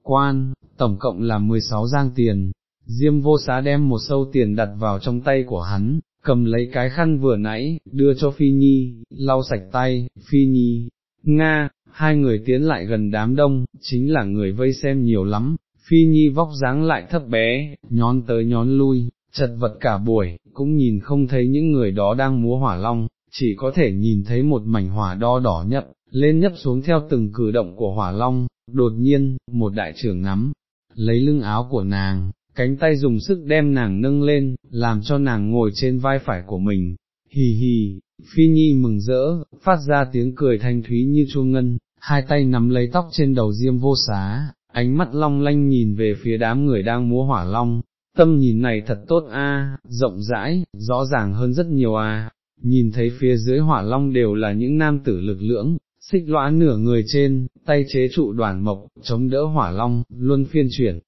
Quan, tổng cộng là 16 giang tiền, Diêm vô xá đem một sâu tiền đặt vào trong tay của hắn, cầm lấy cái khăn vừa nãy, đưa cho Phi Nhi, lau sạch tay, Phi Nhi, Nga, hai người tiến lại gần đám đông, chính là người vây xem nhiều lắm, Phi Nhi vóc dáng lại thấp bé, nhón tới nhón lui, chật vật cả buổi, cũng nhìn không thấy những người đó đang múa hỏa long, chỉ có thể nhìn thấy một mảnh hỏa đo đỏ nhấp, lên nhấp xuống theo từng cử động của hỏa long, đột nhiên, một đại trưởng nắm, lấy lưng áo của nàng, cánh tay dùng sức đem nàng nâng lên, làm cho nàng ngồi trên vai phải của mình, hì hì, phi nhi mừng rỡ, phát ra tiếng cười thanh thúy như chuông ngân, hai tay nắm lấy tóc trên đầu diêm vô xá, ánh mắt long lanh nhìn về phía đám người đang múa hỏa long, tâm nhìn này thật tốt a, rộng rãi, rõ ràng hơn rất nhiều a. nhìn thấy phía dưới hỏa long đều là những nam tử lực lưỡng, xích lõa nửa người trên, tay chế trụ đoàn mộc, chống đỡ hỏa long, luôn phiên chuyển,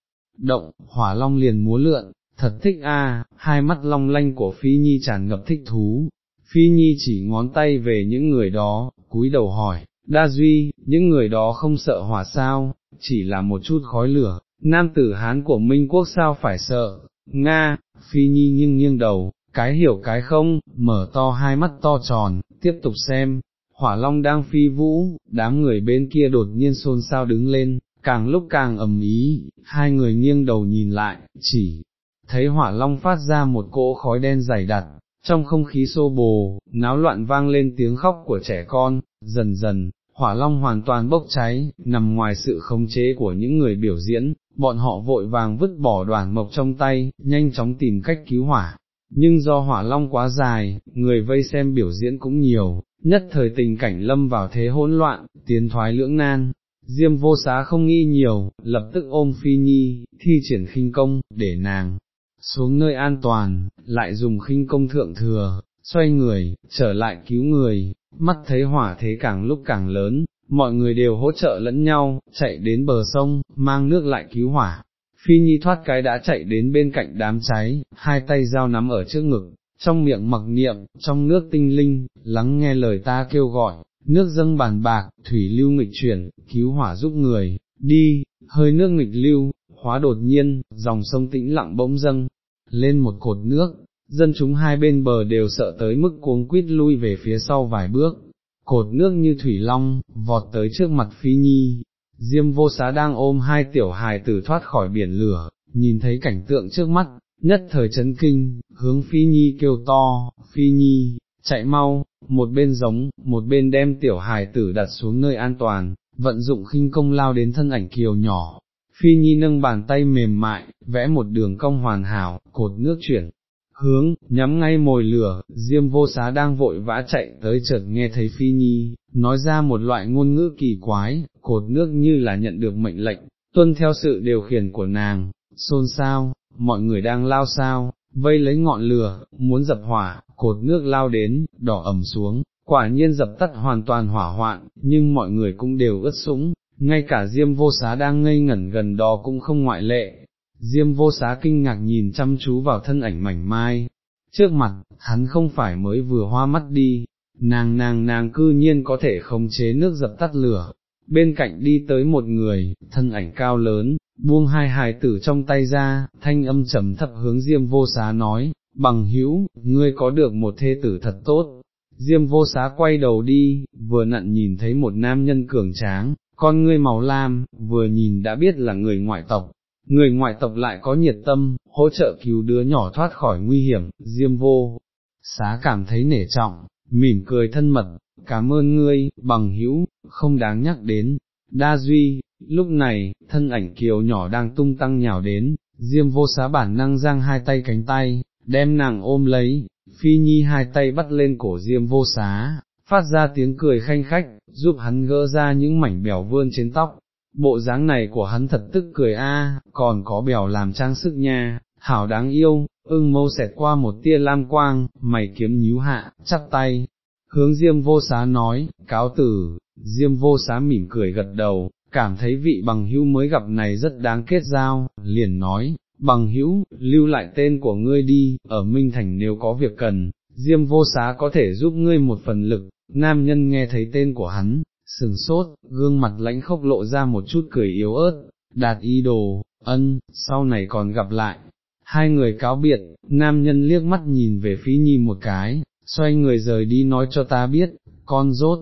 động, hỏa long liền múa lượn, thật thích a, hai mắt long lanh của Phi Nhi tràn ngập thích thú. Phi Nhi chỉ ngón tay về những người đó, cúi đầu hỏi, Đa Duy, những người đó không sợ hỏa sao, chỉ là một chút khói lửa, nam tử Hán của Minh Quốc sao phải sợ, Nga, Phi Nhi nghiêng nghiêng đầu, cái hiểu cái không, mở to hai mắt to tròn, tiếp tục xem, hỏa long đang phi vũ, đám người bên kia đột nhiên xôn xao đứng lên, càng lúc càng ầm ý, hai người nghiêng đầu nhìn lại, chỉ thấy hỏa long phát ra một cỗ khói đen dày đặc, trong không khí xô bồ, náo loạn vang lên tiếng khóc của trẻ con, dần dần, hỏa long hoàn toàn bốc cháy, nằm ngoài sự khống chế của những người biểu diễn, bọn họ vội vàng vứt bỏ đoàn mộc trong tay, nhanh chóng tìm cách cứu hỏa. Nhưng do hỏa long quá dài, người vây xem biểu diễn cũng nhiều, nhất thời tình cảnh lâm vào thế hỗn loạn, tiến thoái lưỡng nan, Diêm vô xá không nghĩ nhiều, lập tức ôm Phi Nhi, thi triển khinh công, để nàng xuống nơi an toàn, lại dùng khinh công thượng thừa, xoay người, trở lại cứu người, mắt thấy hỏa thế càng lúc càng lớn, mọi người đều hỗ trợ lẫn nhau, chạy đến bờ sông, mang nước lại cứu hỏa. Phi Nhi thoát cái đã chạy đến bên cạnh đám cháy, hai tay dao nắm ở trước ngực, trong miệng mặc niệm, trong nước tinh linh, lắng nghe lời ta kêu gọi, nước dâng bàn bạc, thủy lưu nghịch chuyển, cứu hỏa giúp người, đi, hơi nước nghịch lưu, hóa đột nhiên, dòng sông tĩnh lặng bỗng dâng, lên một cột nước, dân chúng hai bên bờ đều sợ tới mức cuống quýt lui về phía sau vài bước, cột nước như thủy long, vọt tới trước mặt phi nhi, diêm vô xá đang ôm hai tiểu hài tử thoát khỏi biển lửa, nhìn thấy cảnh tượng trước mắt, nhất thời chấn kinh, hướng phi nhi kêu to, phi nhi, chạy mau, một bên giống, một bên đem tiểu hài tử đặt xuống nơi an toàn, vận dụng khinh công lao đến thân ảnh kiều nhỏ. Phi Nhi nâng bàn tay mềm mại, vẽ một đường cong hoàn hảo, cột nước chuyển, hướng, nhắm ngay mồi lửa, Diêm vô xá đang vội vã chạy tới chợt nghe thấy Phi Nhi, nói ra một loại ngôn ngữ kỳ quái, cột nước như là nhận được mệnh lệnh, tuân theo sự điều khiển của nàng, xôn xao, mọi người đang lao sao, vây lấy ngọn lửa, muốn dập hỏa, cột nước lao đến, đỏ ẩm xuống, quả nhiên dập tắt hoàn toàn hỏa hoạn, nhưng mọi người cũng đều ướt sũng, ngay cả Diêm vô xá đang ngây ngẩn gần đó cũng không ngoại lệ. Diêm vô xá kinh ngạc nhìn chăm chú vào thân ảnh mảnh mai, trước mặt, hắn không phải mới vừa hoa mắt đi, nàng nàng nàng cư nhiên có thể khống chế nước dập tắt lửa, bên cạnh đi tới một người, thân ảnh cao lớn, buông hai hài tử trong tay ra, thanh âm trầm thấp hướng Diêm vô xá nói, bằng hữu, ngươi có được một thê tử thật tốt. Diêm vô xá quay đầu đi, vừa nặn nhìn thấy một nam nhân cường tráng, con ngươi màu lam, vừa nhìn đã biết là người ngoại tộc. Người ngoại tộc lại có nhiệt tâm, hỗ trợ cứu đứa nhỏ thoát khỏi nguy hiểm, diêm vô. Xá cảm thấy nể trọng, mỉm cười thân mật, cảm ơn ngươi, bằng hữu, không đáng nhắc đến. Đa duy, lúc này, thân ảnh kiều nhỏ đang tung tăng nhào đến, diêm vô xá bản năng giang hai tay cánh tay, đem nàng ôm lấy, phi nhi hai tay bắt lên cổ diêm vô xá, phát ra tiếng cười khanh khách, giúp hắn gỡ ra những mảnh bèo vươn trên tóc. Bộ dáng này của hắn thật tức cười a, còn có bèo làm trang sức nha, hảo đáng yêu, ưng mâu xẹt qua một tia lam quang, mày kiếm nhíu hạ, chắp tay, hướng Diêm vô xá nói, cáo tử, Diêm vô xá mỉm cười gật đầu, cảm thấy vị bằng hữu mới gặp này rất đáng kết giao, liền nói, bằng hữu, lưu lại tên của ngươi đi, ở Minh Thành nếu có việc cần, Diêm vô xá có thể giúp ngươi một phần lực, nam nhân nghe thấy tên của hắn, sừng sốt, gương mặt lãnh khốc lộ ra một chút cười yếu ớt, đạt ý đồ, ân, sau này còn gặp lại. Hai người cáo biệt, nam nhân liếc mắt nhìn về phí nhi một cái, xoay người rời đi nói cho ta biết, con rốt,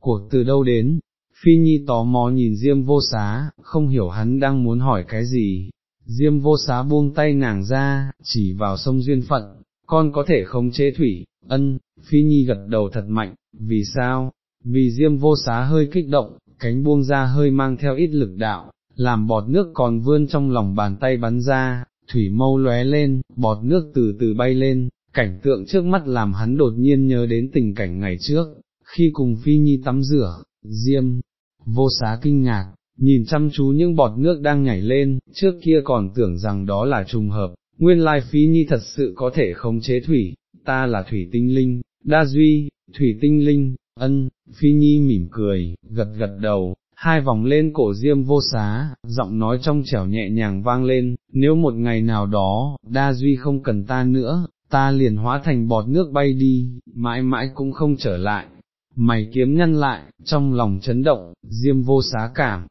cuộc từ đâu đến, phi nhi tò mò nhìn diêm vô xá, không hiểu hắn đang muốn hỏi cái gì, diêm vô xá buông tay nàng ra, chỉ vào sông duyên phận, con có thể không chế thủy, ân, phi nhi gật đầu thật mạnh, vì sao, vì diêm vô xá hơi kích động, cánh buông ra hơi mang theo ít lực đạo, làm bọt nước còn vươn trong lòng bàn tay bắn ra, thủy mâu lóe lên, bọt nước từ từ bay lên, cảnh tượng trước mắt làm hắn đột nhiên nhớ đến tình cảnh ngày trước, khi cùng Phi Nhi tắm rửa, Diêm, vô xá kinh ngạc, nhìn chăm chú những bọt nước đang nhảy lên, trước kia còn tưởng rằng đó là trùng hợp, nguyên lai Phi Nhi thật sự có thể khống chế thủy, ta là thủy tinh linh, đa duy, thủy tinh linh, ân, Phi Nhi mỉm cười, gật gật đầu, hai vòng lên cổ diêm vô xá, giọng nói trong trẻo nhẹ nhàng vang lên, nếu một ngày nào đó, đa duy không cần ta nữa, ta liền hóa thành bọt nước bay đi, mãi mãi cũng không trở lại. Mày kiếm nhăn lại, trong lòng chấn động, diêm vô xá cảm,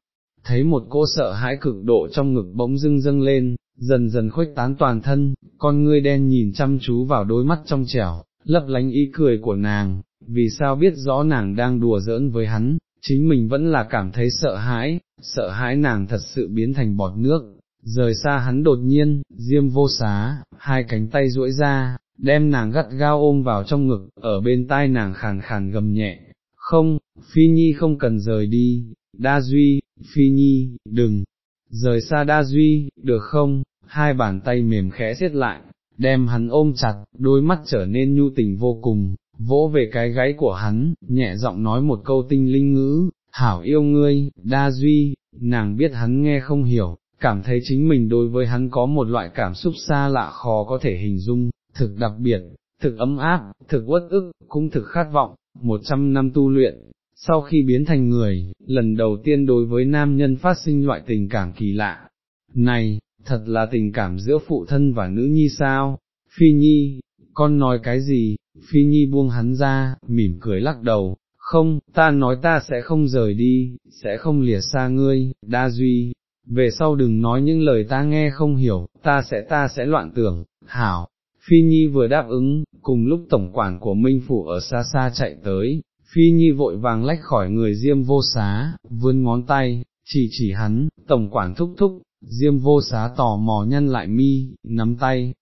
thấy một cô sợ hãi cực độ trong ngực bỗng dưng dâng lên, dần dần khuếch tán toàn thân, con ngươi đen nhìn chăm chú vào đôi mắt trong trẻo, lấp lánh ý cười của nàng, vì sao biết rõ nàng đang đùa giỡn với hắn, chính mình vẫn là cảm thấy sợ hãi, sợ hãi nàng thật sự biến thành bọt nước, rời xa hắn đột nhiên, diêm vô xá, hai cánh tay duỗi ra, đem nàng gắt gao ôm vào trong ngực, ở bên tai nàng khàn khàn gầm nhẹ, không, Phi Nhi không cần rời đi, Đa Duy, Phi Nhi, đừng, rời xa Đa Duy, được không, hai bàn tay mềm khẽ siết lại, đem hắn ôm chặt, đôi mắt trở nên nhu tình vô cùng, vỗ về cái gáy của hắn, nhẹ giọng nói một câu tinh linh ngữ, hảo yêu ngươi, Đa Duy, nàng biết hắn nghe không hiểu, cảm thấy chính mình đối với hắn có một loại cảm xúc xa lạ khó có thể hình dung, thực đặc biệt, thực ấm áp, thực uất ức, cũng thực khát vọng, một trăm năm tu luyện, sau khi biến thành người, lần đầu tiên đối với nam nhân phát sinh loại tình cảm kỳ lạ. Này, thật là tình cảm giữa phụ thân và nữ nhi sao? Phi Nhi, con nói cái gì? Phi Nhi buông hắn ra, mỉm cười lắc đầu, không, ta nói ta sẽ không rời đi, sẽ không lìa xa ngươi, đa duy, về sau đừng nói những lời ta nghe không hiểu, ta sẽ ta sẽ loạn tưởng, hảo. Phi Nhi vừa đáp ứng, cùng lúc tổng quản của Minh Phủ ở xa xa chạy tới, Phi Nhi vội vàng lách khỏi người Diêm vô xá, vươn ngón tay, chỉ chỉ hắn, tổng quản thúc thúc, Diêm vô xá tò mò nhăn lại mi, nắm tay,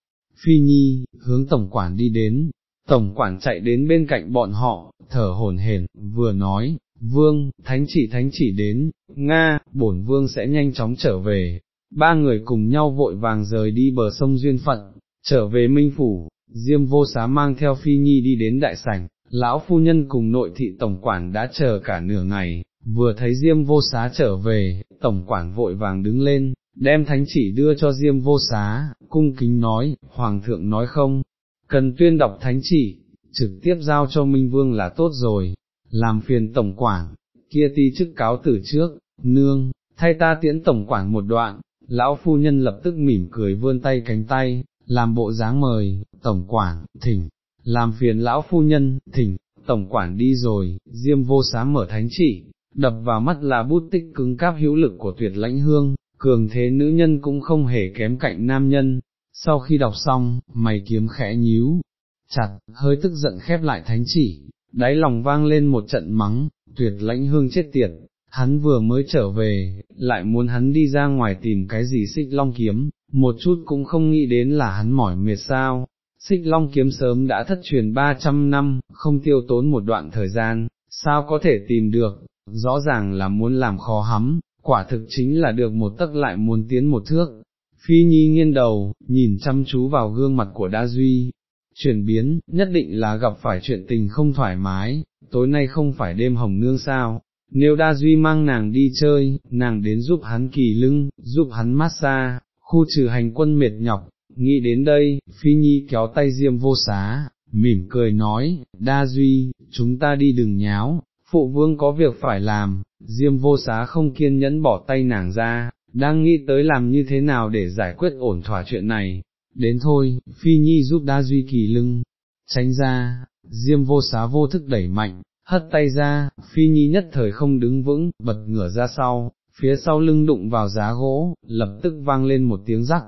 Phi Nhi, hướng tổng quản đi đến, tổng quản chạy đến bên cạnh bọn họ, thở hổn hển, vừa nói, vương, thánh chỉ thánh chỉ đến, Nga, bổn vương sẽ nhanh chóng trở về, ba người cùng nhau vội vàng rời đi bờ sông Duyên Phận, trở về Minh Phủ, Diêm vô xá mang theo Phi Nhi đi đến đại sảnh, lão phu nhân cùng nội thị tổng quản đã chờ cả nửa ngày, vừa thấy Diêm vô xá trở về, tổng quản vội vàng đứng lên, đem thánh chỉ đưa cho Diêm vô xá, cung kính nói, Hoàng thượng nói không, cần tuyên đọc thánh chỉ, trực tiếp giao cho Minh Vương là tốt rồi, làm phiền tổng quản, kia ti chức cáo từ trước, nương, thay ta tiễn tổng quản một đoạn, lão phu nhân lập tức mỉm cười vươn tay cánh tay, làm bộ dáng mời, tổng quản, thỉnh, làm phiền lão phu nhân, thỉnh, tổng quản đi rồi, diêm vô xá mở thánh chỉ, đập vào mắt là bút tích cứng cáp hữu lực của tuyệt lãnh hương, cường thế nữ nhân cũng không hề kém cạnh nam nhân, sau khi đọc xong, mày kiếm khẽ nhíu, chặt, hơi tức giận khép lại thánh chỉ, đáy lòng vang lên một trận mắng, tuyệt lãnh hương chết tiệt, hắn vừa mới trở về, lại muốn hắn đi ra ngoài tìm cái gì xích long kiếm, một chút cũng không nghĩ đến là hắn mỏi mệt sao, xích long kiếm sớm đã thất truyền 300 năm, không tiêu tốn một đoạn thời gian, sao có thể tìm được, rõ ràng là muốn làm khó hắm, quả thực chính là được một tấc lại muốn tiến một thước. Phi Nhi nghiêng đầu, nhìn chăm chú vào gương mặt của Đa Duy, chuyển biến, nhất định là gặp phải chuyện tình không thoải mái, tối nay không phải đêm hồng nương sao, nếu Đa Duy mang nàng đi chơi, nàng đến giúp hắn kỳ lưng, giúp hắn massage, khu trừ hành quân mệt nhọc, nghĩ đến đây, Phi Nhi kéo tay Diêm vô xá, mỉm cười nói, Đa Duy, chúng ta đi đừng nháo, phụ vương có việc phải làm, Diêm vô xá không kiên nhẫn bỏ tay nàng ra, đang nghĩ tới làm như thế nào để giải quyết ổn thỏa chuyện này, đến thôi, Phi Nhi giúp Đa Duy kỳ lưng, tránh ra, Diêm vô xá vô thức đẩy mạnh, hất tay ra, Phi Nhi nhất thời không đứng vững, bật ngửa ra sau, phía sau lưng đụng vào giá gỗ, lập tức vang lên một tiếng rắc,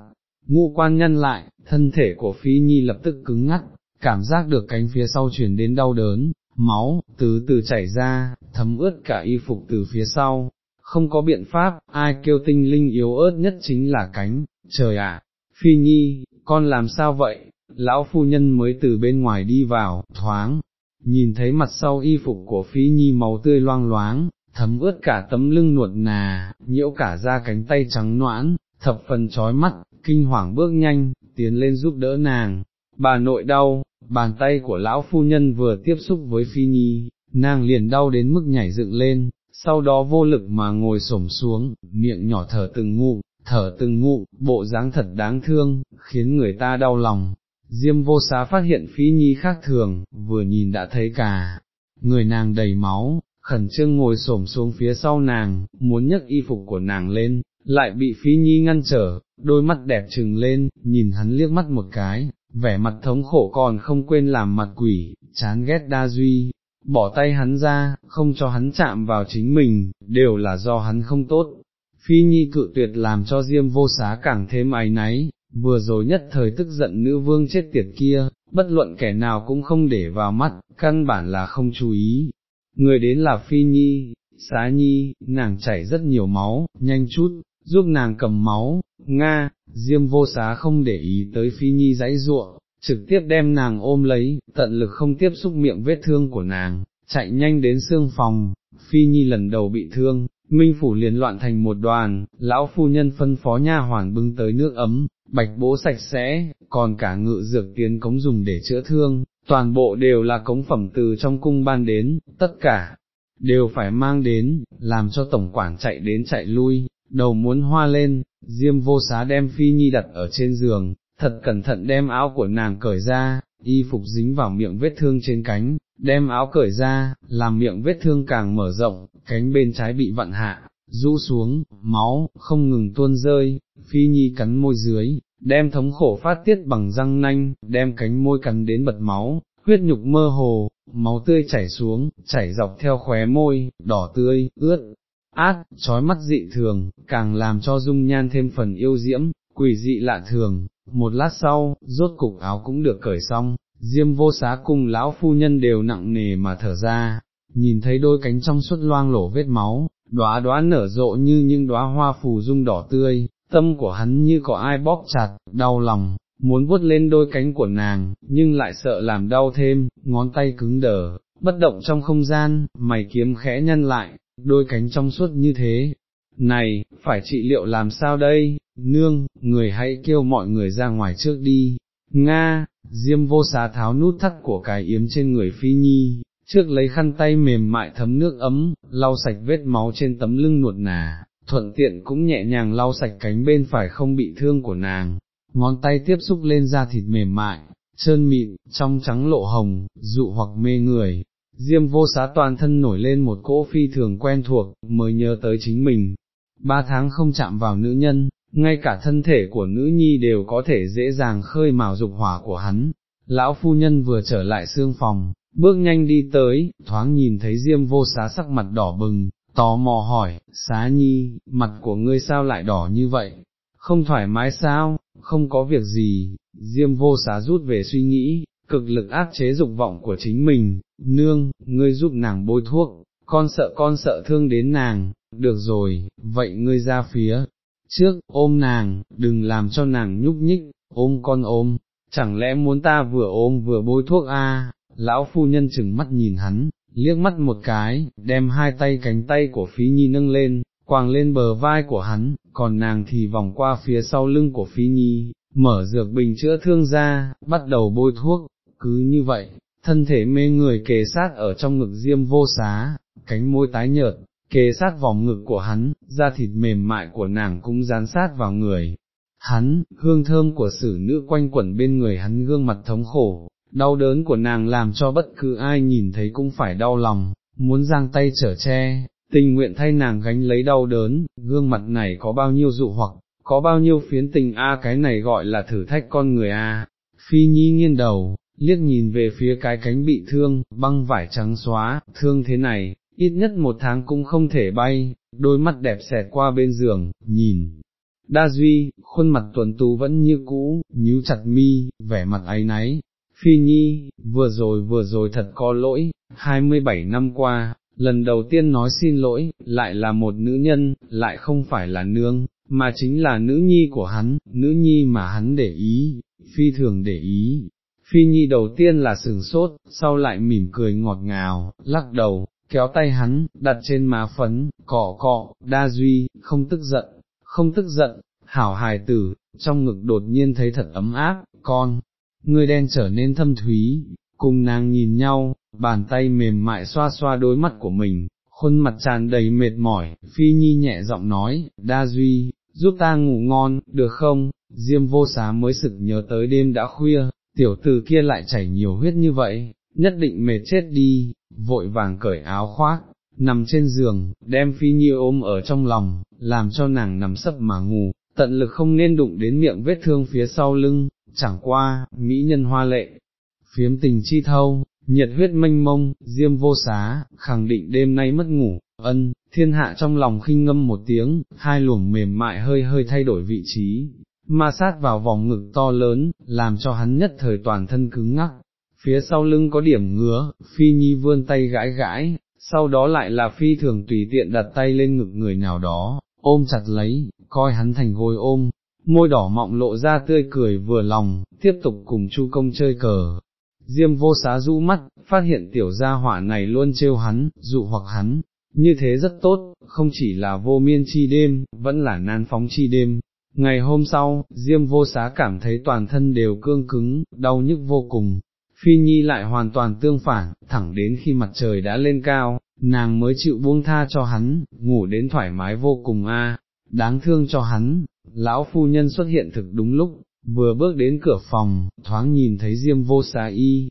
ngũ quan nhân lại, thân thể của Phi Nhi lập tức cứng ngắt, cảm giác được cánh phía sau chuyển đến đau đớn, máu, từ từ chảy ra, thấm ướt cả y phục từ phía sau, không có biện pháp, ai kêu tinh linh yếu ớt nhất chính là cánh, trời ạ, Phi Nhi, con làm sao vậy, lão phu nhân mới từ bên ngoài đi vào, thoáng, nhìn thấy mặt sau y phục của Phi Nhi màu tươi loang loáng, thấm ướt cả tấm lưng nuột nà, nhiễu cả da cánh tay trắng noãn, thập phần trói mắt, kinh hoàng bước nhanh, tiến lên giúp đỡ nàng. Bà nội đau, bàn tay của lão phu nhân vừa tiếp xúc với Phi Nhi, nàng liền đau đến mức nhảy dựng lên, sau đó vô lực mà ngồi xổm xuống, miệng nhỏ thở từng ngụ, thở từng ngụ, bộ dáng thật đáng thương, khiến người ta đau lòng. Diêm vô xá phát hiện Phi Nhi khác thường, vừa nhìn đã thấy cả, người nàng đầy máu, khẩn trương ngồi xổm xuống phía sau nàng, muốn nhấc y phục của nàng lên, lại bị Phi Nhi ngăn trở, đôi mắt đẹp trừng lên, nhìn hắn liếc mắt một cái, vẻ mặt thống khổ còn không quên làm mặt quỷ, chán ghét đa duy, bỏ tay hắn ra, không cho hắn chạm vào chính mình, đều là do hắn không tốt. Phi Nhi cự tuyệt làm cho Diêm vô xá càng thêm ái náy, vừa rồi nhất thời tức giận nữ vương chết tiệt kia, bất luận kẻ nào cũng không để vào mắt, căn bản là không chú ý. Người đến là Phi Nhi, xá Nhi, nàng chảy rất nhiều máu, nhanh chút, giúp nàng cầm máu, Nga, Diêm vô xá không để ý tới Phi Nhi dãy ruộng, trực tiếp đem nàng ôm lấy, tận lực không tiếp xúc miệng vết thương của nàng, chạy nhanh đến xương phòng, Phi Nhi lần đầu bị thương, Minh Phủ liền loạn thành một đoàn, lão phu nhân phân phó nha hoàn bưng tới nước ấm, bạch bố sạch sẽ, còn cả ngự dược tiến cống dùng để chữa thương, toàn bộ đều là cống phẩm từ trong cung ban đến, tất cả, đều phải mang đến, làm cho tổng quản chạy đến chạy lui, đầu muốn hoa lên, Diêm vô xá đem Phi Nhi đặt ở trên giường, thật cẩn thận đem áo của nàng cởi ra, y phục dính vào miệng vết thương trên cánh, đem áo cởi ra, làm miệng vết thương càng mở rộng, cánh bên trái bị vặn hạ, rũ xuống, máu, không ngừng tuôn rơi, Phi Nhi cắn môi dưới, đem thống khổ phát tiết bằng răng nanh, đem cánh môi cắn đến bật máu, huyết nhục mơ hồ, máu tươi chảy xuống, chảy dọc theo khóe môi, đỏ tươi, ướt, át, trói mắt dị thường, càng làm cho dung nhan thêm phần yêu diễm, quỷ dị lạ thường, một lát sau, rốt cục áo cũng được cởi xong, diêm vô xá cùng lão phu nhân đều nặng nề mà thở ra, nhìn thấy đôi cánh trong suốt loang lổ vết máu, đóa đóa nở rộ như những đóa hoa phù dung đỏ tươi, tâm của hắn như có ai bóp chặt, đau lòng, muốn vuốt lên đôi cánh của nàng, nhưng lại sợ làm đau thêm, ngón tay cứng đờ, bất động trong không gian, mày kiếm khẽ nhân lại, đôi cánh trong suốt như thế. Này, phải trị liệu làm sao đây, nương, người hãy kêu mọi người ra ngoài trước đi. Nga, Diêm vô xá tháo nút thắt của cái yếm trên người Phi Nhi, trước lấy khăn tay mềm mại thấm nước ấm, lau sạch vết máu trên tấm lưng nuột nà, thuận tiện cũng nhẹ nhàng lau sạch cánh bên phải không bị thương của nàng, ngón tay tiếp xúc lên da thịt mềm mại, trơn mịn, trong trắng lộ hồng, dụ hoặc mê người, Diêm vô xá toàn thân nổi lên một cỗ phi thường quen thuộc, mới nhớ tới chính mình. Ba tháng không chạm vào nữ nhân, ngay cả thân thể của nữ nhi đều có thể dễ dàng khơi mào dục hỏa của hắn. Lão phu nhân vừa trở lại xương phòng, bước nhanh đi tới, thoáng nhìn thấy Diêm vô xá sắc mặt đỏ bừng, tò mò hỏi, xá nhi, mặt của ngươi sao lại đỏ như vậy? Không thoải mái sao, không có việc gì, Diêm vô xá rút về suy nghĩ, cực lực áp chế dục vọng của chính mình, nương, ngươi giúp nàng bôi thuốc, con sợ con sợ thương đến nàng, được rồi, vậy ngươi ra phía, trước, ôm nàng, đừng làm cho nàng nhúc nhích, ôm con ôm, chẳng lẽ muốn ta vừa ôm vừa bôi thuốc a? lão phu nhân chừng mắt nhìn hắn, liếc mắt một cái, đem hai tay cánh tay của phí nhi nâng lên, quàng lên bờ vai của hắn, còn nàng thì vòng qua phía sau lưng của phí nhi, mở dược bình chữa thương ra, bắt đầu bôi thuốc, cứ như vậy, thân thể mê người kề sát ở trong ngực diêm vô xá, cánh môi tái nhợt, kề sát vòng ngực của hắn, da thịt mềm mại của nàng cũng dán sát vào người. Hắn, hương thơm của sử nữ quanh quẩn bên người hắn gương mặt thống khổ, đau đớn của nàng làm cho bất cứ ai nhìn thấy cũng phải đau lòng, muốn giang tay trở che, tình nguyện thay nàng gánh lấy đau đớn, gương mặt này có bao nhiêu dụ hoặc, có bao nhiêu phiến tình a cái này gọi là thử thách con người a. Phi Nhi nghiêng đầu, liếc nhìn về phía cái cánh bị thương, băng vải trắng xóa, thương thế này, ít nhất một tháng cũng không thể bay, đôi mắt đẹp xẹt qua bên giường, nhìn. Đa Duy, khuôn mặt tuần tú vẫn như cũ, nhíu chặt mi, vẻ mặt ấy náy. Phi Nhi, vừa rồi vừa rồi thật có lỗi, 27 năm qua, lần đầu tiên nói xin lỗi, lại là một nữ nhân, lại không phải là nương, mà chính là nữ nhi của hắn, nữ nhi mà hắn để ý, phi thường để ý, Phi Nhi đầu tiên là sừng sốt, sau lại mỉm cười ngọt ngào, lắc đầu, kéo tay hắn, đặt trên má phấn, cọ cọ, đa duy, không tức giận, không tức giận, hảo hài tử, trong ngực đột nhiên thấy thật ấm áp, con, người đen trở nên thâm thúy, cùng nàng nhìn nhau, bàn tay mềm mại xoa xoa đôi mắt của mình, khuôn mặt tràn đầy mệt mỏi, phi nhi nhẹ giọng nói, đa duy, giúp ta ngủ ngon, được không, diêm vô xá mới sực nhớ tới đêm đã khuya, tiểu tử kia lại chảy nhiều huyết như vậy, nhất định mệt chết đi, vội vàng cởi áo khoác, nằm trên giường, đem phi nhi ôm ở trong lòng, làm cho nàng nằm sấp mà ngủ, tận lực không nên đụng đến miệng vết thương phía sau lưng, chẳng qua, mỹ nhân hoa lệ, phiếm tình chi thâu, nhiệt huyết mênh mông, diêm vô xá, khẳng định đêm nay mất ngủ, ân, thiên hạ trong lòng khinh ngâm một tiếng, hai luồng mềm mại hơi hơi thay đổi vị trí, ma sát vào vòng ngực to lớn, làm cho hắn nhất thời toàn thân cứng ngắc, phía sau lưng có điểm ngứa, phi nhi vươn tay gãi gãi, sau đó lại là phi thường tùy tiện đặt tay lên ngực người nào đó, ôm chặt lấy, coi hắn thành gối ôm, môi đỏ mọng lộ ra tươi cười vừa lòng, tiếp tục cùng chu công chơi cờ. Diêm vô xá rũ mắt, phát hiện tiểu gia hỏa này luôn trêu hắn, dụ hoặc hắn, như thế rất tốt, không chỉ là vô miên chi đêm, vẫn là nan phóng chi đêm. Ngày hôm sau, Diêm vô xá cảm thấy toàn thân đều cương cứng, đau nhức vô cùng, Phi Nhi lại hoàn toàn tương phản, thẳng đến khi mặt trời đã lên cao, nàng mới chịu buông tha cho hắn, ngủ đến thoải mái vô cùng a. đáng thương cho hắn, lão phu nhân xuất hiện thực đúng lúc, vừa bước đến cửa phòng, thoáng nhìn thấy diêm vô xá y,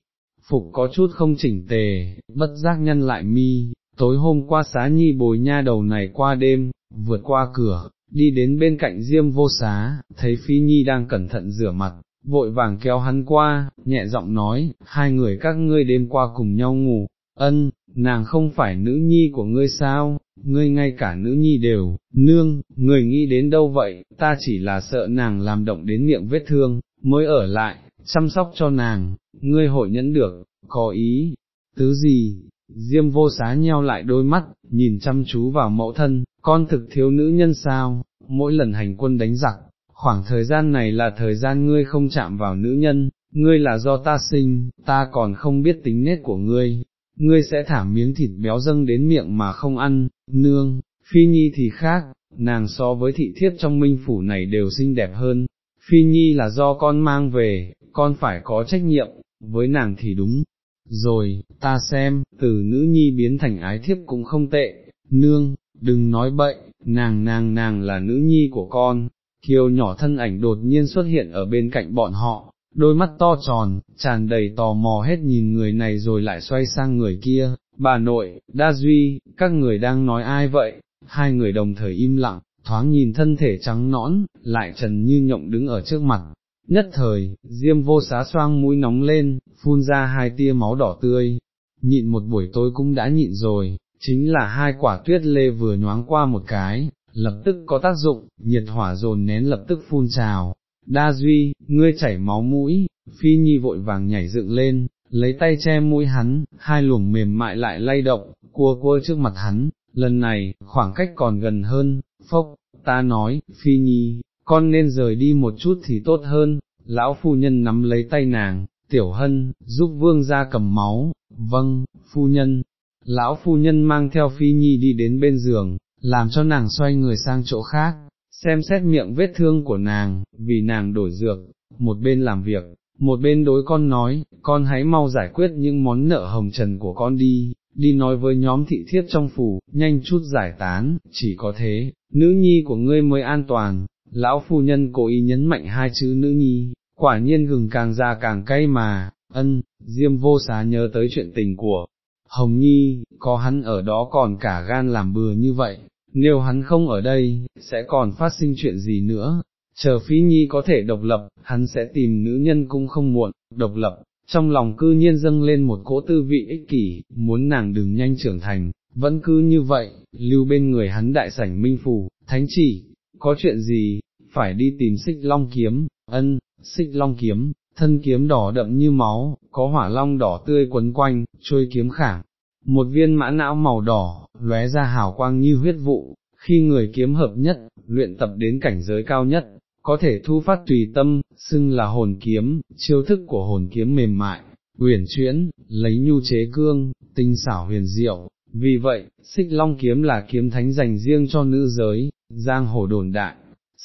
phục có chút không chỉnh tề, bất giác nhân lại mi, tối hôm qua xá nhi bồi nha đầu này qua đêm, vượt qua cửa, đi đến bên cạnh diêm vô xá, thấy phi nhi đang cẩn thận rửa mặt, vội vàng kéo hắn qua, nhẹ giọng nói, hai người các ngươi đêm qua cùng nhau ngủ, ân, nàng không phải nữ nhi của ngươi sao, ngươi ngay cả nữ nhi đều, nương, người nghĩ đến đâu vậy, ta chỉ là sợ nàng làm động đến miệng vết thương, mới ở lại, chăm sóc cho nàng, ngươi hội nhẫn được, có ý, tứ gì, diêm vô xá nheo lại đôi mắt, nhìn chăm chú vào mẫu thân, con thực thiếu nữ nhân sao, mỗi lần hành quân đánh giặc, khoảng thời gian này là thời gian ngươi không chạm vào nữ nhân, ngươi là do ta sinh, ta còn không biết tính nết của ngươi, ngươi sẽ thả miếng thịt béo dâng đến miệng mà không ăn, nương, phi nhi thì khác, nàng so với thị thiếp trong minh phủ này đều xinh đẹp hơn, phi nhi là do con mang về, con phải có trách nhiệm, với nàng thì đúng. Rồi, ta xem, từ nữ nhi biến thành ái thiếp cũng không tệ, nương, đừng nói bậy, nàng nàng nàng là nữ nhi của con, kiều nhỏ thân ảnh đột nhiên xuất hiện ở bên cạnh bọn họ, đôi mắt to tròn, tràn đầy tò mò hết nhìn người này rồi lại xoay sang người kia, bà nội, đa duy, các người đang nói ai vậy, hai người đồng thời im lặng, thoáng nhìn thân thể trắng nõn, lại trần như nhộng đứng ở trước mặt. Nhất thời, diêm vô xá xoang mũi nóng lên, phun ra hai tia máu đỏ tươi, nhịn một buổi tối cũng đã nhịn rồi, chính là hai quả tuyết lê vừa nhoáng qua một cái, lập tức có tác dụng, nhiệt hỏa dồn nén lập tức phun trào. Đa duy, ngươi chảy máu mũi, phi nhi vội vàng nhảy dựng lên, lấy tay che mũi hắn, hai luồng mềm mại lại lay động, cua cua trước mặt hắn, lần này, khoảng cách còn gần hơn, phốc, ta nói, phi nhi, con nên rời đi một chút thì tốt hơn, lão phu nhân nắm lấy tay nàng, tiểu hân, giúp vương ra cầm máu, vâng, phu nhân, lão phu nhân mang theo phi nhi đi đến bên giường, làm cho nàng xoay người sang chỗ khác, xem xét miệng vết thương của nàng, vì nàng đổi dược, một bên làm việc, một bên đối con nói, con hãy mau giải quyết những món nợ hồng trần của con đi, đi nói với nhóm thị thiếp trong phủ, nhanh chút giải tán, chỉ có thế, nữ nhi của ngươi mới an toàn, lão phu nhân cố ý nhấn mạnh hai chữ nữ nhi, quả nhiên gừng càng già càng cay mà, ân, diêm vô xá nhớ tới chuyện tình của Hồng Nhi, có hắn ở đó còn cả gan làm bừa như vậy, nếu hắn không ở đây, sẽ còn phát sinh chuyện gì nữa, chờ Phí Nhi có thể độc lập, hắn sẽ tìm nữ nhân cũng không muộn, độc lập, trong lòng cư nhiên dâng lên một cỗ tư vị ích kỷ, muốn nàng đừng nhanh trưởng thành, vẫn cứ như vậy, lưu bên người hắn đại sảnh minh phù, thánh chỉ, có chuyện gì, phải đi tìm xích long kiếm, ân, xích long kiếm, thân kiếm đỏ đậm như máu, có hỏa long đỏ tươi quấn quanh, trôi kiếm khảng, một viên mã não màu đỏ, lóe ra hào quang như huyết vụ, khi người kiếm hợp nhất, luyện tập đến cảnh giới cao nhất, có thể thu phát tùy tâm, xưng là hồn kiếm, chiêu thức của hồn kiếm mềm mại, uyển chuyển, lấy nhu chế cương, tinh xảo huyền diệu, Vì vậy, xích long kiếm là kiếm thánh dành riêng cho nữ giới, giang hồ đồn đại.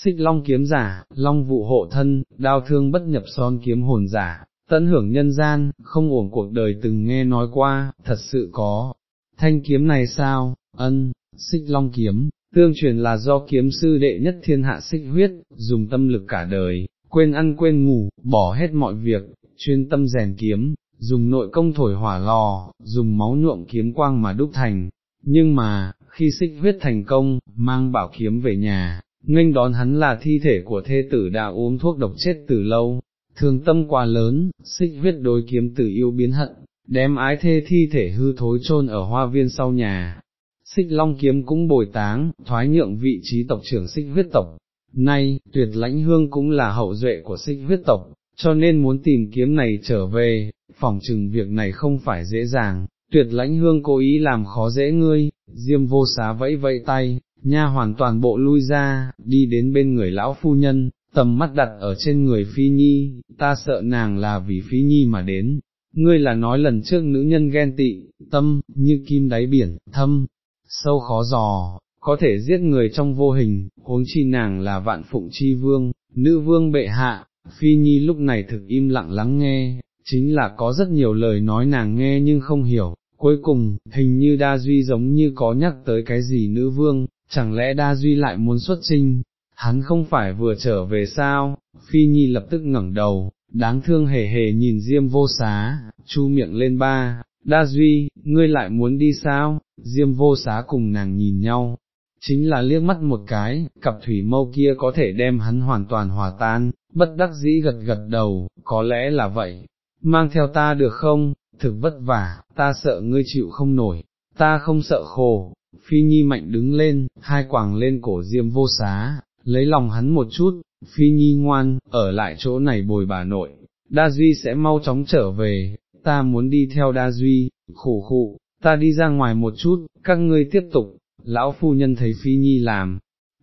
Xích long kiếm giả, long vụ hộ thân, đao thương bất nhập son kiếm hồn giả, tận hưởng nhân gian, không uổng cuộc đời từng nghe nói qua, thật sự có. Thanh kiếm này sao, ân, xích long kiếm, tương truyền là do kiếm sư đệ nhất thiên hạ xích huyết, dùng tâm lực cả đời, quên ăn quên ngủ, bỏ hết mọi việc, chuyên tâm rèn kiếm, dùng nội công thổi hỏa lò, dùng máu nhuộm kiếm quang mà đúc thành. Nhưng mà, khi xích huyết thành công, mang bảo kiếm về nhà, nghênh đón hắn là thi thể của thê tử đã uống thuốc độc chết từ lâu, thường tâm quá lớn, xích huyết đối kiếm từ yêu biến hận, đem ái thê thi thể hư thối chôn ở hoa viên sau nhà. Xích Long kiếm cũng bồi táng, thoái nhượng vị trí tộc trưởng xích huyết tộc. Nay, tuyệt lãnh hương cũng là hậu duệ của xích huyết tộc, cho nên muốn tìm kiếm này trở về, phỏng chừng việc này không phải dễ dàng, tuyệt lãnh hương cố ý làm khó dễ ngươi, diêm vô xá vẫy vẫy tay, nha hoàn toàn bộ lui ra, đi đến bên người lão phu nhân, tầm mắt đặt ở trên người phi nhi, ta sợ nàng là vì phi nhi mà đến, ngươi là nói lần trước nữ nhân ghen tị, tâm, như kim đáy biển, thâm, sâu khó dò, có thể giết người trong vô hình, huống chi nàng là vạn phụng chi vương, nữ vương bệ hạ, phi nhi lúc này thực im lặng lắng nghe, chính là có rất nhiều lời nói nàng nghe nhưng không hiểu, cuối cùng, hình như đa duy giống như có nhắc tới cái gì nữ vương, chẳng lẽ đa duy lại muốn xuất trinh, hắn không phải vừa trở về sao, phi nhi lập tức ngẩng đầu, đáng thương hề hề nhìn diêm vô xá, chu miệng lên ba, đa duy, ngươi lại muốn đi sao, diêm vô xá cùng nàng nhìn nhau, chính là liếc mắt một cái, cặp thủy mâu kia có thể đem hắn hoàn toàn hòa tan, bất đắc dĩ gật gật đầu, có lẽ là vậy, mang theo ta được không, thực vất vả, ta sợ ngươi chịu không nổi, ta không sợ khổ, phi nhi mạnh đứng lên, hai quàng lên cổ diêm vô xá, lấy lòng hắn một chút, phi nhi ngoan, ở lại chỗ này bồi bà nội, đa duy sẽ mau chóng trở về, ta muốn đi theo đa duy, khổ khụ, ta đi ra ngoài một chút, các ngươi tiếp tục, lão phu nhân thấy phi nhi làm,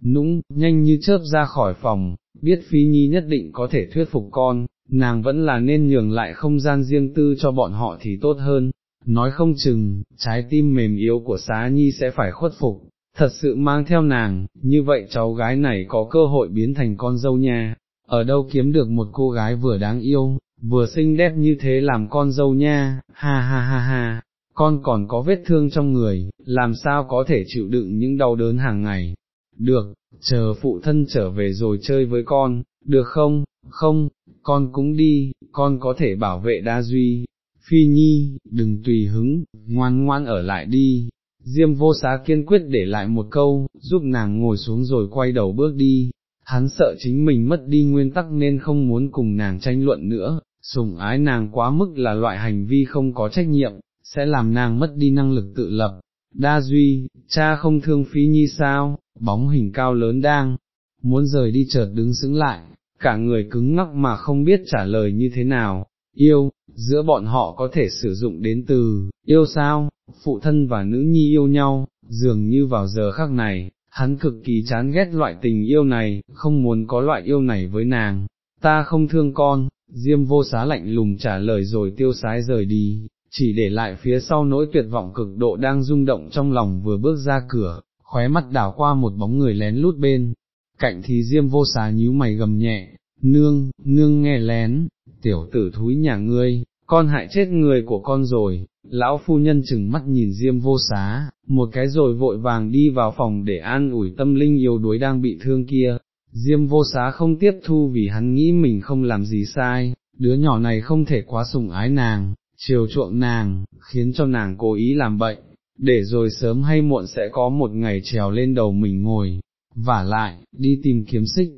nũng, nhanh như chớp ra khỏi phòng, biết phi nhi nhất định có thể thuyết phục con, nàng vẫn là nên nhường lại không gian riêng tư cho bọn họ thì tốt hơn, nói không chừng, trái tim mềm yếu của xá nhi sẽ phải khuất phục, thật sự mang theo nàng, như vậy cháu gái này có cơ hội biến thành con dâu nha, ở đâu kiếm được một cô gái vừa đáng yêu, vừa xinh đẹp như thế làm con dâu nha, ha ha ha ha, con còn có vết thương trong người, làm sao có thể chịu đựng những đau đớn hàng ngày, được, chờ phụ thân trở về rồi chơi với con, được không, không, con cũng đi, con có thể bảo vệ đa duy, phi nhi, đừng tùy hứng, ngoan ngoan ở lại đi, diêm vô xá kiên quyết để lại một câu, giúp nàng ngồi xuống rồi quay đầu bước đi, hắn sợ chính mình mất đi nguyên tắc nên không muốn cùng nàng tranh luận nữa, sủng ái nàng quá mức là loại hành vi không có trách nhiệm, sẽ làm nàng mất đi năng lực tự lập. Đa Duy, cha không thương phí nhi sao, bóng hình cao lớn đang, muốn rời đi chợt đứng xứng lại, cả người cứng ngắc mà không biết trả lời như thế nào, yêu, giữa bọn họ có thể sử dụng đến từ, yêu sao, phụ thân và nữ nhi yêu nhau, dường như vào giờ khắc này, hắn cực kỳ chán ghét loại tình yêu này, không muốn có loại yêu này với nàng, ta không thương con, diêm vô xá lạnh lùng trả lời rồi tiêu sái rời đi, chỉ để lại phía sau nỗi tuyệt vọng cực độ đang rung động trong lòng vừa bước ra cửa, khóe mắt đảo qua một bóng người lén lút bên, cạnh thì diêm vô xá nhíu mày gầm nhẹ, nương, nương nghe lén, tiểu tử thúi nhà ngươi, con hại chết người của con rồi, lão phu nhân chừng mắt nhìn diêm vô xá, một cái rồi vội vàng đi vào phòng để an ủi tâm linh yếu đuối đang bị thương kia, diêm vô xá không tiếp thu vì hắn nghĩ mình không làm gì sai, đứa nhỏ này không thể quá sủng ái nàng, chiều chuộng nàng, khiến cho nàng cố ý làm bệnh, để rồi sớm hay muộn sẽ có một ngày trèo lên đầu mình ngồi, vả lại, đi tìm kiếm xích.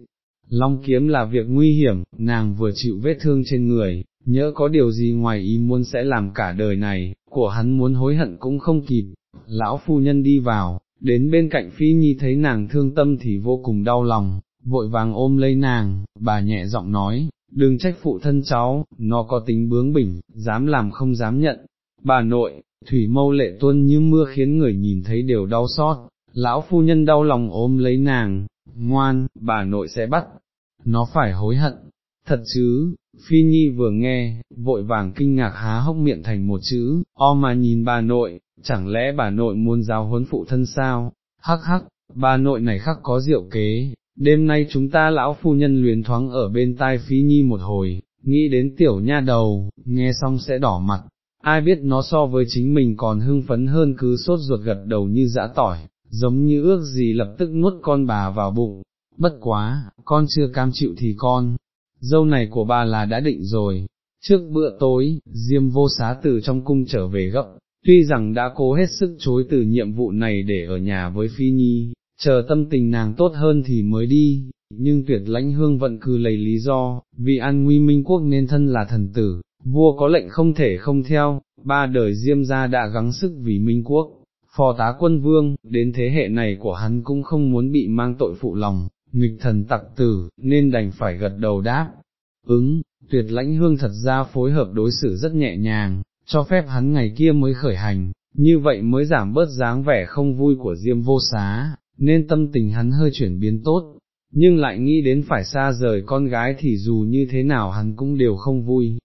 Long kiếm là việc nguy hiểm, nàng vừa chịu vết thương trên người, nhớ có điều gì ngoài ý muốn sẽ làm cả đời này, của hắn muốn hối hận cũng không kịp, lão phu nhân đi vào, đến bên cạnh phi nhi thấy nàng thương tâm thì vô cùng đau lòng, vội vàng ôm lấy nàng, bà nhẹ giọng nói, đừng trách phụ thân cháu, nó có tính bướng bỉnh, dám làm không dám nhận, bà nội, thủy mâu lệ tuôn như mưa khiến người nhìn thấy đều đau xót, lão phu nhân đau lòng ôm lấy nàng, ngoan, bà nội sẽ bắt, nó phải hối hận, thật chứ, phi nhi vừa nghe, vội vàng kinh ngạc há hốc miệng thành một chữ, o mà nhìn bà nội, chẳng lẽ bà nội muốn giáo huấn phụ thân sao, hắc hắc, bà nội này khắc có diệu kế, đêm nay chúng ta lão phu nhân luyến thoáng ở bên tai Phi nhi một hồi, nghĩ đến tiểu nha đầu, nghe xong sẽ đỏ mặt, ai biết nó so với chính mình còn hưng phấn hơn cứ sốt ruột gật đầu như dã tỏi, giống như ước gì lập tức nuốt con bà vào bụng, bất quá, con chưa cam chịu thì con, dâu này của bà là đã định rồi. Trước bữa tối, Diêm vô xá từ trong cung trở về gấp, tuy rằng đã cố hết sức chối từ nhiệm vụ này để ở nhà với Phi Nhi, chờ tâm tình nàng tốt hơn thì mới đi, nhưng tuyệt lãnh hương vẫn cứ lấy lý do, vì an nguy minh quốc nên thân là thần tử, vua có lệnh không thể không theo, ba đời Diêm gia đã gắng sức vì minh quốc. Phò tá quân vương, đến thế hệ này của hắn cũng không muốn bị mang tội phụ lòng, nghịch thần tặc tử, nên đành phải gật đầu đáp. Ứng, tuyệt lãnh hương thật ra phối hợp đối xử rất nhẹ nhàng, cho phép hắn ngày kia mới khởi hành, như vậy mới giảm bớt dáng vẻ không vui của Diêm vô xá, nên tâm tình hắn hơi chuyển biến tốt, nhưng lại nghĩ đến phải xa rời con gái thì dù như thế nào hắn cũng đều không vui.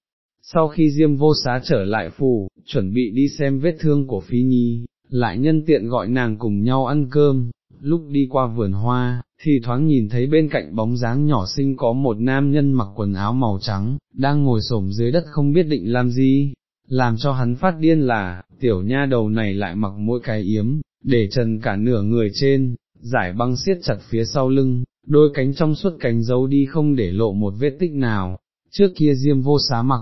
Sau khi Diêm vô xá trở lại phủ, chuẩn bị đi xem vết thương của Phi Nhi, lại nhân tiện gọi nàng cùng nhau ăn cơm, lúc đi qua vườn hoa, thì thoáng nhìn thấy bên cạnh bóng dáng nhỏ xinh có một nam nhân mặc quần áo màu trắng, đang ngồi xổm dưới đất không biết định làm gì, làm cho hắn phát điên là, tiểu nha đầu này lại mặc mỗi cái yếm, để trần cả nửa người trên, giải băng siết chặt phía sau lưng, đôi cánh trong suốt cánh giấu đi không để lộ một vết tích nào, trước kia diêm vô xá mặc,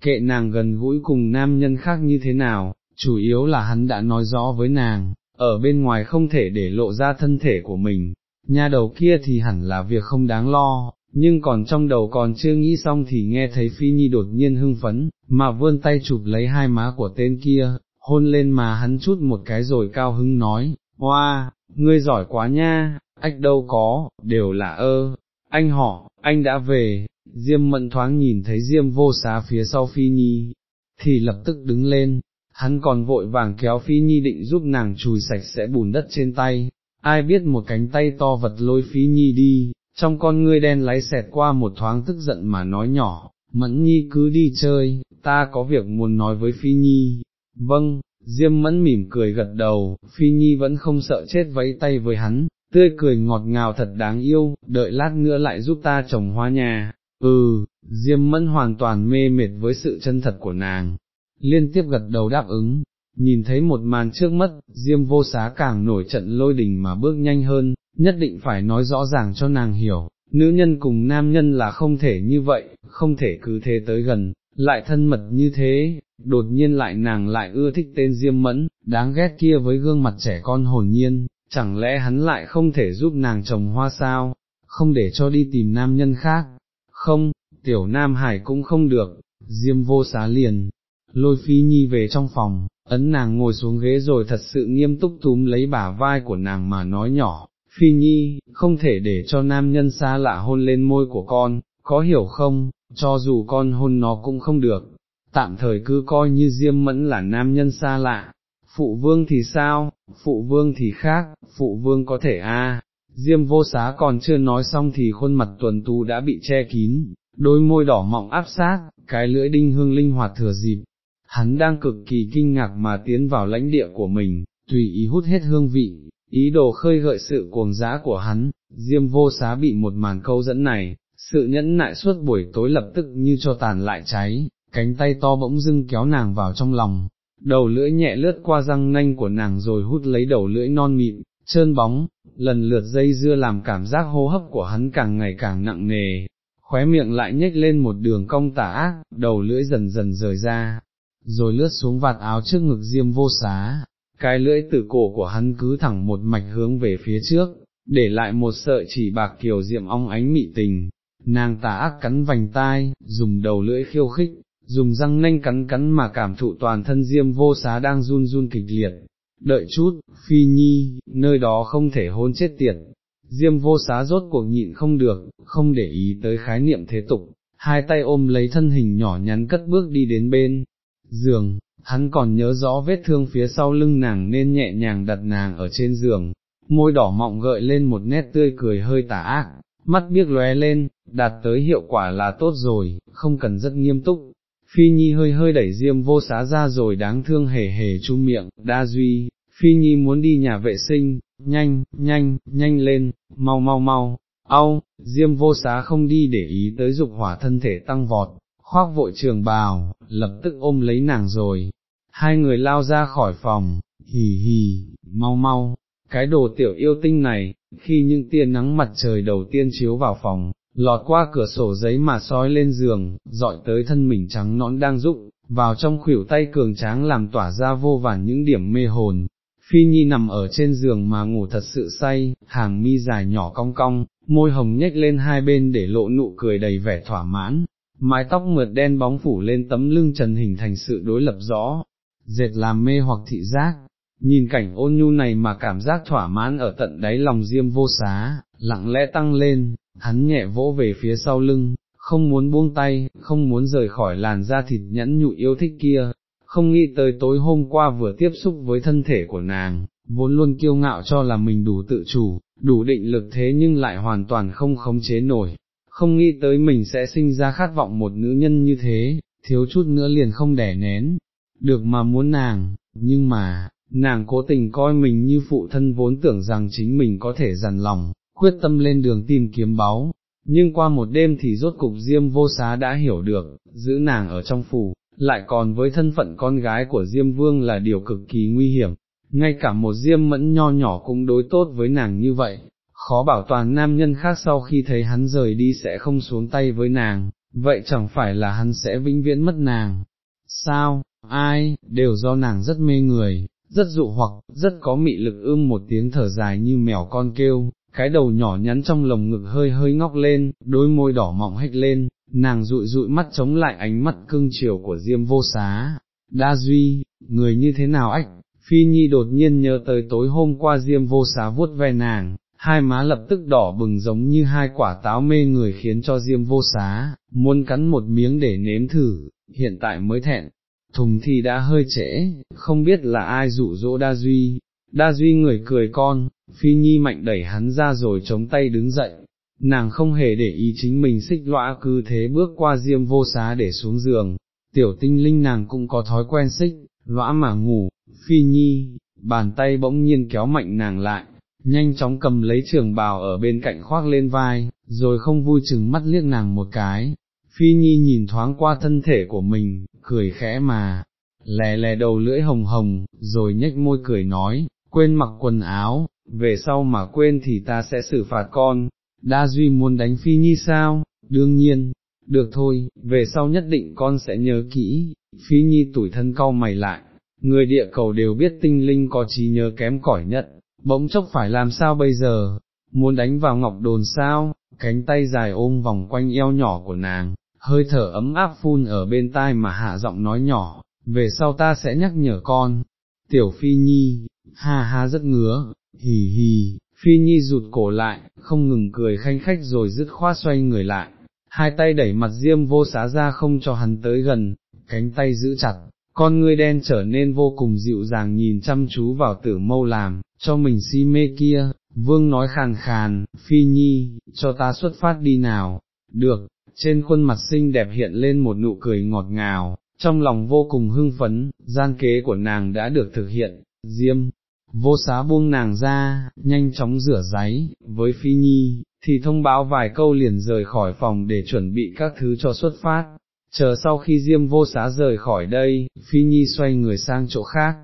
kệ nàng gần gũi cùng nam nhân khác như thế nào, chủ yếu là hắn đã nói rõ với nàng, ở bên ngoài không thể để lộ ra thân thể của mình, nhà đầu kia thì hẳn là việc không đáng lo, nhưng còn trong đầu còn chưa nghĩ xong thì nghe thấy Phi Nhi đột nhiên hưng phấn, mà vươn tay chụp lấy hai má của tên kia, hôn lên mà hắn chút một cái rồi cao hứng nói, hoa, ngươi giỏi quá nha, ách đâu có, đều là ơ, anh họ, anh đã về, Diêm mận thoáng nhìn thấy Diêm vô xá phía sau Phi Nhi, thì lập tức đứng lên, hắn còn vội vàng kéo Phi Nhi định giúp nàng chùi sạch sẽ bùn đất trên tay, ai biết một cánh tay to vật lôi Phi Nhi đi, trong con ngươi đen láy xẹt qua một thoáng tức giận mà nói nhỏ, Mẫn Nhi cứ đi chơi, ta có việc muốn nói với Phi Nhi, vâng, Diêm Mẫn mỉm cười gật đầu, Phi Nhi vẫn không sợ chết vẫy tay với hắn, tươi cười ngọt ngào thật đáng yêu, đợi lát nữa lại giúp ta trồng hoa nhà, ừ, Diêm Mẫn hoàn toàn mê mệt với sự chân thật của nàng, liên tiếp gật đầu đáp ứng, nhìn thấy một màn trước mắt, Diêm vô xá càng nổi trận lôi đình mà bước nhanh hơn, nhất định phải nói rõ ràng cho nàng hiểu, nữ nhân cùng nam nhân là không thể như vậy, không thể cứ thế tới gần, lại thân mật như thế, đột nhiên lại nàng lại ưa thích tên Diêm Mẫn, đáng ghét kia với gương mặt trẻ con hồn nhiên, chẳng lẽ hắn lại không thể giúp nàng trồng hoa sao, không để cho đi tìm nam nhân khác, không, tiểu nam hải cũng không được, Diêm vô xá liền, lôi phi nhi về trong phòng, ấn nàng ngồi xuống ghế rồi thật sự nghiêm túc túm lấy bả vai của nàng mà nói nhỏ, phi nhi, không thể để cho nam nhân xa lạ hôn lên môi của con, có hiểu không, cho dù con hôn nó cũng không được, tạm thời cứ coi như diêm mẫn là nam nhân xa lạ, phụ vương thì sao, phụ vương thì khác, phụ vương có thể a. Diêm vô xá còn chưa nói xong thì khuôn mặt tuần tu đã bị che kín, đôi môi đỏ mọng áp sát, cái lưỡi đinh hương linh hoạt thừa dịp, hắn đang cực kỳ kinh ngạc mà tiến vào lãnh địa của mình, tùy ý hút hết hương vị, ý đồ khơi gợi sự cuồng dã của hắn, diêm vô xá bị một màn câu dẫn này, sự nhẫn nại suốt buổi tối lập tức như cho tàn lại cháy, cánh tay to bỗng dưng kéo nàng vào trong lòng, đầu lưỡi nhẹ lướt qua răng nanh của nàng rồi hút lấy đầu lưỡi non mịn, trơn bóng, lần lượt dây dưa làm cảm giác hô hấp của hắn càng ngày càng nặng nề, khóe miệng lại nhếch lên một đường cong tả ác, đầu lưỡi dần dần rời ra, rồi lướt xuống vạt áo trước ngực diêm vô xá, cái lưỡi từ cổ của hắn cứ thẳng một mạch hướng về phía trước, để lại một sợi chỉ bạc kiều diệm ong ánh mị tình, nàng tà ác cắn vành tai, dùng đầu lưỡi khiêu khích, dùng răng nanh cắn cắn mà cảm thụ toàn thân diêm vô xá đang run run kịch liệt. Đợi chút, phi nhi, nơi đó không thể hôn chết tiệt. Diêm vô xá rốt cuộc nhịn không được, không để ý tới khái niệm thế tục, hai tay ôm lấy thân hình nhỏ nhắn cất bước đi đến bên, giường, hắn còn nhớ rõ vết thương phía sau lưng nàng nên nhẹ nhàng đặt nàng ở trên giường, môi đỏ mọng gợi lên một nét tươi cười hơi tà ác, mắt biếc lóe lên, đạt tới hiệu quả là tốt rồi, không cần rất nghiêm túc. Phi Nhi hơi hơi đẩy Diêm vô xá ra rồi đáng thương hề hề chu miệng, đa duy, Phi Nhi muốn đi nhà vệ sinh, nhanh, nhanh, nhanh lên, mau mau mau, au, Diêm vô xá không đi để ý tới dục hỏa thân thể tăng vọt, khoác vội trường bào, lập tức ôm lấy nàng rồi, hai người lao ra khỏi phòng, hì hì, mau mau, cái đồ tiểu yêu tinh này, khi những tia nắng mặt trời đầu tiên chiếu vào phòng, lọt qua cửa sổ giấy mà soi lên giường, dọi tới thân mình trắng nõn đang rụng, vào trong khuỷu tay cường tráng làm tỏa ra vô vàn những điểm mê hồn. Phi Nhi nằm ở trên giường mà ngủ thật sự say, hàng mi dài nhỏ cong cong, môi hồng nhếch lên hai bên để lộ nụ cười đầy vẻ thỏa mãn, mái tóc mượt đen bóng phủ lên tấm lưng trần hình thành sự đối lập rõ, dệt làm mê hoặc thị giác, nhìn cảnh ôn nhu này mà cảm giác thỏa mãn ở tận đáy lòng diêm vô xá, lặng lẽ tăng lên, hắn nhẹ vỗ về phía sau lưng, không muốn buông tay, không muốn rời khỏi làn da thịt nhẫn nhụ yêu thích kia, không nghĩ tới tối hôm qua vừa tiếp xúc với thân thể của nàng, vốn luôn kiêu ngạo cho là mình đủ tự chủ, đủ định lực thế nhưng lại hoàn toàn không khống chế nổi, không nghĩ tới mình sẽ sinh ra khát vọng một nữ nhân như thế, thiếu chút nữa liền không đẻ nén, được mà muốn nàng, nhưng mà, nàng cố tình coi mình như phụ thân vốn tưởng rằng chính mình có thể dằn lòng, quyết tâm lên đường tìm kiếm báu, nhưng qua một đêm thì rốt cục Diêm vô xá đã hiểu được, giữ nàng ở trong phủ, lại còn với thân phận con gái của Diêm Vương là điều cực kỳ nguy hiểm, ngay cả một Diêm mẫn nho nhỏ cũng đối tốt với nàng như vậy, khó bảo toàn nam nhân khác sau khi thấy hắn rời đi sẽ không xuống tay với nàng, vậy chẳng phải là hắn sẽ vĩnh viễn mất nàng. Sao, ai, đều do nàng rất mê người, rất dụ hoặc, rất có mị lực ưm một tiếng thở dài như mèo con kêu, cái đầu nhỏ nhắn trong lồng ngực hơi hơi ngóc lên, đôi môi đỏ mọng hếch lên, nàng rụi rụi mắt chống lại ánh mắt cưng chiều của Diêm vô xá. Đa Duy, người như thế nào ách? Phi Nhi đột nhiên nhớ tới tối hôm qua Diêm vô xá vuốt ve nàng, hai má lập tức đỏ bừng giống như hai quả táo mê người khiến cho Diêm vô xá, muốn cắn một miếng để nếm thử, hiện tại mới thẹn. Thùng thì đã hơi trễ, không biết là ai dụ dỗ Đa Duy, Đa Duy người cười con, Phi Nhi mạnh đẩy hắn ra rồi chống tay đứng dậy, nàng không hề để ý chính mình xích lõa cứ thế bước qua diêm vô xá để xuống giường, tiểu tinh linh nàng cũng có thói quen xích, lõa mà ngủ, Phi Nhi, bàn tay bỗng nhiên kéo mạnh nàng lại, nhanh chóng cầm lấy trường bào ở bên cạnh khoác lên vai, rồi không vui chừng mắt liếc nàng một cái. Phi Nhi nhìn thoáng qua thân thể của mình, cười khẽ mà, lè lè đầu lưỡi hồng hồng, rồi nhếch môi cười nói, quên mặc quần áo, về sau mà quên thì ta sẽ xử phạt con, đa duy muốn đánh phi nhi sao, đương nhiên, được thôi, về sau nhất định con sẽ nhớ kỹ, phi nhi tủi thân cau mày lại, người địa cầu đều biết tinh linh có trí nhớ kém cỏi nhất, bỗng chốc phải làm sao bây giờ, muốn đánh vào ngọc đồn sao, cánh tay dài ôm vòng quanh eo nhỏ của nàng, hơi thở ấm áp phun ở bên tai mà hạ giọng nói nhỏ, về sau ta sẽ nhắc nhở con, tiểu phi nhi, ha ha rất ngứa, hì hì, phi nhi rụt cổ lại, không ngừng cười khanh khách rồi dứt khoát xoay người lại, hai tay đẩy mặt diêm vô xá ra không cho hắn tới gần, cánh tay giữ chặt, con ngươi đen trở nên vô cùng dịu dàng nhìn chăm chú vào tử mâu làm, cho mình si mê kia, vương nói khàn khàn, phi nhi, cho ta xuất phát đi nào, được, trên khuôn mặt xinh đẹp hiện lên một nụ cười ngọt ngào, trong lòng vô cùng hưng phấn, gian kế của nàng đã được thực hiện, diêm, vô xá buông nàng ra, nhanh chóng rửa giấy, với phi nhi, thì thông báo vài câu liền rời khỏi phòng để chuẩn bị các thứ cho xuất phát, chờ sau khi diêm vô xá rời khỏi đây, phi nhi xoay người sang chỗ khác.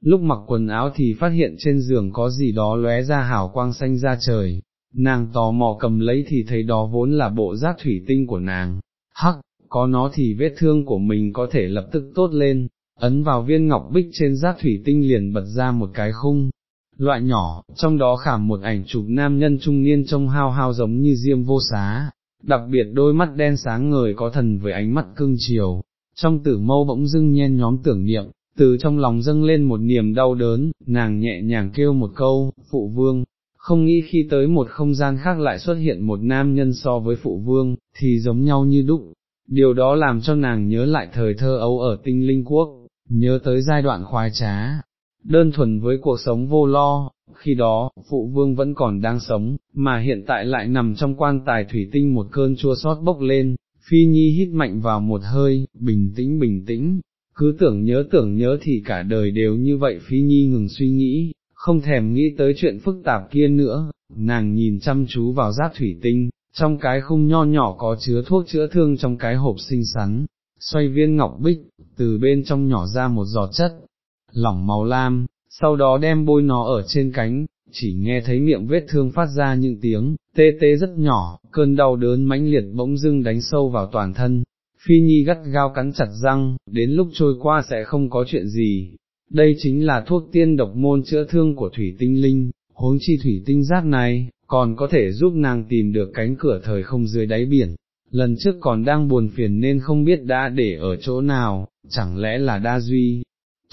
Lúc mặc quần áo thì phát hiện trên giường có gì đó lóe ra hào quang xanh ra trời, nàng tò mò cầm lấy thì thấy đó vốn là bộ giác thủy tinh của nàng, hắc, có nó thì vết thương của mình có thể lập tức tốt lên, ấn vào viên ngọc bích trên giác thủy tinh liền bật ra một cái khung, loại nhỏ, trong đó khảm một ảnh chụp nam nhân trung niên trông hao hao giống như diêm vô xá, đặc biệt đôi mắt đen sáng ngời có thần với ánh mắt cưng chiều, trong tử mâu bỗng dưng nhen nhóm tưởng niệm, từ trong lòng dâng lên một niềm đau đớn, nàng nhẹ nhàng kêu một câu, phụ vương, không nghĩ khi tới một không gian khác lại xuất hiện một nam nhân so với phụ vương, thì giống nhau như đúc, điều đó làm cho nàng nhớ lại thời thơ ấu ở tinh linh quốc, nhớ tới giai đoạn khoái trá, đơn thuần với cuộc sống vô lo, khi đó, phụ vương vẫn còn đang sống, mà hiện tại lại nằm trong quan tài thủy tinh một cơn chua sót bốc lên, Phi Nhi hít mạnh vào một hơi, bình tĩnh bình tĩnh, cứ tưởng nhớ tưởng nhớ thì cả đời đều như vậy Phi Nhi ngừng suy nghĩ, không thèm nghĩ tới chuyện phức tạp kia nữa, nàng nhìn chăm chú vào giáp thủy tinh, trong cái khung nho nhỏ có chứa thuốc chữa thương trong cái hộp xinh xắn, xoay viên ngọc bích, từ bên trong nhỏ ra một giọt chất, lỏng màu lam, sau đó đem bôi nó ở trên cánh, chỉ nghe thấy miệng vết thương phát ra những tiếng, tê tê rất nhỏ, cơn đau đớn mãnh liệt bỗng dưng đánh sâu vào toàn thân. Phi Nhi gắt gao cắn chặt răng, đến lúc trôi qua sẽ không có chuyện gì. Đây chính là thuốc tiên độc môn chữa thương của thủy tinh linh, huống chi thủy tinh giác này, còn có thể giúp nàng tìm được cánh cửa thời không dưới đáy biển. Lần trước còn đang buồn phiền nên không biết đã để ở chỗ nào, chẳng lẽ là đa duy,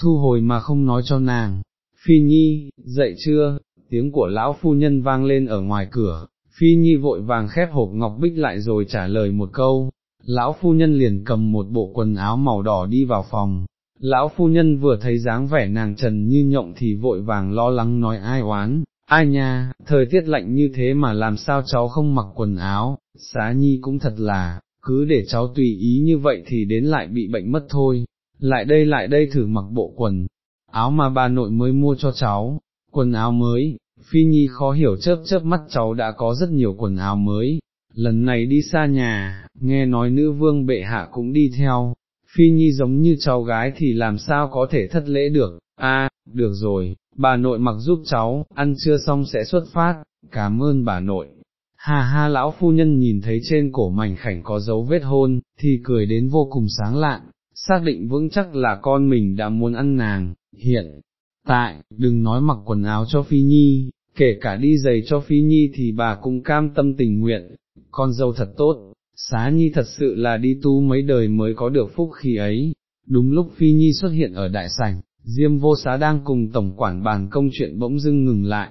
thu hồi mà không nói cho nàng. Phi Nhi, dậy chưa, tiếng của lão phu nhân vang lên ở ngoài cửa, Phi Nhi vội vàng khép hộp ngọc bích lại rồi trả lời một câu, lão phu nhân liền cầm một bộ quần áo màu đỏ đi vào phòng. Lão phu nhân vừa thấy dáng vẻ nàng trần như nhộng thì vội vàng lo lắng nói ai oán, ai nha, thời tiết lạnh như thế mà làm sao cháu không mặc quần áo, xá nhi cũng thật là, cứ để cháu tùy ý như vậy thì đến lại bị bệnh mất thôi, lại đây lại đây thử mặc bộ quần, áo mà bà nội mới mua cho cháu, quần áo mới, Phi Nhi khó hiểu chớp chớp mắt cháu đã có rất nhiều quần áo mới, lần này đi xa nhà, nghe nói nữ vương bệ hạ cũng đi theo, Phi Nhi giống như cháu gái thì làm sao có thể thất lễ được, a, được rồi, bà nội mặc giúp cháu, ăn trưa xong sẽ xuất phát, cảm ơn bà nội. Hà ha lão phu nhân nhìn thấy trên cổ mảnh khảnh có dấu vết hôn, thì cười đến vô cùng sáng lạn, xác định vững chắc là con mình đã muốn ăn nàng, hiện, tại, đừng nói mặc quần áo cho Phi Nhi, kể cả đi giày cho Phi Nhi thì bà cũng cam tâm tình nguyện, con dâu thật tốt, xá Nhi thật sự là đi tu mấy đời mới có được phúc khi ấy, đúng lúc Phi Nhi xuất hiện ở đại sảnh, Diêm vô xá đang cùng tổng quản bàn công chuyện bỗng dưng ngừng lại,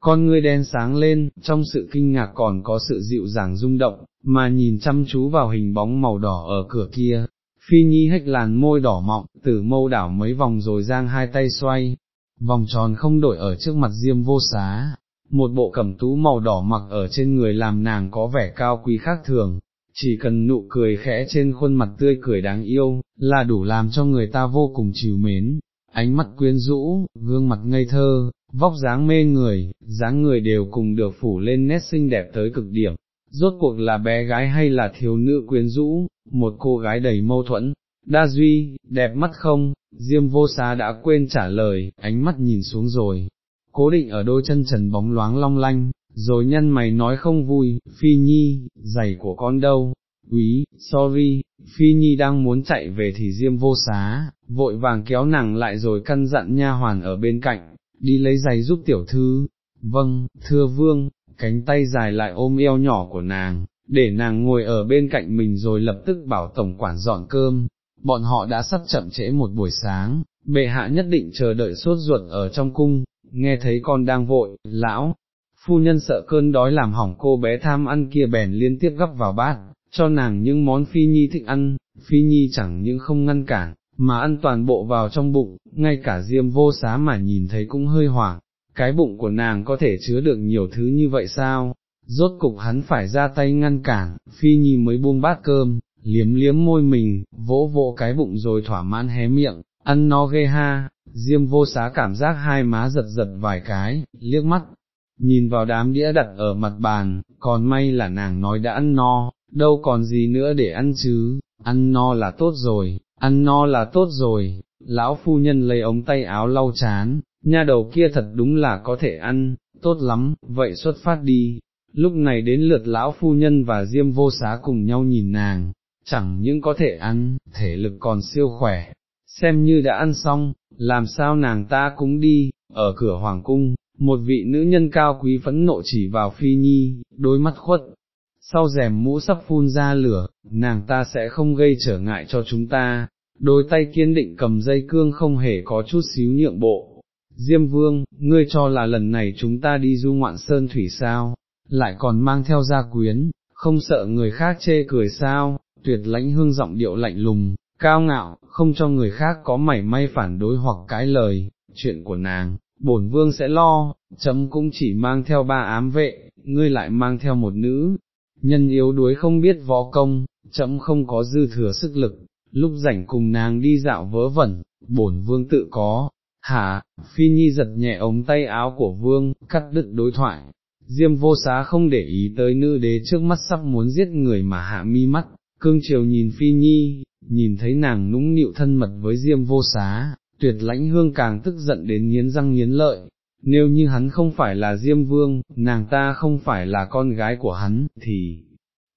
con ngươi đen sáng lên, trong sự kinh ngạc còn có sự dịu dàng rung động, mà nhìn chăm chú vào hình bóng màu đỏ ở cửa kia. Phi Nhi hách làn môi đỏ mọng, tử mâu đảo mấy vòng rồi giang hai tay xoay, vòng tròn không đổi ở trước mặt diêm vô xá, một bộ cẩm tú màu đỏ mặc ở trên người làm nàng có vẻ cao quý khác thường, chỉ cần nụ cười khẽ trên khuôn mặt tươi cười đáng yêu, là đủ làm cho người ta vô cùng chiều mến, ánh mắt quyến rũ, gương mặt ngây thơ, vóc dáng mê người, dáng người đều cùng được phủ lên nét xinh đẹp tới cực điểm. Rốt cuộc là bé gái hay là thiếu nữ quyến rũ, một cô gái đầy mâu thuẫn, đa duy, đẹp mắt không, Diêm vô xá đã quên trả lời, ánh mắt nhìn xuống rồi, cố định ở đôi chân trần bóng loáng long lanh, rồi nhân mày nói không vui, Phi Nhi, giày của con đâu, úy, sorry, Phi Nhi đang muốn chạy về thì Diêm vô xá, vội vàng kéo nàng lại rồi căn dặn nha hoàn ở bên cạnh, đi lấy giày giúp tiểu thư, vâng, thưa vương, cánh tay dài lại ôm eo nhỏ của nàng, để nàng ngồi ở bên cạnh mình rồi lập tức bảo tổng quản dọn cơm, bọn họ đã sắp chậm trễ một buổi sáng, bệ hạ nhất định chờ đợi suốt ruột ở trong cung, nghe thấy con đang vội, lão, phu nhân sợ cơn đói làm hỏng cô bé tham ăn kia bèn liên tiếp gấp vào bát, cho nàng những món phi nhi thích ăn, phi nhi chẳng những không ngăn cản, mà ăn toàn bộ vào trong bụng, ngay cả diêm vô xá mà nhìn thấy cũng hơi hoảng, cái bụng của nàng có thể chứa được nhiều thứ như vậy sao, rốt cục hắn phải ra tay ngăn cản, phi nhi mới buông bát cơm, liếm liếm môi mình, vỗ vỗ cái bụng rồi thỏa mãn hé miệng, ăn no ghê ha, diêm vô xá cảm giác hai má giật giật vài cái, liếc mắt, nhìn vào đám đĩa đặt ở mặt bàn, còn may là nàng nói đã ăn no, đâu còn gì nữa để ăn chứ, ăn no là tốt rồi, ăn no là tốt rồi, lão phu nhân lấy ống tay áo lau chán, nha đầu kia thật đúng là có thể ăn, tốt lắm, vậy xuất phát đi. Lúc này đến lượt lão phu nhân và Diêm vô xá cùng nhau nhìn nàng, chẳng những có thể ăn, thể lực còn siêu khỏe, xem như đã ăn xong, làm sao nàng ta cũng đi, ở cửa hoàng cung, một vị nữ nhân cao quý phẫn nộ chỉ vào phi nhi, đôi mắt khuất, sau rèm mũ sắp phun ra lửa, nàng ta sẽ không gây trở ngại cho chúng ta, đôi tay kiên định cầm dây cương không hề có chút xíu nhượng bộ. Diêm vương, ngươi cho là lần này chúng ta đi du ngoạn sơn thủy sao, lại còn mang theo gia quyến, không sợ người khác chê cười sao, tuyệt lãnh hương giọng điệu lạnh lùng, cao ngạo, không cho người khác có mảy may phản đối hoặc cãi lời, chuyện của nàng, bổn vương sẽ lo, chấm cũng chỉ mang theo ba ám vệ, ngươi lại mang theo một nữ, nhân yếu đuối không biết võ công, chấm không có dư thừa sức lực, lúc rảnh cùng nàng đi dạo vớ vẩn, bổn vương tự có, hả, phi nhi giật nhẹ ống tay áo của vương, cắt đứt đối thoại, diêm vô xá không để ý tới nữ đế trước mắt sắp muốn giết người mà hạ mi mắt, cương chiều nhìn phi nhi, nhìn thấy nàng nũng nịu thân mật với diêm vô xá, tuyệt lãnh hương càng tức giận đến nghiến răng nghiến lợi, nếu như hắn không phải là diêm vương, nàng ta không phải là con gái của hắn, thì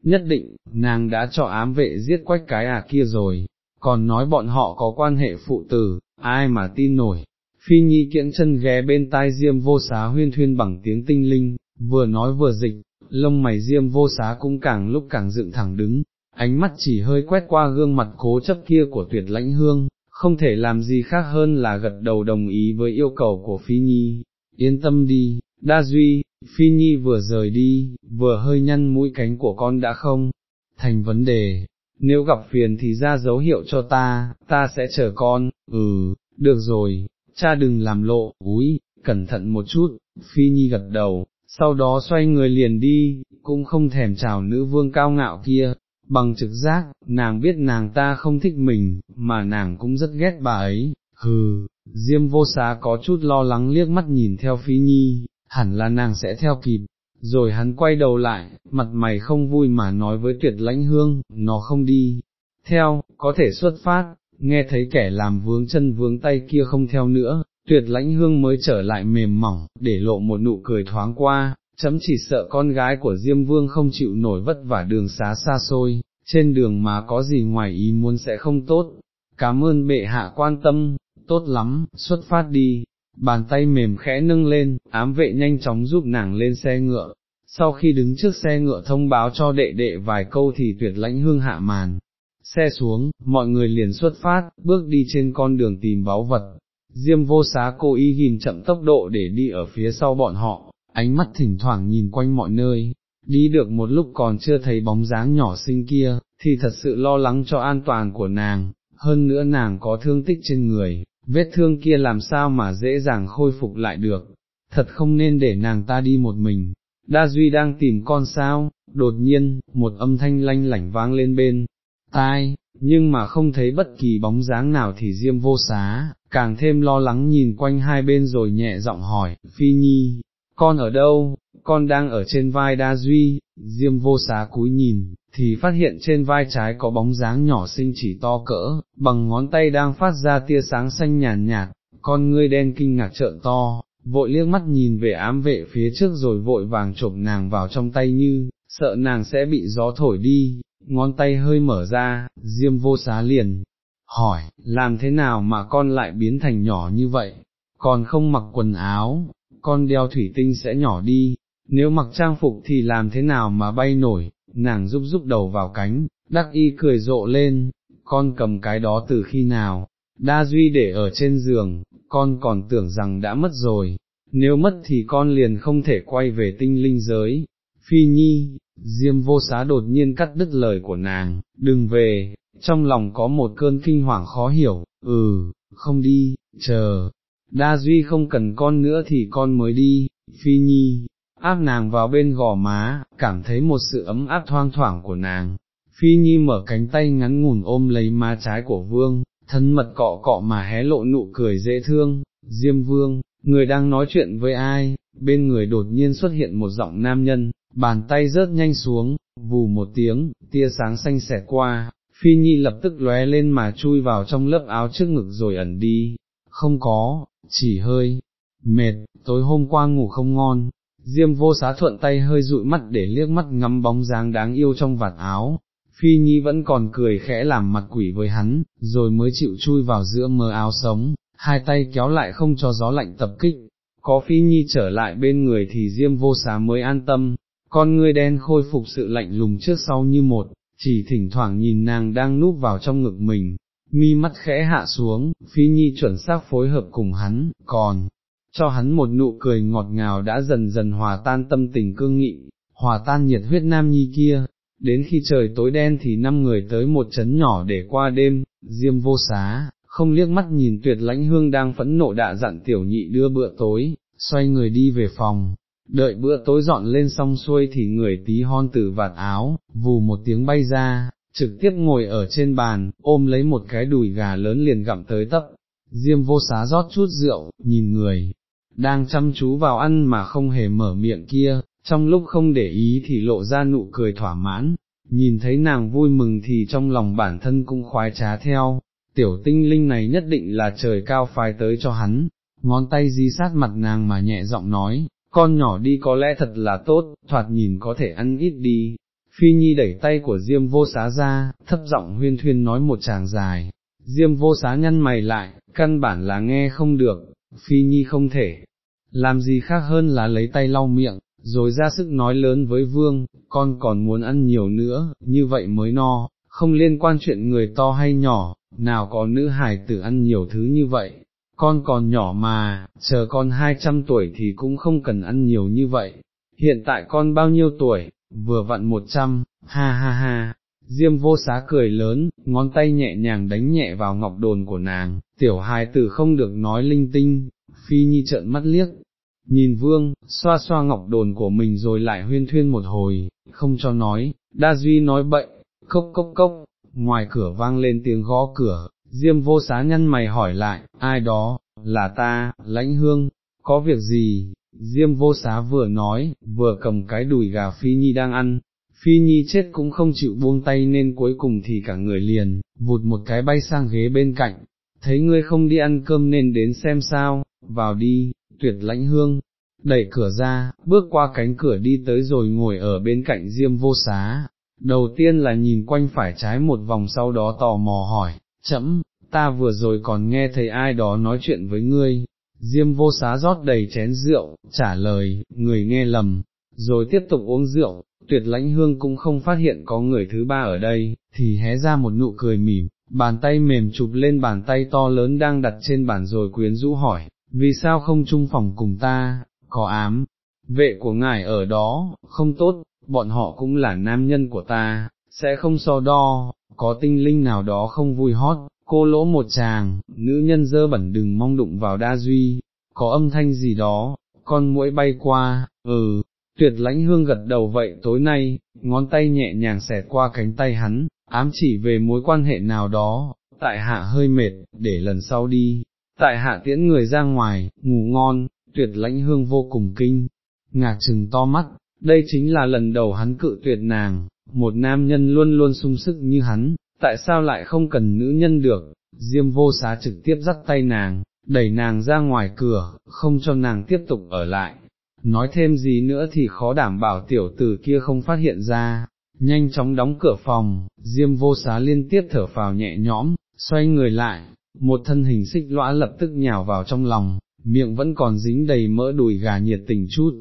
nhất định, nàng đã cho ám vệ giết quách cái à kia rồi, còn nói bọn họ có quan hệ phụ tử, ai mà tin nổi. Phi Nhi kiễng chân ghé bên tai Diêm vô xá huyên thuyên bằng tiếng tinh linh, vừa nói vừa dịch, lông mày Diêm vô xá cũng càng lúc càng dựng thẳng đứng, ánh mắt chỉ hơi quét qua gương mặt cố chấp kia của tuyệt lãnh hương, không thể làm gì khác hơn là gật đầu đồng ý với yêu cầu của Phi Nhi, yên tâm đi, đa duy, Phi Nhi vừa rời đi, vừa hơi nhăn mũi cánh của con đã không, thành vấn đề, nếu gặp phiền thì ra dấu hiệu cho ta, ta sẽ chờ con, ừ, được rồi, cha đừng làm lộ, úi, cẩn thận một chút, Phi Nhi gật đầu, sau đó xoay người liền đi, cũng không thèm chào nữ vương cao ngạo kia, bằng trực giác, nàng biết nàng ta không thích mình, mà nàng cũng rất ghét bà ấy, hừ, Diêm vô xá có chút lo lắng liếc mắt nhìn theo Phi Nhi, hẳn là nàng sẽ theo kịp, rồi hắn quay đầu lại, mặt mày không vui mà nói với tuyệt lãnh hương, nó không đi, theo, có thể xuất phát, nghe thấy kẻ làm vướng chân vướng tay kia không theo nữa, tuyệt lãnh hương mới trở lại mềm mỏng, để lộ một nụ cười thoáng qua, chấm chỉ sợ con gái của Diêm Vương không chịu nổi vất vả đường xá xa xôi, trên đường mà có gì ngoài ý muốn sẽ không tốt, cảm ơn bệ hạ quan tâm, tốt lắm, xuất phát đi, bàn tay mềm khẽ nâng lên, ám vệ nhanh chóng giúp nàng lên xe ngựa, sau khi đứng trước xe ngựa thông báo cho đệ đệ vài câu thì tuyệt lãnh hương hạ màn. Xe xuống, mọi người liền xuất phát, bước đi trên con đường tìm báu vật, Diêm vô xá cố ý ghim chậm tốc độ để đi ở phía sau bọn họ, ánh mắt thỉnh thoảng nhìn quanh mọi nơi, đi được một lúc còn chưa thấy bóng dáng nhỏ xinh kia, thì thật sự lo lắng cho an toàn của nàng, hơn nữa nàng có thương tích trên người, vết thương kia làm sao mà dễ dàng khôi phục lại được, thật không nên để nàng ta đi một mình. Đa Duy đang tìm con sao, đột nhiên, một âm thanh lanh lảnh vang lên bên, tai, nhưng mà không thấy bất kỳ bóng dáng nào thì Diêm vô xá, càng thêm lo lắng nhìn quanh hai bên rồi nhẹ giọng hỏi, Phi Nhi, con ở đâu, con đang ở trên vai Đa Duy, Diêm vô xá cúi nhìn, thì phát hiện trên vai trái có bóng dáng nhỏ xinh chỉ to cỡ, bằng ngón tay đang phát ra tia sáng xanh nhàn nhạt, con ngươi đen kinh ngạc trợn to, vội liếc mắt nhìn về ám vệ phía trước rồi vội vàng chộp nàng vào trong tay như, sợ nàng sẽ bị gió thổi đi, ngón tay hơi mở ra, diêm vô xá liền, hỏi, làm thế nào mà con lại biến thành nhỏ như vậy, còn không mặc quần áo, con đeo thủy tinh sẽ nhỏ đi, nếu mặc trang phục thì làm thế nào mà bay nổi, nàng giúp giúp đầu vào cánh, đắc y cười rộ lên, con cầm cái đó từ khi nào, đa duy để ở trên giường, con còn tưởng rằng đã mất rồi, nếu mất thì con liền không thể quay về tinh linh giới. Phi Nhi, Diêm vô xá đột nhiên cắt đứt lời của nàng, đừng về, trong lòng có một cơn kinh hoàng khó hiểu, ừ, không đi, chờ, đa duy không cần con nữa thì con mới đi, Phi Nhi, áp nàng vào bên gò má, cảm thấy một sự ấm áp thoang thoảng của nàng. Phi Nhi mở cánh tay ngắn ngủn ôm lấy má trái của Vương, thân mật cọ cọ mà hé lộ nụ cười dễ thương, Diêm Vương, người đang nói chuyện với ai, bên người đột nhiên xuất hiện một giọng nam nhân, bàn tay rớt nhanh xuống, vù một tiếng, tia sáng xanh xẹt qua, Phi Nhi lập tức lóe lên mà chui vào trong lớp áo trước ngực rồi ẩn đi, không có, chỉ hơi, mệt, tối hôm qua ngủ không ngon, Diêm vô xá thuận tay hơi dụi mắt để liếc mắt ngắm bóng dáng đáng yêu trong vạt áo, Phi Nhi vẫn còn cười khẽ làm mặt quỷ với hắn, rồi mới chịu chui vào giữa mờ áo sống, hai tay kéo lại không cho gió lạnh tập kích, có Phi Nhi trở lại bên người thì Diêm vô xá mới an tâm, con ngươi đen khôi phục sự lạnh lùng trước sau như một, chỉ thỉnh thoảng nhìn nàng đang núp vào trong ngực mình, mi mắt khẽ hạ xuống, Phi Nhi chuẩn xác phối hợp cùng hắn, còn cho hắn một nụ cười ngọt ngào đã dần dần hòa tan tâm tình cương nghị, hòa tan nhiệt huyết nam nhi kia, đến khi trời tối đen thì năm người tới một trấn nhỏ để qua đêm, diêm vô xá, không liếc mắt nhìn tuyệt lãnh hương đang phẫn nộ đạ dặn tiểu nhị đưa bữa tối, xoay người đi về phòng, đợi bữa tối dọn lên xong xuôi thì người tí hon từ vạt áo, vù một tiếng bay ra, trực tiếp ngồi ở trên bàn, ôm lấy một cái đùi gà lớn liền gặm tới tấp, diêm vô xá rót chút rượu, nhìn người, đang chăm chú vào ăn mà không hề mở miệng kia, trong lúc không để ý thì lộ ra nụ cười thỏa mãn, nhìn thấy nàng vui mừng thì trong lòng bản thân cũng khoái trá theo, tiểu tinh linh này nhất định là trời cao phái tới cho hắn, ngón tay di sát mặt nàng mà nhẹ giọng nói, con nhỏ đi có lẽ thật là tốt, thoạt nhìn có thể ăn ít đi. Phi Nhi đẩy tay của Diêm vô xá ra, thấp giọng huyên thuyên nói một tràng dài, Diêm vô xá nhăn mày lại, căn bản là nghe không được, Phi Nhi không thể, làm gì khác hơn là lấy tay lau miệng, rồi ra sức nói lớn với vương, con còn muốn ăn nhiều nữa, như vậy mới no, không liên quan chuyện người to hay nhỏ, nào có nữ hài tử ăn nhiều thứ như vậy, con còn nhỏ mà, chờ con 200 tuổi thì cũng không cần ăn nhiều như vậy, hiện tại con bao nhiêu tuổi, vừa vặn 100, ha ha ha. Diêm vô xá cười lớn, ngón tay nhẹ nhàng đánh nhẹ vào ngọc đồn của nàng, tiểu hài tử không được nói linh tinh, phi nhi trợn mắt liếc, nhìn vương, xoa xoa ngọc đồn của mình rồi lại huyên thuyên một hồi, không cho nói, đa duy nói bậy, cốc cốc cốc, ngoài cửa vang lên tiếng gõ cửa, diêm vô xá nhăn mày hỏi lại, ai đó, là ta, lãnh hương, có việc gì, diêm vô xá vừa nói, vừa cầm cái đùi gà phi nhi đang ăn. Phi Nhi chết cũng không chịu buông tay nên cuối cùng thì cả người liền, vụt một cái bay sang ghế bên cạnh, thấy ngươi không đi ăn cơm nên đến xem sao, vào đi, tuyệt lãnh hương, đẩy cửa ra, bước qua cánh cửa đi tới rồi ngồi ở bên cạnh diêm vô xá, đầu tiên là nhìn quanh phải trái một vòng sau đó tò mò hỏi, chậm, ta vừa rồi còn nghe thấy ai đó nói chuyện với ngươi, diêm vô xá rót đầy chén rượu, trả lời, người nghe lầm, rồi tiếp tục uống rượu, tuyệt lãnh hương cũng không phát hiện có người thứ ba ở đây, thì hé ra một nụ cười mỉm, bàn tay mềm chụp lên bàn tay to lớn đang đặt trên bàn rồi quyến rũ hỏi, vì sao không chung phòng cùng ta, có ám, vệ của ngài ở đó, không tốt, bọn họ cũng là nam nhân của ta, sẽ không so đo, có tinh linh nào đó không vui hót, cô lỗ một chàng, nữ nhân dơ bẩn đừng mong đụng vào đa duy, có âm thanh gì đó, con muỗi bay qua, ừ, tuyệt lãnh hương gật đầu vậy tối nay, ngón tay nhẹ nhàng xẹt qua cánh tay hắn, ám chỉ về mối quan hệ nào đó, tại hạ hơi mệt, để lần sau đi, tại hạ tiễn người ra ngoài, ngủ ngon, tuyệt lãnh hương vô cùng kinh, ngạc trừng to mắt, đây chính là lần đầu hắn cự tuyệt nàng, một nam nhân luôn luôn sung sức như hắn, tại sao lại không cần nữ nhân được, diêm vô xá trực tiếp dắt tay nàng, đẩy nàng ra ngoài cửa, không cho nàng tiếp tục ở lại. Nói thêm gì nữa thì khó đảm bảo tiểu tử kia không phát hiện ra, nhanh chóng đóng cửa phòng, diêm vô xá liên tiếp thở phào nhẹ nhõm, xoay người lại, một thân hình xích lõa lập tức nhào vào trong lòng, miệng vẫn còn dính đầy mỡ đùi gà nhiệt tình chút,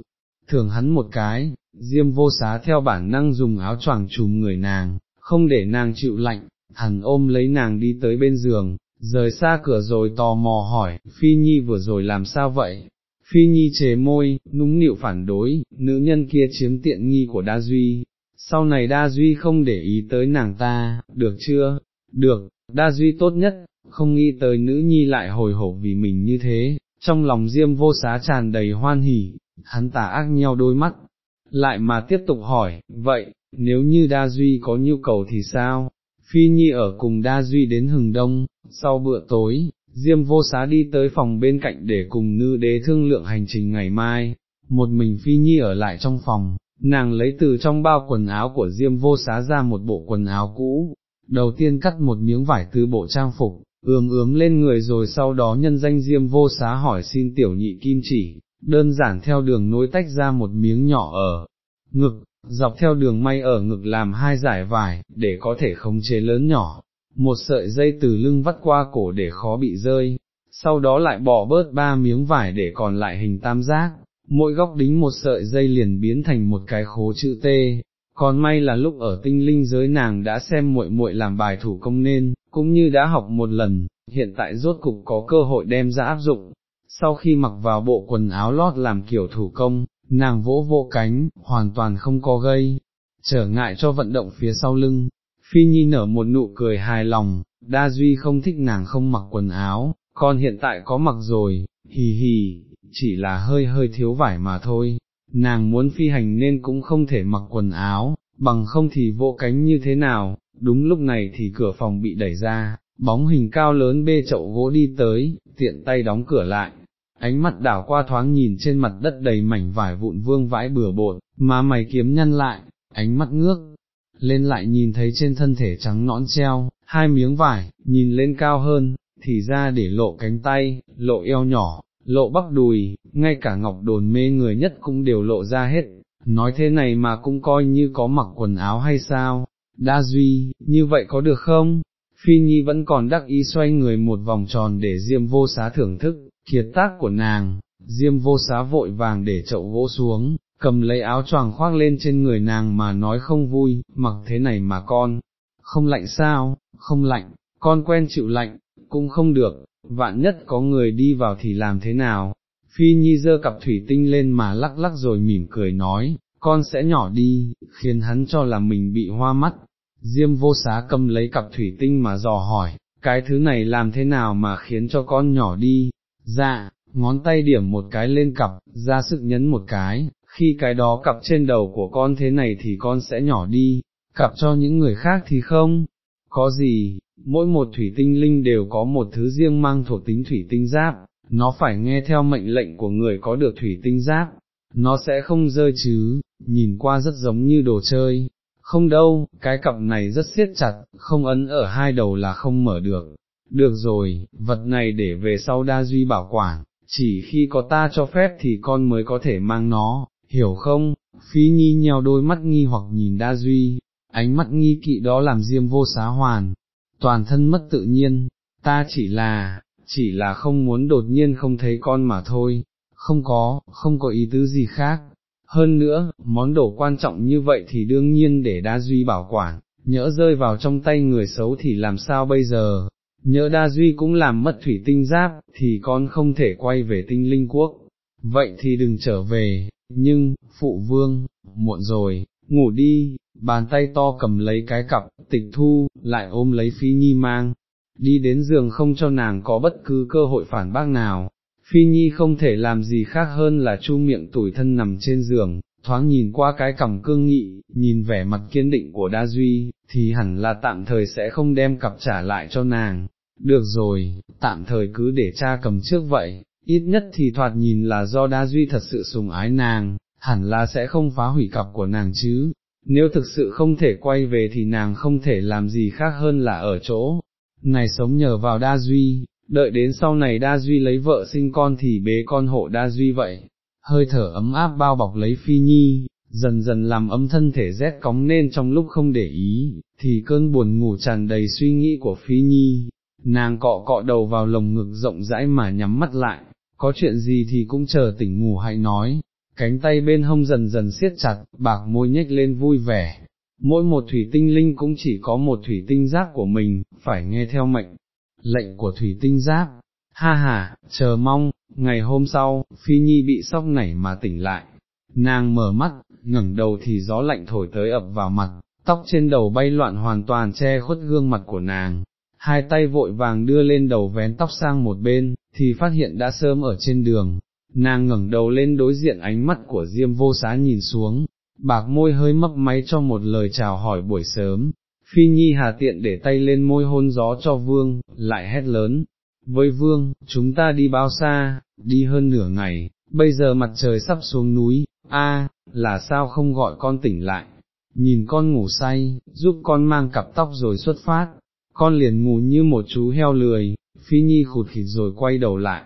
thường hắn một cái, diêm vô xá theo bản năng dùng áo choàng trùm người nàng, không để nàng chịu lạnh, hắn ôm lấy nàng đi tới bên giường, rời xa cửa rồi tò mò hỏi, Phi Nhi vừa rồi làm sao vậy? Phi Nhi chế môi, núng nịu phản đối, nữ nhân kia chiếm tiện nghi của Đa Duy, sau này Đa Duy không để ý tới nàng ta, được chưa? Được, Đa Duy tốt nhất, không nghĩ tới nữ nhi lại hồi hộp vì mình như thế, trong lòng diêm vô xá tràn đầy hoan hỉ, hắn tả ác nhau đôi mắt, lại mà tiếp tục hỏi, vậy, nếu như Đa Duy có nhu cầu thì sao? Phi Nhi ở cùng Đa Duy đến hừng đông, sau bữa tối, Diêm vô xá đi tới phòng bên cạnh để cùng nữ đế thương lượng hành trình ngày mai, một mình Phi Nhi ở lại trong phòng, nàng lấy từ trong bao quần áo của Diêm vô xá ra một bộ quần áo cũ, đầu tiên cắt một miếng vải từ bộ trang phục, ướm ướm lên người rồi sau đó nhân danh Diêm vô xá hỏi xin tiểu nhị kim chỉ, đơn giản theo đường nối tách ra một miếng nhỏ ở ngực, dọc theo đường may ở ngực làm hai giải vải, để có thể khống chế lớn nhỏ, một sợi dây từ lưng vắt qua cổ để khó bị rơi, sau đó lại bỏ bớt ba miếng vải để còn lại hình tam giác, mỗi góc đính một sợi dây liền biến thành một cái khố chữ T. Còn may là lúc ở tinh linh giới nàng đã xem muội muội làm bài thủ công nên, cũng như đã học một lần, hiện tại rốt cục có cơ hội đem ra áp dụng, sau khi mặc vào bộ quần áo lót làm kiểu thủ công, nàng vỗ vỗ cánh, hoàn toàn không có gây, trở ngại cho vận động phía sau lưng. Phi Nhi nở một nụ cười hài lòng, đa duy không thích nàng không mặc quần áo, con hiện tại có mặc rồi, hì hì, chỉ là hơi hơi thiếu vải mà thôi, nàng muốn phi hành nên cũng không thể mặc quần áo, bằng không thì vỗ cánh như thế nào, đúng lúc này thì cửa phòng bị đẩy ra, bóng hình cao lớn bê chậu gỗ đi tới, tiện tay đóng cửa lại, ánh mắt đảo qua thoáng nhìn trên mặt đất đầy mảnh vải vụn vương vãi bừa bộn, mà mày kiếm nhăn lại, ánh mắt ngước, lên lại nhìn thấy trên thân thể trắng nõn treo, hai miếng vải, nhìn lên cao hơn, thì ra để lộ cánh tay, lộ eo nhỏ, lộ bắp đùi, ngay cả ngọc đồn mê người nhất cũng đều lộ ra hết, nói thế này mà cũng coi như có mặc quần áo hay sao, đa duy, như vậy có được không? Phi Nhi vẫn còn đắc ý xoay người một vòng tròn để Diêm vô xá thưởng thức, kiệt tác của nàng, Diêm vô xá vội vàng để chậu gỗ xuống, cầm lấy áo choàng khoác lên trên người nàng mà nói không vui, mặc thế này mà con, không lạnh sao, không lạnh, con quen chịu lạnh, cũng không được, vạn nhất có người đi vào thì làm thế nào. Phi Nhi dơ cặp thủy tinh lên mà lắc lắc rồi mỉm cười nói, con sẽ nhỏ đi, khiến hắn cho là mình bị hoa mắt. Diêm vô xá cầm lấy cặp thủy tinh mà dò hỏi, cái thứ này làm thế nào mà khiến cho con nhỏ đi, dạ, ngón tay điểm một cái lên cặp, ra sức nhấn một cái, khi cái đó cặp trên đầu của con thế này thì con sẽ nhỏ đi, cặp cho những người khác thì không, có gì, mỗi một thủy tinh linh đều có một thứ riêng mang thuộc tính thủy tinh giáp, nó phải nghe theo mệnh lệnh của người có được thủy tinh giáp, nó sẽ không rơi chứ, nhìn qua rất giống như đồ chơi. Không đâu, cái cặp này rất siết chặt, không ấn ở hai đầu là không mở được. Được rồi, vật này để về sau đa duy bảo quản, chỉ khi có ta cho phép thì con mới có thể mang nó, hiểu không? Phí nhi nheo đôi mắt nghi hoặc nhìn đa duy, ánh mắt nghi kỵ đó làm diêm vô xá hoàn, toàn thân mất tự nhiên, ta chỉ là, chỉ là không muốn đột nhiên không thấy con mà thôi, không có, không có ý tứ gì khác. Hơn nữa, món đồ quan trọng như vậy thì đương nhiên để đa duy bảo quản, nhỡ rơi vào trong tay người xấu thì làm sao bây giờ, nhỡ đa duy cũng làm mất thủy tinh giáp, thì con không thể quay về tinh linh quốc, vậy thì đừng trở về, nhưng, phụ vương, muộn rồi, ngủ đi, bàn tay to cầm lấy cái cặp, tịch thu, lại ôm lấy phi nhi mang, đi đến giường không cho nàng có bất cứ cơ hội phản bác nào. Phi Nhi không thể làm gì khác hơn là chu miệng tủi thân nằm trên giường, thoáng nhìn qua cái cằm cương nghị, nhìn vẻ mặt kiên định của Đa Duy, thì hẳn là tạm thời sẽ không đem cặp trả lại cho nàng. Được rồi, tạm thời cứ để cha cầm trước vậy, ít nhất thì thoạt nhìn là do Đa Duy thật sự sùng ái nàng, hẳn là sẽ không phá hủy cặp của nàng chứ, nếu thực sự không thể quay về thì nàng không thể làm gì khác hơn là ở chỗ, này sống nhờ vào Đa Duy, đợi đến sau này Đa Duy lấy vợ sinh con thì bế con hộ Đa Duy vậy, hơi thở ấm áp bao bọc lấy Phi Nhi, dần dần làm ấm thân thể rét cóng nên trong lúc không để ý, thì cơn buồn ngủ tràn đầy suy nghĩ của Phi Nhi, nàng cọ cọ đầu vào lồng ngực rộng rãi mà nhắm mắt lại, có chuyện gì thì cũng chờ tỉnh ngủ hãy nói, cánh tay bên hông dần dần siết chặt, bạc môi nhếch lên vui vẻ. Mỗi một thủy tinh linh cũng chỉ có một thủy tinh giác của mình, phải nghe theo mệnh, lệnh của thủy tinh giác. Ha ha, chờ mong, ngày hôm sau, Phi Nhi bị sóc nảy mà tỉnh lại. Nàng mở mắt, ngẩng đầu thì gió lạnh thổi tới ập vào mặt, tóc trên đầu bay loạn hoàn toàn che khuất gương mặt của nàng. Hai tay vội vàng đưa lên đầu vén tóc sang một bên, thì phát hiện đã sớm ở trên đường, nàng ngẩng đầu lên đối diện ánh mắt của Diêm vô xá nhìn xuống, bạc môi hơi mấp máy cho một lời chào hỏi buổi sớm, phi nhi hà tiện để tay lên môi hôn gió cho vương, lại hét lớn, với vương, chúng ta đi bao xa, đi hơn nửa ngày, bây giờ mặt trời sắp xuống núi, a, là sao không gọi con tỉnh lại, nhìn con ngủ say, giúp con mang cặp tóc rồi xuất phát, con liền ngủ như một chú heo lười, phi nhi khụt khịt rồi quay đầu lại,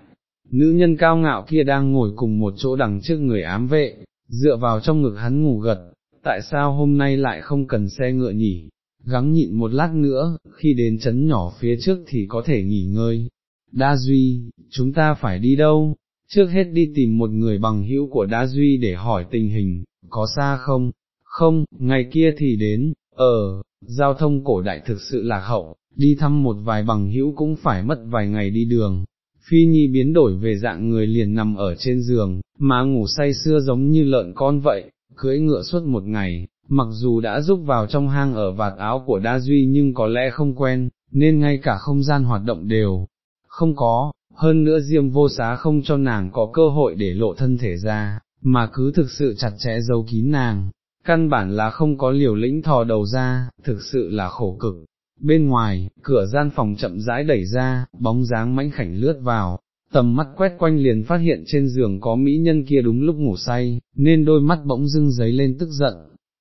nữ nhân cao ngạo kia đang ngồi cùng một chỗ đằng trước người ám vệ, dựa vào trong ngực hắn ngủ gật, tại sao hôm nay lại không cần xe ngựa nhỉ, gắng nhịn một lát nữa, khi đến chấn nhỏ phía trước thì có thể nghỉ ngơi. Đa Duy, chúng ta phải đi đâu? Trước hết đi tìm một người bằng hữu của Đa Duy để hỏi tình hình, có xa không? Không, ngày kia thì đến, ờ, giao thông cổ đại thực sự lạc hậu, đi thăm một vài bằng hữu cũng phải mất vài ngày đi đường, Phi Nhi biến đổi về dạng người liền nằm ở trên giường, mà ngủ say xưa giống như lợn con vậy, cưỡi ngựa suốt một ngày, mặc dù đã giúp vào trong hang ở vạt áo của Đa Duy nhưng có lẽ không quen, nên ngay cả không gian hoạt động đều không có, hơn nữa Diêm vô xá không cho nàng có cơ hội để lộ thân thể ra, mà cứ thực sự chặt chẽ giấu kín nàng. căn bản là không có liều lĩnh thò đầu ra, thực sự là khổ cực. Bên ngoài, cửa gian phòng chậm rãi đẩy ra, bóng dáng mãnh khảnh lướt vào, tầm mắt quét quanh liền phát hiện trên giường có mỹ nhân kia đúng lúc ngủ say, nên đôi mắt bỗng dưng giấy lên tức giận,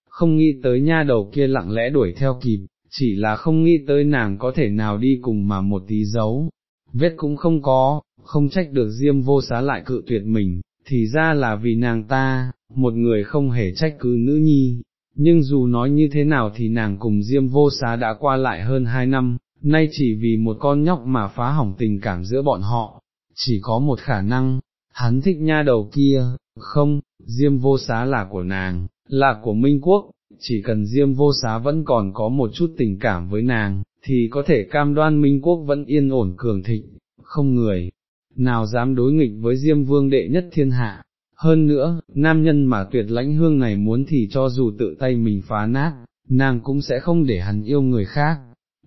không nghĩ tới nha đầu kia lặng lẽ đuổi theo kịp, chỉ là không nghĩ tới nàng có thể nào đi cùng mà một tí giấu vết cũng không có, không trách được diêm vô xá lại cự tuyệt mình, thì ra là vì nàng ta, một người không hề trách cứ nữ nhi, nhưng dù nói như thế nào thì nàng cùng diêm vô xá đã qua lại hơn hai năm, nay chỉ vì một con nhóc mà phá hỏng tình cảm giữa bọn họ, chỉ có một khả năng, hắn thích nha đầu kia, không, diêm vô xá là của nàng, là của Minh Quốc, chỉ cần diêm vô xá vẫn còn có một chút tình cảm với nàng, thì có thể cam đoan Minh Quốc vẫn yên ổn cường thịnh, không người, nào dám đối nghịch với diêm vương đệ nhất thiên hạ. Hơn nữa, nam nhân mà tuyệt lãnh hương này muốn thì cho dù tự tay mình phá nát, nàng cũng sẽ không để hắn yêu người khác.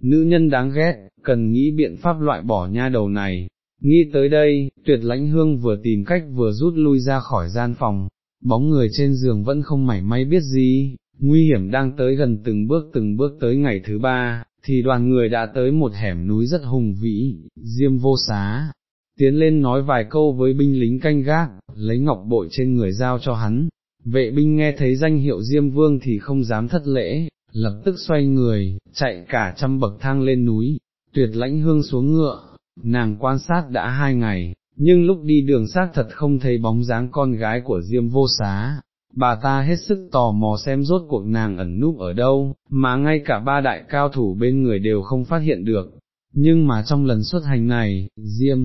Nữ nhân đáng ghét, cần nghĩ biện pháp loại bỏ nha đầu này, Nghĩ tới đây, tuyệt lãnh hương vừa tìm cách vừa rút lui ra khỏi gian phòng, bóng người trên giường vẫn không mảy may biết gì, nguy hiểm đang tới gần từng bước từng bước tới ngày thứ ba, thì đoàn người đã tới một hẻm núi rất hùng vĩ, diêm vô xá, tiến lên nói vài câu với binh lính canh gác, lấy ngọc bội trên người giao cho hắn, vệ binh nghe thấy danh hiệu diêm vương thì không dám thất lễ, lập tức xoay người, chạy cả trăm bậc thang lên núi, tuyệt lãnh hương xuống ngựa, nàng quan sát đã hai ngày, nhưng lúc đi đường xác thật không thấy bóng dáng con gái của Diêm vô xá, bà ta hết sức tò mò xem rốt cuộc nàng ẩn núp ở đâu, mà ngay cả ba đại cao thủ bên người đều không phát hiện được, nhưng mà trong lần xuất hành này, Diêm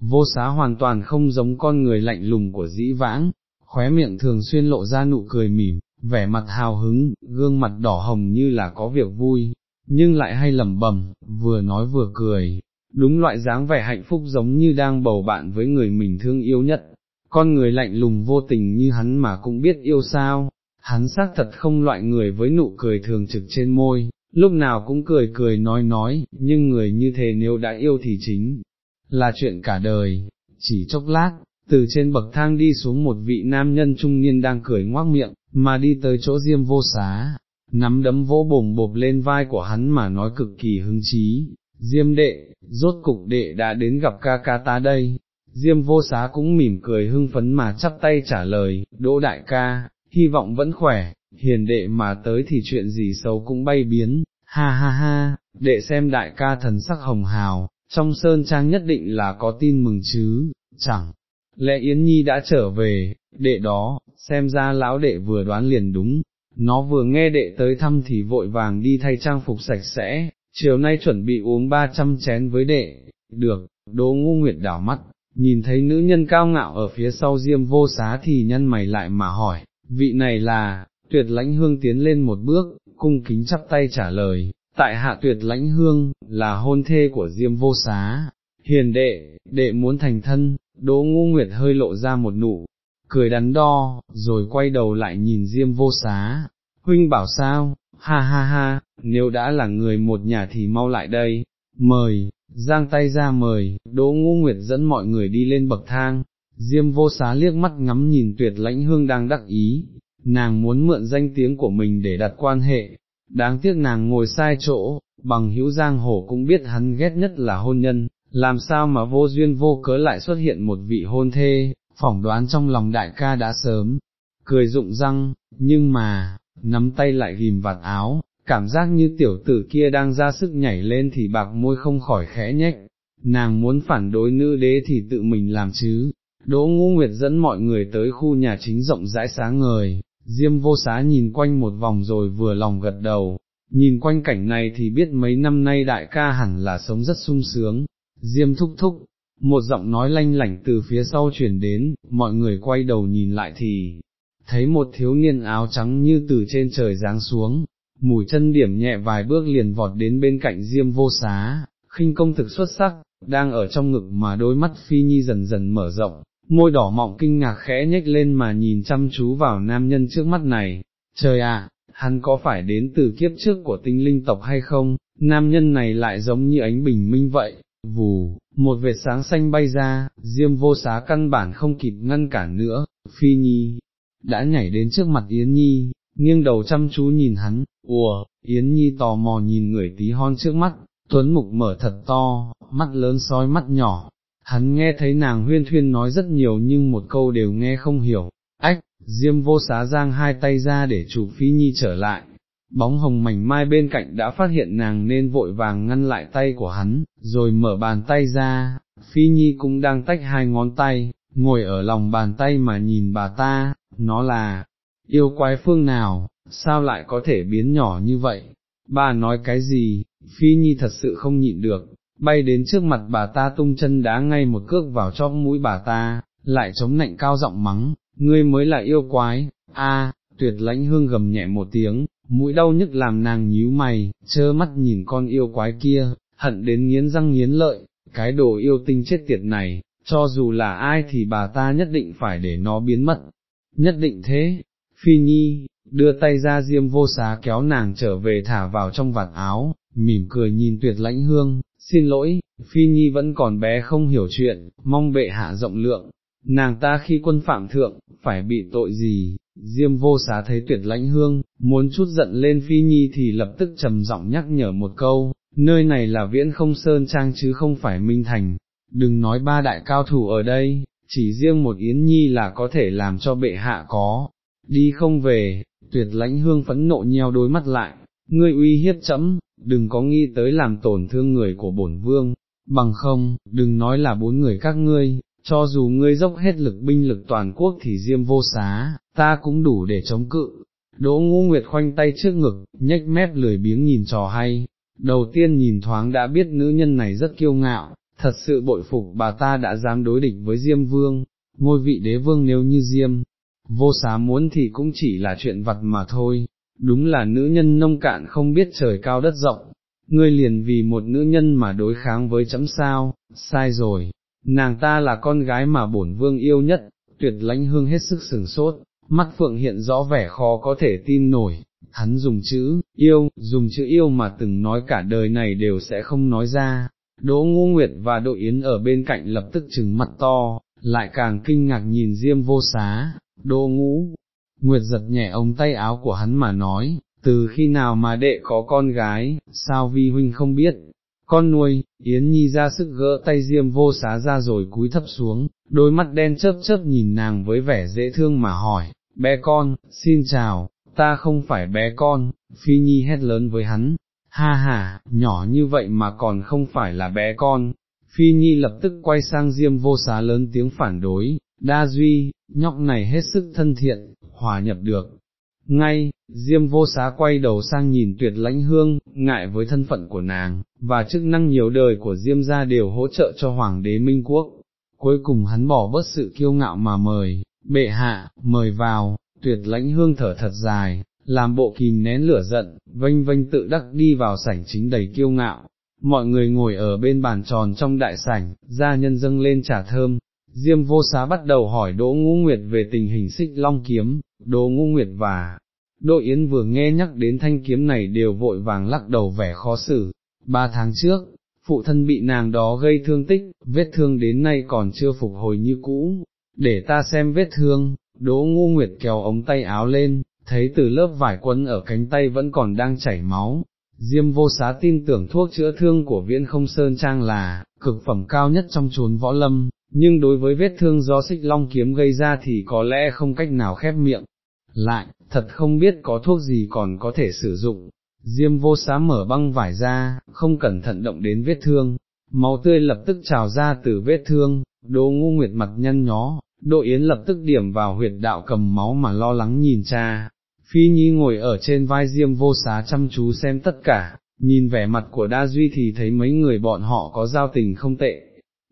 vô xá hoàn toàn không giống con người lạnh lùng của dĩ vãng, khóe miệng thường xuyên lộ ra nụ cười mỉm, vẻ mặt hào hứng, gương mặt đỏ hồng như là có việc vui, nhưng lại hay lẩm bẩm, vừa nói vừa cười, đúng loại dáng vẻ hạnh phúc giống như đang bầu bạn với người mình thương yêu nhất, con người lạnh lùng vô tình như hắn mà cũng biết yêu sao, hắn xác thật không loại người với nụ cười thường trực trên môi, lúc nào cũng cười cười nói nói, nhưng người như thế nếu đã yêu thì chính là chuyện cả đời, chỉ chốc lát, từ trên bậc thang đi xuống một vị nam nhân trung niên đang cười ngoác miệng, mà đi tới chỗ diêm vô xá, nắm đấm vỗ bồng bộp lên vai của hắn mà nói cực kỳ hứng chí, Diêm đệ, rốt cục đệ đã đến gặp ca ca ta đây, Diêm vô xá cũng mỉm cười hưng phấn mà chắp tay trả lời, đỗ đại ca, hy vọng vẫn khỏe, hiền đệ mà tới thì chuyện gì xấu cũng bay biến, ha ha ha, đệ xem đại ca thần sắc hồng hào, trong sơn trang nhất định là có tin mừng chứ, chẳng, lẽ Yến Nhi đã trở về, đệ đó, xem ra lão đệ vừa đoán liền đúng, nó vừa nghe đệ tới thăm thì vội vàng đi thay trang phục sạch sẽ, chiều nay chuẩn bị uống ba trăm chén với đệ, được, đỗ ngu nguyệt đảo mắt, nhìn thấy nữ nhân cao ngạo ở phía sau diêm vô xá thì nhân mày lại mà hỏi, vị này là, tuyệt lãnh hương tiến lên một bước, cung kính chắp tay trả lời, tại hạ tuyệt lãnh hương, là hôn thê của diêm vô xá, hiền đệ, đệ muốn thành thân, đỗ ngu nguyệt hơi lộ ra một nụ, cười đắn đo, rồi quay đầu lại nhìn diêm vô xá, huynh bảo sao, ha ha ha, nếu đã là người một nhà thì mau lại đây, mời, giang tay ra mời, Đỗ Ngũ Nguyệt dẫn mọi người đi lên bậc thang, Diêm vô xá liếc mắt ngắm nhìn tuyệt lãnh hương đang đắc ý, nàng muốn mượn danh tiếng của mình để đặt quan hệ, đáng tiếc nàng ngồi sai chỗ, bằng hữu giang hồ cũng biết hắn ghét nhất là hôn nhân, làm sao mà vô duyên vô cớ lại xuất hiện một vị hôn thê, phỏng đoán trong lòng đại ca đã sớm, cười rụng răng, nhưng mà, nắm tay lại ghim vạt áo, cảm giác như tiểu tử kia đang ra sức nhảy lên thì bạc môi không khỏi khẽ nhếch, nàng muốn phản đối nữ đế thì tự mình làm chứ. Đỗ Ngũ Nguyệt dẫn mọi người tới khu nhà chính rộng rãi sáng ngời, Diêm vô xá nhìn quanh một vòng rồi vừa lòng gật đầu, nhìn quanh cảnh này thì biết mấy năm nay đại ca hẳn là sống rất sung sướng, Diêm thúc thúc, một giọng nói lanh lảnh từ phía sau chuyển đến, mọi người quay đầu nhìn lại thì, thấy một thiếu niên áo trắng như từ trên trời giáng xuống, mùi chân điểm nhẹ vài bước liền vọt đến bên cạnh diêm vô xá, khinh công thực xuất sắc, đang ở trong ngực mà đôi mắt phi nhi dần dần mở rộng, môi đỏ mọng kinh ngạc khẽ nhếch lên mà nhìn chăm chú vào nam nhân trước mắt này, trời ạ, hắn có phải đến từ kiếp trước của tinh linh tộc hay không, nam nhân này lại giống như ánh bình minh vậy, vù, một vệt sáng xanh bay ra, diêm vô xá căn bản không kịp ngăn cản nữa, phi nhi, đã nhảy đến trước mặt Yến Nhi, nghiêng đầu chăm chú nhìn hắn, ùa, Yến Nhi tò mò nhìn người tí hon trước mắt, tuấn mục mở thật to, mắt lớn soi mắt nhỏ, hắn nghe thấy nàng huyên thuyên nói rất nhiều nhưng một câu đều nghe không hiểu, ách, diêm vô xá giang hai tay ra để chụp phi nhi trở lại, bóng hồng mảnh mai bên cạnh đã phát hiện nàng nên vội vàng ngăn lại tay của hắn, rồi mở bàn tay ra, phi nhi cũng đang tách hai ngón tay, ngồi ở lòng bàn tay mà nhìn bà ta, nó là, yêu quái phương nào, sao lại có thể biến nhỏ như vậy, bà nói cái gì, phi nhi thật sự không nhịn được, bay đến trước mặt bà ta tung chân đá ngay một cước vào chóp mũi bà ta, lại chống nạnh cao giọng mắng, ngươi mới là yêu quái, a, tuyệt lãnh hương gầm nhẹ một tiếng, mũi đau nhức làm nàng nhíu mày, chơ mắt nhìn con yêu quái kia, hận đến nghiến răng nghiến lợi, cái đồ yêu tinh chết tiệt này, cho dù là ai thì bà ta nhất định phải để nó biến mất, nhất định thế, phi nhi, đưa tay ra diêm vô xá kéo nàng trở về thả vào trong vạt áo, mỉm cười nhìn tuyệt lãnh hương, xin lỗi, phi nhi vẫn còn bé không hiểu chuyện, mong bệ hạ rộng lượng, nàng ta khi quân phạm thượng, phải bị tội gì, diêm vô xá thấy tuyệt lãnh hương, muốn chút giận lên phi nhi thì lập tức trầm giọng nhắc nhở một câu, nơi này là viễn không sơn trang chứ không phải minh thành, đừng nói ba đại cao thủ ở đây, chỉ riêng một yến nhi là có thể làm cho bệ hạ có, đi không về, tuyệt lãnh hương phẫn nộ nheo đôi mắt lại, ngươi uy hiếp chấm, đừng có nghĩ tới làm tổn thương người của bổn vương, bằng không, đừng nói là bốn người các ngươi, cho dù ngươi dốc hết lực binh lực toàn quốc thì diêm vô xá, ta cũng đủ để chống cự. Đỗ ngũ nguyệt khoanh tay trước ngực, nhếch mép lười biếng nhìn trò hay, đầu tiên nhìn thoáng đã biết nữ nhân này rất kiêu ngạo, thật sự bội phục bà ta đã dám đối địch với Diêm Vương, ngôi vị đế vương nếu như Diêm, vô xá muốn thì cũng chỉ là chuyện vặt mà thôi, đúng là nữ nhân nông cạn không biết trời cao đất rộng, ngươi liền vì một nữ nhân mà đối kháng với chấm sao, sai rồi, nàng ta là con gái mà bổn vương yêu nhất, tuyệt lãnh hương hết sức sừng sốt, mắt phượng hiện rõ vẻ khó có thể tin nổi, hắn dùng chữ, yêu, dùng chữ yêu mà từng nói cả đời này đều sẽ không nói ra, Đỗ Ngũ Nguyệt và Đỗ Yến ở bên cạnh lập tức trừng mặt to, lại càng kinh ngạc nhìn Diêm vô xá, Đô Ngũ. Nguyệt giật nhẹ ống tay áo của hắn mà nói, từ khi nào mà đệ có con gái, sao vi huynh không biết, con nuôi, Yến Nhi ra sức gỡ tay Diêm vô xá ra rồi cúi thấp xuống, đôi mắt đen chớp chớp nhìn nàng với vẻ dễ thương mà hỏi, bé con, xin chào, ta không phải bé con, Phi Nhi hét lớn với hắn, ha ha, nhỏ như vậy mà còn không phải là bé con. Phi Nhi lập tức quay sang Diêm vô xá lớn tiếng phản đối, đa duy, nhóc này hết sức thân thiện, hòa nhập được. Ngay, Diêm vô xá quay đầu sang nhìn tuyệt lãnh hương, ngại với thân phận của nàng, và chức năng nhiều đời của Diêm gia đều hỗ trợ cho Hoàng đế Minh Quốc. Cuối cùng hắn bỏ bớt sự kiêu ngạo mà mời, bệ hạ, mời vào, tuyệt lãnh hương thở thật dài, làm bộ kìm nén lửa giận, vênh vênh tự đắc đi vào sảnh chính đầy kiêu ngạo. Mọi người ngồi ở bên bàn tròn trong đại sảnh, gia nhân dâng lên trà thơm, Diêm vô xá bắt đầu hỏi Đỗ Ngũ Nguyệt về tình hình xích long kiếm, Đỗ Ngũ Nguyệt và Đỗ Yến vừa nghe nhắc đến thanh kiếm này đều vội vàng lắc đầu vẻ khó xử. Ba tháng trước, phụ thân bị nàng đó gây thương tích, vết thương đến nay còn chưa phục hồi như cũ, để ta xem vết thương, Đỗ Ngũ Nguyệt kéo ống tay áo lên, thấy từ lớp vải quấn ở cánh tay vẫn còn đang chảy máu. Diêm vô xá tin tưởng thuốc chữa thương của viễn không sơn trang là, cực phẩm cao nhất trong chốn võ lâm, nhưng đối với vết thương do xích long kiếm gây ra thì có lẽ không cách nào khép miệng. Lại, thật không biết có thuốc gì còn có thể sử dụng. Diêm vô xá mở băng vải ra, không cẩn thận động đến vết thương, máu tươi lập tức trào ra từ vết thương, đỗ ngu nguyệt mặt nhăn nhó, Đỗ Yến lập tức điểm vào huyệt đạo cầm máu mà lo lắng nhìn cha, Phi Nhi ngồi ở trên vai Diêm vô xá chăm chú xem tất cả, nhìn vẻ mặt của Đa Duy thì thấy mấy người bọn họ có giao tình không tệ.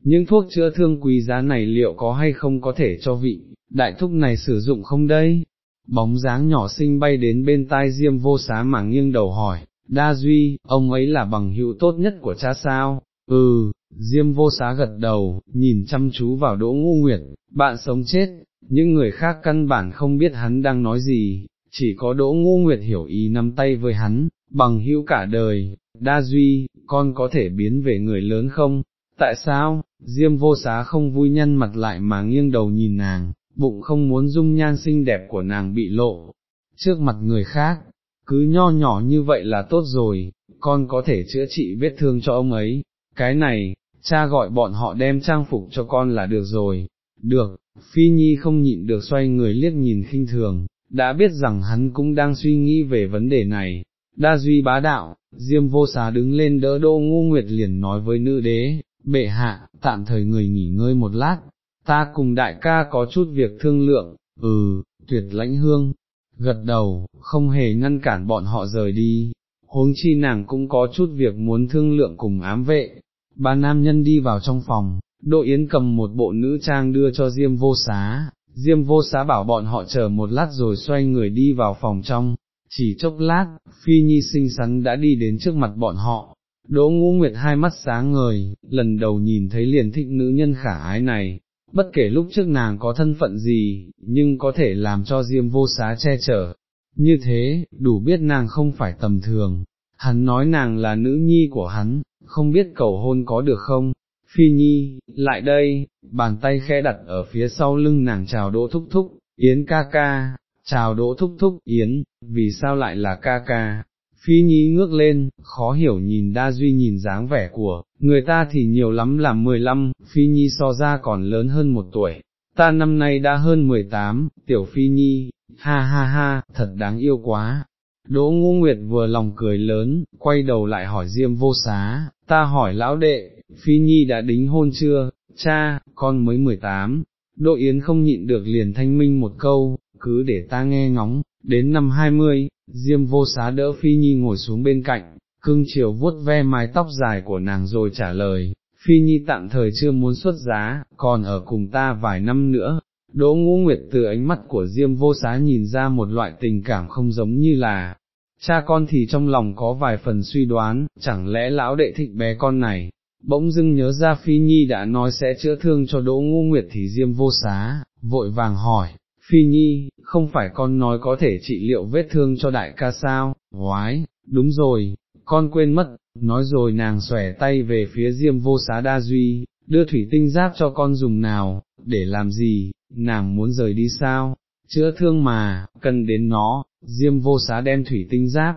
Những thuốc chữa thương quý giá này liệu có hay không có thể cho vị, đại thúc này sử dụng không đây? Bóng dáng nhỏ xinh bay đến bên tai Diêm vô xá mà nghiêng đầu hỏi, Đa Duy, ông ấy là bằng hữu tốt nhất của cha sao? Ừ, Diêm vô xá gật đầu, nhìn chăm chú vào Đỗ Ngu Nguyệt, bạn sống chết, những người khác căn bản không biết hắn đang nói gì, chỉ có Đỗ Ngu Nguyệt hiểu ý nắm tay với hắn, bằng hữu cả đời, đa duy, con có thể biến về người lớn không? Tại sao? Diêm vô xá không vui nhăn mặt lại mà nghiêng đầu nhìn nàng, bụng không muốn dung nhan xinh đẹp của nàng bị lộ. trước mặt người khác, cứ nho nhỏ như vậy là tốt rồi, con có thể chữa trị vết thương cho ông ấy, cái này, cha gọi bọn họ đem trang phục cho con là được rồi, được, Phi Nhi không nhịn được xoay người liếc nhìn khinh thường, đã biết rằng hắn cũng đang suy nghĩ về vấn đề này, đa duy bá đạo, Diêm vô xá đứng lên đỡ đô ngu nguyệt liền nói với nữ đế, bệ hạ, tạm thời người nghỉ ngơi một lát, ta cùng đại ca có chút việc thương lượng, ừ, tuyệt lãnh hương, gật đầu, không hề ngăn cản bọn họ rời đi, huống chi nàng cũng có chút việc muốn thương lượng cùng ám vệ, ba nam nhân đi vào trong phòng, Đỗ Yến cầm một bộ nữ trang đưa cho Diêm vô xá, Diêm vô xá bảo bọn họ chờ một lát rồi xoay người đi vào phòng trong, chỉ chốc lát, Phi Nhi xinh xắn đã đi đến trước mặt bọn họ, Đỗ Ngũ Nguyệt hai mắt sáng ngời, lần đầu nhìn thấy liền thích nữ nhân khả ái này, bất kể lúc trước nàng có thân phận gì, nhưng có thể làm cho Diêm vô xá che chở, như thế, đủ biết nàng không phải tầm thường, hắn nói nàng là nữ nhi của hắn, không biết cầu hôn có được không, Phi Nhi, lại đây, bàn tay khẽ đặt ở phía sau lưng nàng chào đỗ thúc thúc, Yến ca ca, chào đỗ thúc thúc, Yến, vì sao lại là ca ca. Phi Nhi ngước lên, khó hiểu nhìn đa duy nhìn dáng vẻ của, người ta thì nhiều lắm là 15, Phi Nhi so ra còn lớn hơn một tuổi, ta năm nay đã hơn 18, tiểu Phi Nhi, ha ha ha, thật đáng yêu quá. Đỗ Ngũ Nguyệt vừa lòng cười lớn, quay đầu lại hỏi Diêm vô xá, ta hỏi lão đệ, Phi Nhi đã đính hôn chưa, cha, con mới 18, Đỗ Yến không nhịn được liền thanh minh một câu, cứ để ta nghe ngóng, đến năm 20, Diêm vô xá đỡ Phi Nhi ngồi xuống bên cạnh, cưng chiều vuốt ve mái tóc dài của nàng rồi trả lời, Phi Nhi tạm thời chưa muốn xuất giá, còn ở cùng ta vài năm nữa. Đỗ ngũ nguyệt từ ánh mắt của Diêm vô xá nhìn ra một loại tình cảm không giống như là, cha con thì trong lòng có vài phần suy đoán, chẳng lẽ lão đệ thích bé con này, bỗng dưng nhớ ra Phi Nhi đã nói sẽ chữa thương cho Đỗ Ngũ Nguyệt thì Diêm vô xá, vội vàng hỏi, Phi Nhi, không phải con nói có thể trị liệu vết thương cho đại ca sao, Hoái, đúng rồi, con quên mất, nói rồi nàng xòe tay về phía Diêm vô xá đa duy, đưa thủy tinh giáp cho con dùng nào, để làm gì, nàng muốn rời đi sao, chữa thương mà, cần đến nó, Diêm vô xá đem thủy tinh giáp,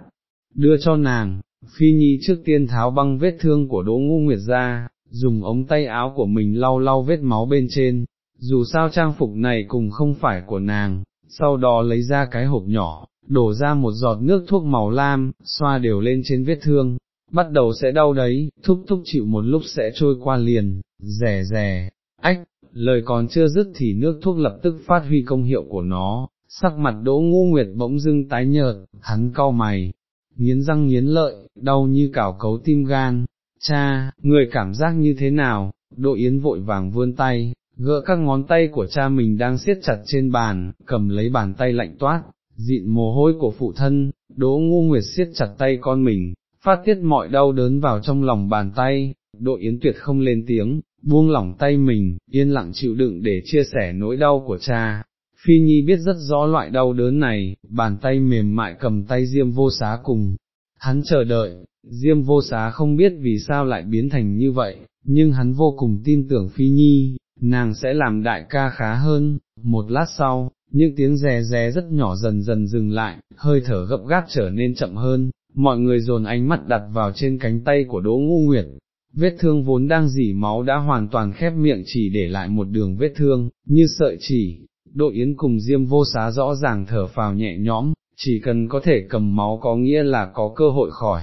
đưa cho nàng, Phi Nhi trước tiên tháo băng vết thương của Đỗ Ngu Nguyệt ra, dùng ống tay áo của mình lau lau vết máu bên trên, dù sao trang phục này cùng không phải của nàng, sau đó lấy ra cái hộp nhỏ, đổ ra một giọt nước thuốc màu lam, xoa đều lên trên vết thương, bắt đầu sẽ đau đấy, thúc thúc chịu một lúc sẽ trôi qua liền, rẻ rẻ, ách, lời còn chưa dứt thì nước thuốc lập tức phát huy công hiệu của nó, sắc mặt đỗ ngu nguyệt bỗng dưng tái nhợt, hắn cau mày, nghiến răng nghiến lợi, đau như cào cấu tim gan, cha, người cảm giác như thế nào, Đỗ Yến vội vàng vươn tay, gỡ các ngón tay của cha mình đang siết chặt trên bàn, cầm lấy bàn tay lạnh toát, dịn mồ hôi của phụ thân, Đỗ Ngu Nguyệt siết chặt tay con mình, phát tiết mọi đau đớn vào trong lòng bàn tay, Đỗ Yến tuyệt không lên tiếng, buông lỏng tay mình, yên lặng chịu đựng để chia sẻ nỗi đau của cha, Phi Nhi biết rất rõ loại đau đớn này, bàn tay mềm mại cầm tay Diêm vô xá cùng, hắn chờ đợi, Diêm vô xá không biết vì sao lại biến thành như vậy, nhưng hắn vô cùng tin tưởng Phi Nhi, nàng sẽ làm đại ca khá hơn, một lát sau, những tiếng rè rè rất nhỏ dần dần dừng lại, hơi thở gấp gáp trở nên chậm hơn, mọi người dồn ánh mắt đặt vào trên cánh tay của Đỗ Ngu Nguyệt. Vết thương vốn đang dỉ máu đã hoàn toàn khép miệng chỉ để lại một đường vết thương, như sợi chỉ, Đỗ Yến cùng Diêm vô xá rõ ràng thở phào nhẹ nhõm, chỉ cần có thể cầm máu có nghĩa là có cơ hội khỏi.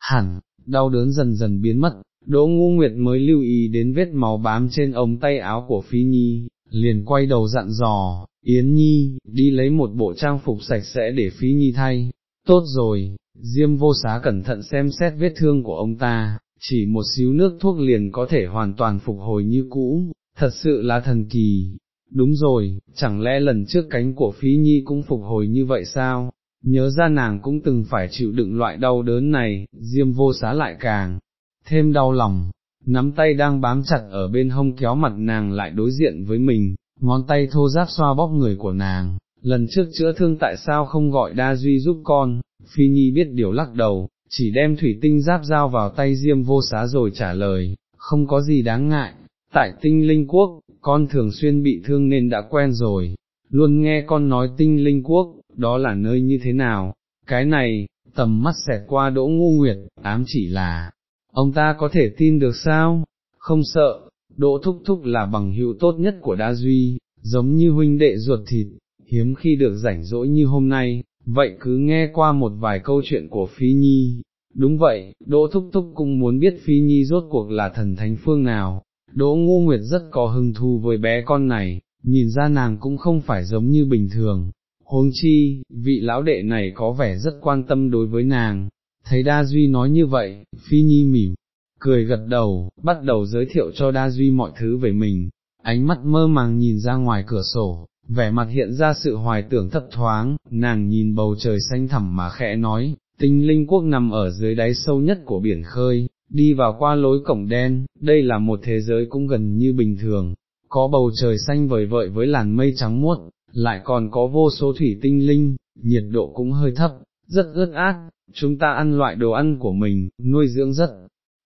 Hẳn, đau đớn dần dần biến mất, Đỗ Ngu Nguyệt mới lưu ý đến vết máu bám trên ống tay áo của Phi Nhi, liền quay đầu dặn dò, Yến Nhi, đi lấy một bộ trang phục sạch sẽ để Phi Nhi thay. Tốt rồi, Diêm vô xá cẩn thận xem xét vết thương của ông ta, chỉ một xíu nước thuốc liền có thể hoàn toàn phục hồi như cũ, thật sự là thần kỳ, Đúng rồi, chẳng lẽ lần trước cánh của phí nhi cũng phục hồi như vậy sao? Nhớ ra nàng cũng từng phải chịu đựng loại đau đớn này, diêm vô xá lại càng, thêm đau lòng, nắm tay đang bám chặt ở bên hông kéo mặt nàng lại đối diện với mình, ngón tay thô ráp xoa bóp người của nàng, lần trước chữa thương tại sao không gọi đa duy giúp con, phi nhi biết điều lắc đầu, chỉ đem thủy tinh giáp dao vào tay diêm vô xá rồi trả lời, không có gì đáng ngại, tại tinh linh quốc, con thường xuyên bị thương nên đã quen rồi, luôn nghe con nói tinh linh quốc, đó là nơi như thế nào, cái này, tầm mắt xẹt qua đỗ ngu nguyệt, ám chỉ là, ông ta có thể tin được sao, không sợ, đỗ thúc thúc là bằng hữu tốt nhất của đa duy, giống như huynh đệ ruột thịt, hiếm khi được rảnh rỗi như hôm nay, vậy cứ nghe qua một vài câu chuyện của Phi Nhi. Đúng vậy, Đỗ Thúc Thúc cũng muốn biết Phi Nhi rốt cuộc là thần thánh phương nào, Đỗ Ngu Nguyệt rất có hứng thú với bé con này, nhìn ra nàng cũng không phải giống như bình thường, huống chi, vị lão đệ này có vẻ rất quan tâm đối với nàng, thấy Đa Duy nói như vậy, Phi Nhi mỉm, cười gật đầu, bắt đầu giới thiệu cho Đa Duy mọi thứ về mình, ánh mắt mơ màng nhìn ra ngoài cửa sổ, vẻ mặt hiện ra sự hoài tưởng thấp thoáng, nàng nhìn bầu trời xanh thẳm mà khẽ nói, tinh linh quốc nằm ở dưới đáy sâu nhất của biển khơi, đi vào qua lối cổng đen, đây là một thế giới cũng gần như bình thường, có bầu trời xanh vời vợi với làn mây trắng muốt, lại còn có vô số thủy tinh linh, nhiệt độ cũng hơi thấp, rất ướt át, chúng ta ăn loại đồ ăn của mình, nuôi dưỡng rất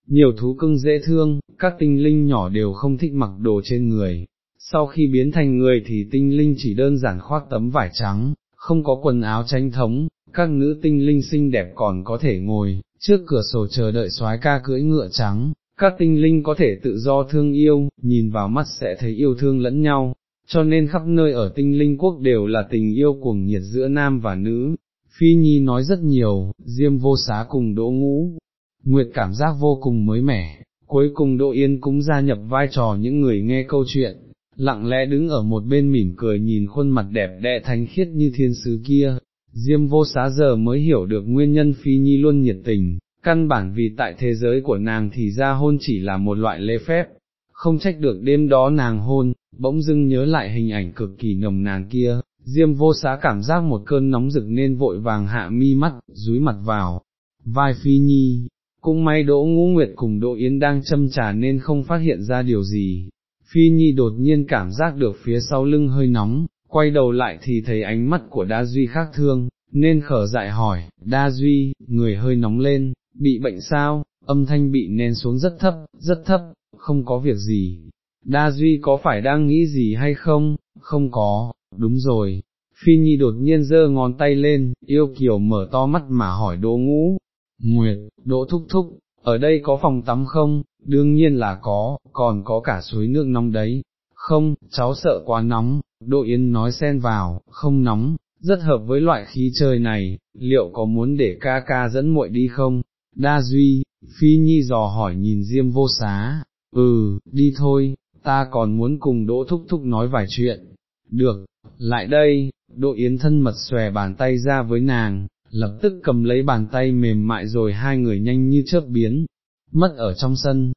nhiều thú cưng dễ thương, các tinh linh nhỏ đều không thích mặc đồ trên người. Sau khi biến thành người thì tinh linh chỉ đơn giản khoác tấm vải trắng, không có quần áo tranh thống, các nữ tinh linh xinh đẹp còn có thể ngồi, trước cửa sổ chờ đợi soái ca cưỡi ngựa trắng, các tinh linh có thể tự do thương yêu, nhìn vào mắt sẽ thấy yêu thương lẫn nhau, cho nên khắp nơi ở tinh linh quốc đều là tình yêu cuồng nhiệt giữa nam và nữ. Phi Nhi nói rất nhiều, Diêm vô xá cùng Đỗ Ngũ, Nguyệt cảm giác vô cùng mới mẻ, cuối cùng Đỗ Yên cũng gia nhập vai trò những người nghe câu chuyện, lặng lẽ đứng ở một bên mỉm cười nhìn khuôn mặt đẹp đẽ thánh khiết như thiên sứ kia, Diêm vô xá giờ mới hiểu được nguyên nhân Phi Nhi luôn nhiệt tình, căn bản vì tại thế giới của nàng thì ra hôn chỉ là một loại lễ phép, không trách được đêm đó nàng hôn, bỗng dưng nhớ lại hình ảnh cực kỳ nồng nàng kia, Diêm vô xá cảm giác một cơn nóng rực nên vội vàng hạ mi mắt, dúi mặt vào, vai Phi Nhi, cũng may Đỗ Ngũ Nguyệt cùng Đỗ Yến đang châm trà nên không phát hiện ra điều gì. Phi Nhi đột nhiên cảm giác được phía sau lưng hơi nóng, quay đầu lại thì thấy ánh mắt của Đa Duy khác thương, nên khở dại hỏi, Đa Duy, người hơi nóng lên, bị bệnh sao, âm thanh bị nén xuống rất thấp, rất thấp, không có việc gì. Đa Duy có phải đang nghĩ gì hay không? Không có, đúng rồi. Phi Nhi đột nhiên giơ ngón tay lên, yêu kiều mở to mắt mà hỏi Đỗ Ngũ, Nguyệt, Đỗ Thúc Thúc, ở đây có phòng tắm không? Đương nhiên là có, còn có cả suối nước nóng đấy. Không, cháu sợ quá nóng, Đỗ Yên nói xen vào, không nóng, rất hợp với loại khí trời này, liệu có muốn để ca ca dẫn muội đi không? Đa Duy, Phi Nhi dò hỏi nhìn Diêm vô xá, ừ, đi thôi, ta còn muốn cùng Đỗ Thúc Thúc nói vài chuyện. Được, lại đây, Đỗ Yến thân mật xòe bàn tay ra với nàng, lập tức cầm lấy bàn tay mềm mại rồi hai người nhanh như chớp biến, mất ở trong sân,